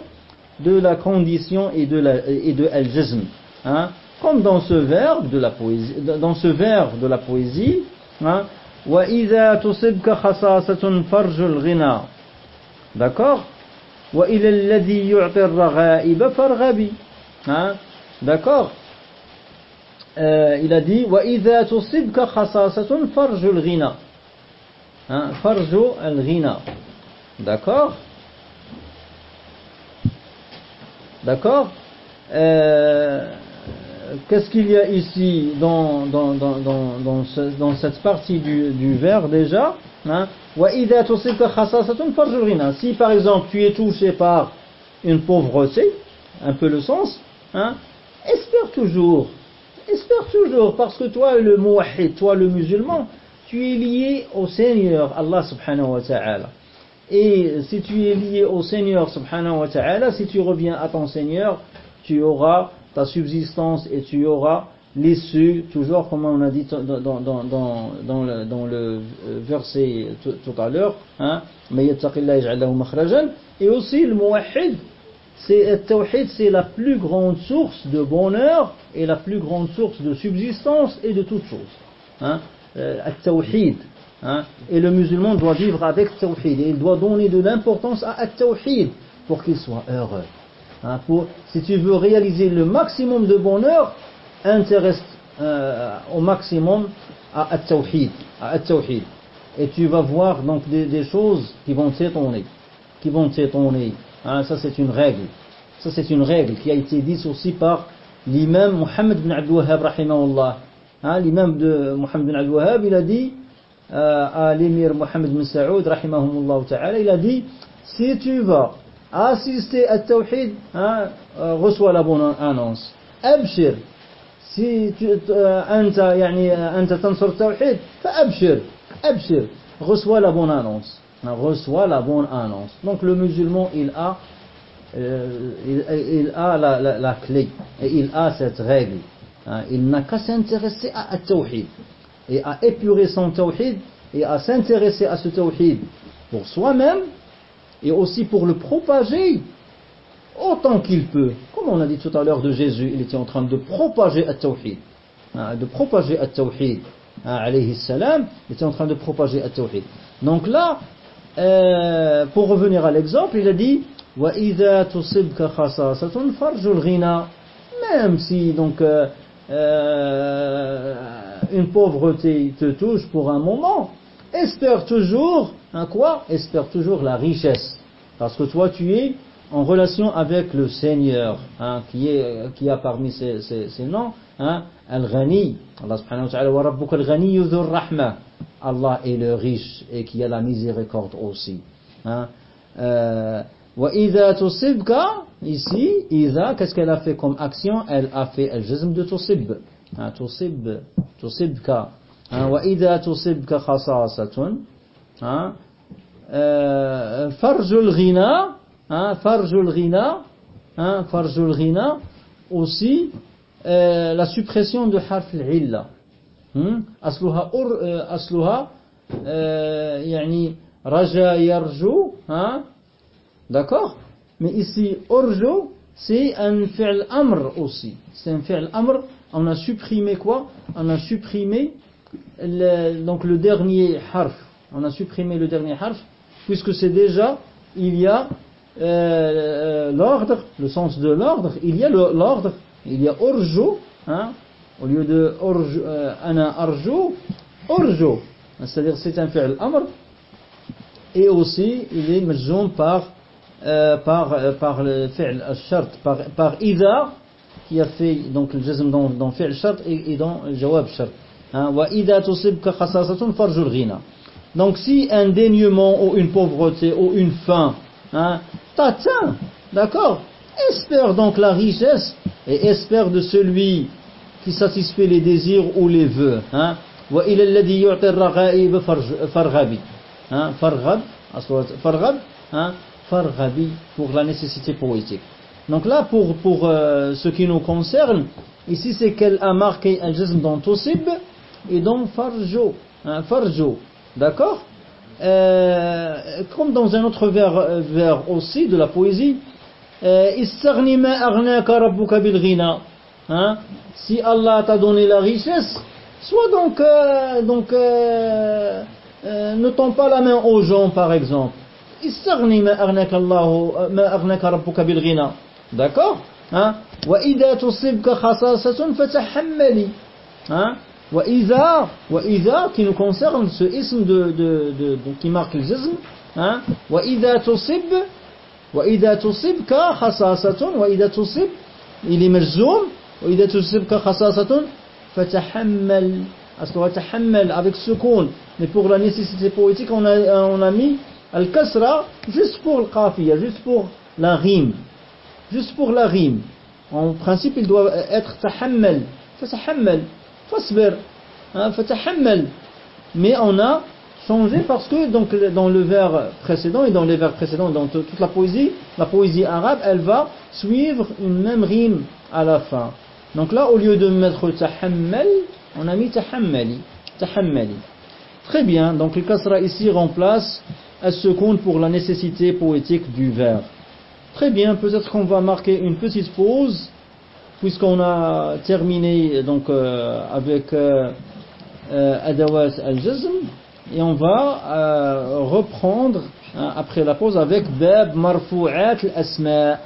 de la condition et de, la, et de al-jazm. Hein, comme dans ce verbe de la poésie, dans ce verbe de la poésie, hein, وإذا تصبك خصاصة فرج الغنى d'accord وإلى الذي يعطي الرغائب فارغبي hein d'accord euh, il a dit وإذا تصبك خصاصة فرج الغنى hein فرج الغنى d'accord d'accord euh, qu'est-ce qu'il y a ici dans, dans, dans, dans, dans cette partie du, du vers déjà hein? Si par exemple tu es touché par une pauvreté, un peu le sens, hein? espère toujours, espère toujours, parce que toi le muwahid, toi le musulman, tu es lié au Seigneur Allah subhanahu wa ta'ala. Et si tu es lié au Seigneur subhanahu wa ta'ala, si tu reviens à ton Seigneur, tu auras ta subsistance et tu auras l'issue, toujours comme on a dit dans, le, le verset tout, tout à l'heure, hein, et aussi le muwahid, c'est c'est la plus grande source de bonheur et la plus grande source de subsistance et de toutes choses. Hein, euh, hein, et le musulman doit vivre avec tawhid et il doit donner de l'importance à tawhid pour qu'il soit heureux. Hein, si tu veux réaliser le maximum de bonheur, intéresse euh, au maximum à At-Tawhid. Et tu vas voir donc des, des choses qui vont t'étonner. Qui vont t'étonner. Hein, ça, c'est une règle. Ça, c'est une règle qui a été dite aussi par l'imam Mohammed bin Abdul Wahhab, hein, l'imam de Mohammed bin Abdul Wahhab, il a dit euh, à l'émir Mohammed bin Saoud, ta'ala, il a dit, si tu vas assister à Tawhid, hein, euh, reçois la bonne annonce. Abshir, si tu, euh, anta, yani, euh, anta tansur Tawhid, fa abshir, abshir, reçois la bonne annonce reçoit la bonne annonce donc le musulman il a euh, il, a la, la, la, clé et il a cette règle hein, il n'a qu'à s'intéresser à, à tawhid et à épurer son tawhid et à s'intéresser à ce tawhid pour soi-même et aussi pour le propager autant qu'il peut. Comme on a dit tout à l'heure de Jésus, il était en train de propager At-Tawhid. Hein, de propager. Hein, alayhi salam, il était en train de propager At-Tawhid. Donc là, euh, pour revenir à l'exemple, il a dit Même si donc euh, euh, une pauvreté te touche pour un moment, espère toujours un quoi? Espère toujours la richesse, parce que toi tu es en relation avec le Seigneur, hein, qui est qui a parmi ses, ses, ses noms hein, Al-Ghani. Allah subhanahu wa ta'ala wa rabbuka al-Ghani rahma. Allah est le riche et qui a la miséricorde aussi. Hein. Euh, ici, idha, qu'est-ce qu'elle a fait comme action? Elle a fait al-jazm de tusib. Hein, tusib, tusibka. Hein, idha tusibka khasasatun. Hein, euh, farjul ghina, hein, hein, aussi euh, la suppression de harf al-illa. Hmm? أصلها أر أصلها يعني رجا يرجو hein? d'accord mais ici urju c'est un fi'l amr aussi c'est un fi'l amr on a supprimé quoi on a supprimé le, donc le dernier harf on a supprimé le dernier harf puisque c'est déjà il y a euh, l'ordre, le sens de l'ordre, il y a l'ordre, il y a urju, hein, Au lieu de euh, ana arju, urju, c'est-à-dire c'est un fi'l amr, et aussi il est majzoum par, euh, par, euh, par le fi'l al-shart, par, par ida, qui a fait donc le jazm dans, dans fi'l shart et, et dans le jawab shart. Hein, wa ida tusibka farjul ghina. Donc si un dénuement ou une pauvreté ou une faim hein, t'atteint, d'accord Espère donc la richesse et espère de celui qui satisfait les désirs ou les vœux. Hein وإلى الذي يعطي الرغائب فرغبي hein, farghab farghab hein, farghabi pour la nécessité poétique donc là pour, pour euh, ce qui nous concerne ici c'est qu'elle a marqué un jazm dans tosib et dans farjo hein, farjo d'accord euh, comme dans un autre vers, vers aussi de la poésie استغني ما أغناك ربك بالغنى hein, si Allah t'a donné la richesse Soit donc, euh, donc euh, euh, ne tends pas la main aux gens, par exemple. استغني ما أغناك الله ما أغناك ربك بالغنى d'accord hein وإذا تصبك خصاصة فتحملي hein وإذا وإذا qui nous concerne ce ism de, de, de, de qui marque le jism hein وإذا تصب وإذا تصبك خصاصة وإذا تصب il est مجزوم وإذا تصبك خصاصة فتحمل أصله تحمل avec seconde mais pour la nécessité poétique on a, on a mis al-kasra juste pour le qafiya juste pour la rime juste pour la rime en principe il doit être tahammal فتحمل فاصبر فتحمل mais on a changé parce que donc dans le vers précédent et dans les vers précédents dans toute la poésie la poésie arabe elle va suivre une même rime à la fin Donc là, au lieu de mettre tahammal, on a mis tahammali. Tahammali. Très bien, donc le kasra ici remplace un seconde pour la nécessité poétique du vers. Très bien, peut-être qu'on va marquer une petite pause, puisqu'on a terminé donc euh, avec euh, euh, Adawat al-Jazm, et on va euh, reprendre hein, après la pause avec Bab Marfu'at al-Asma'.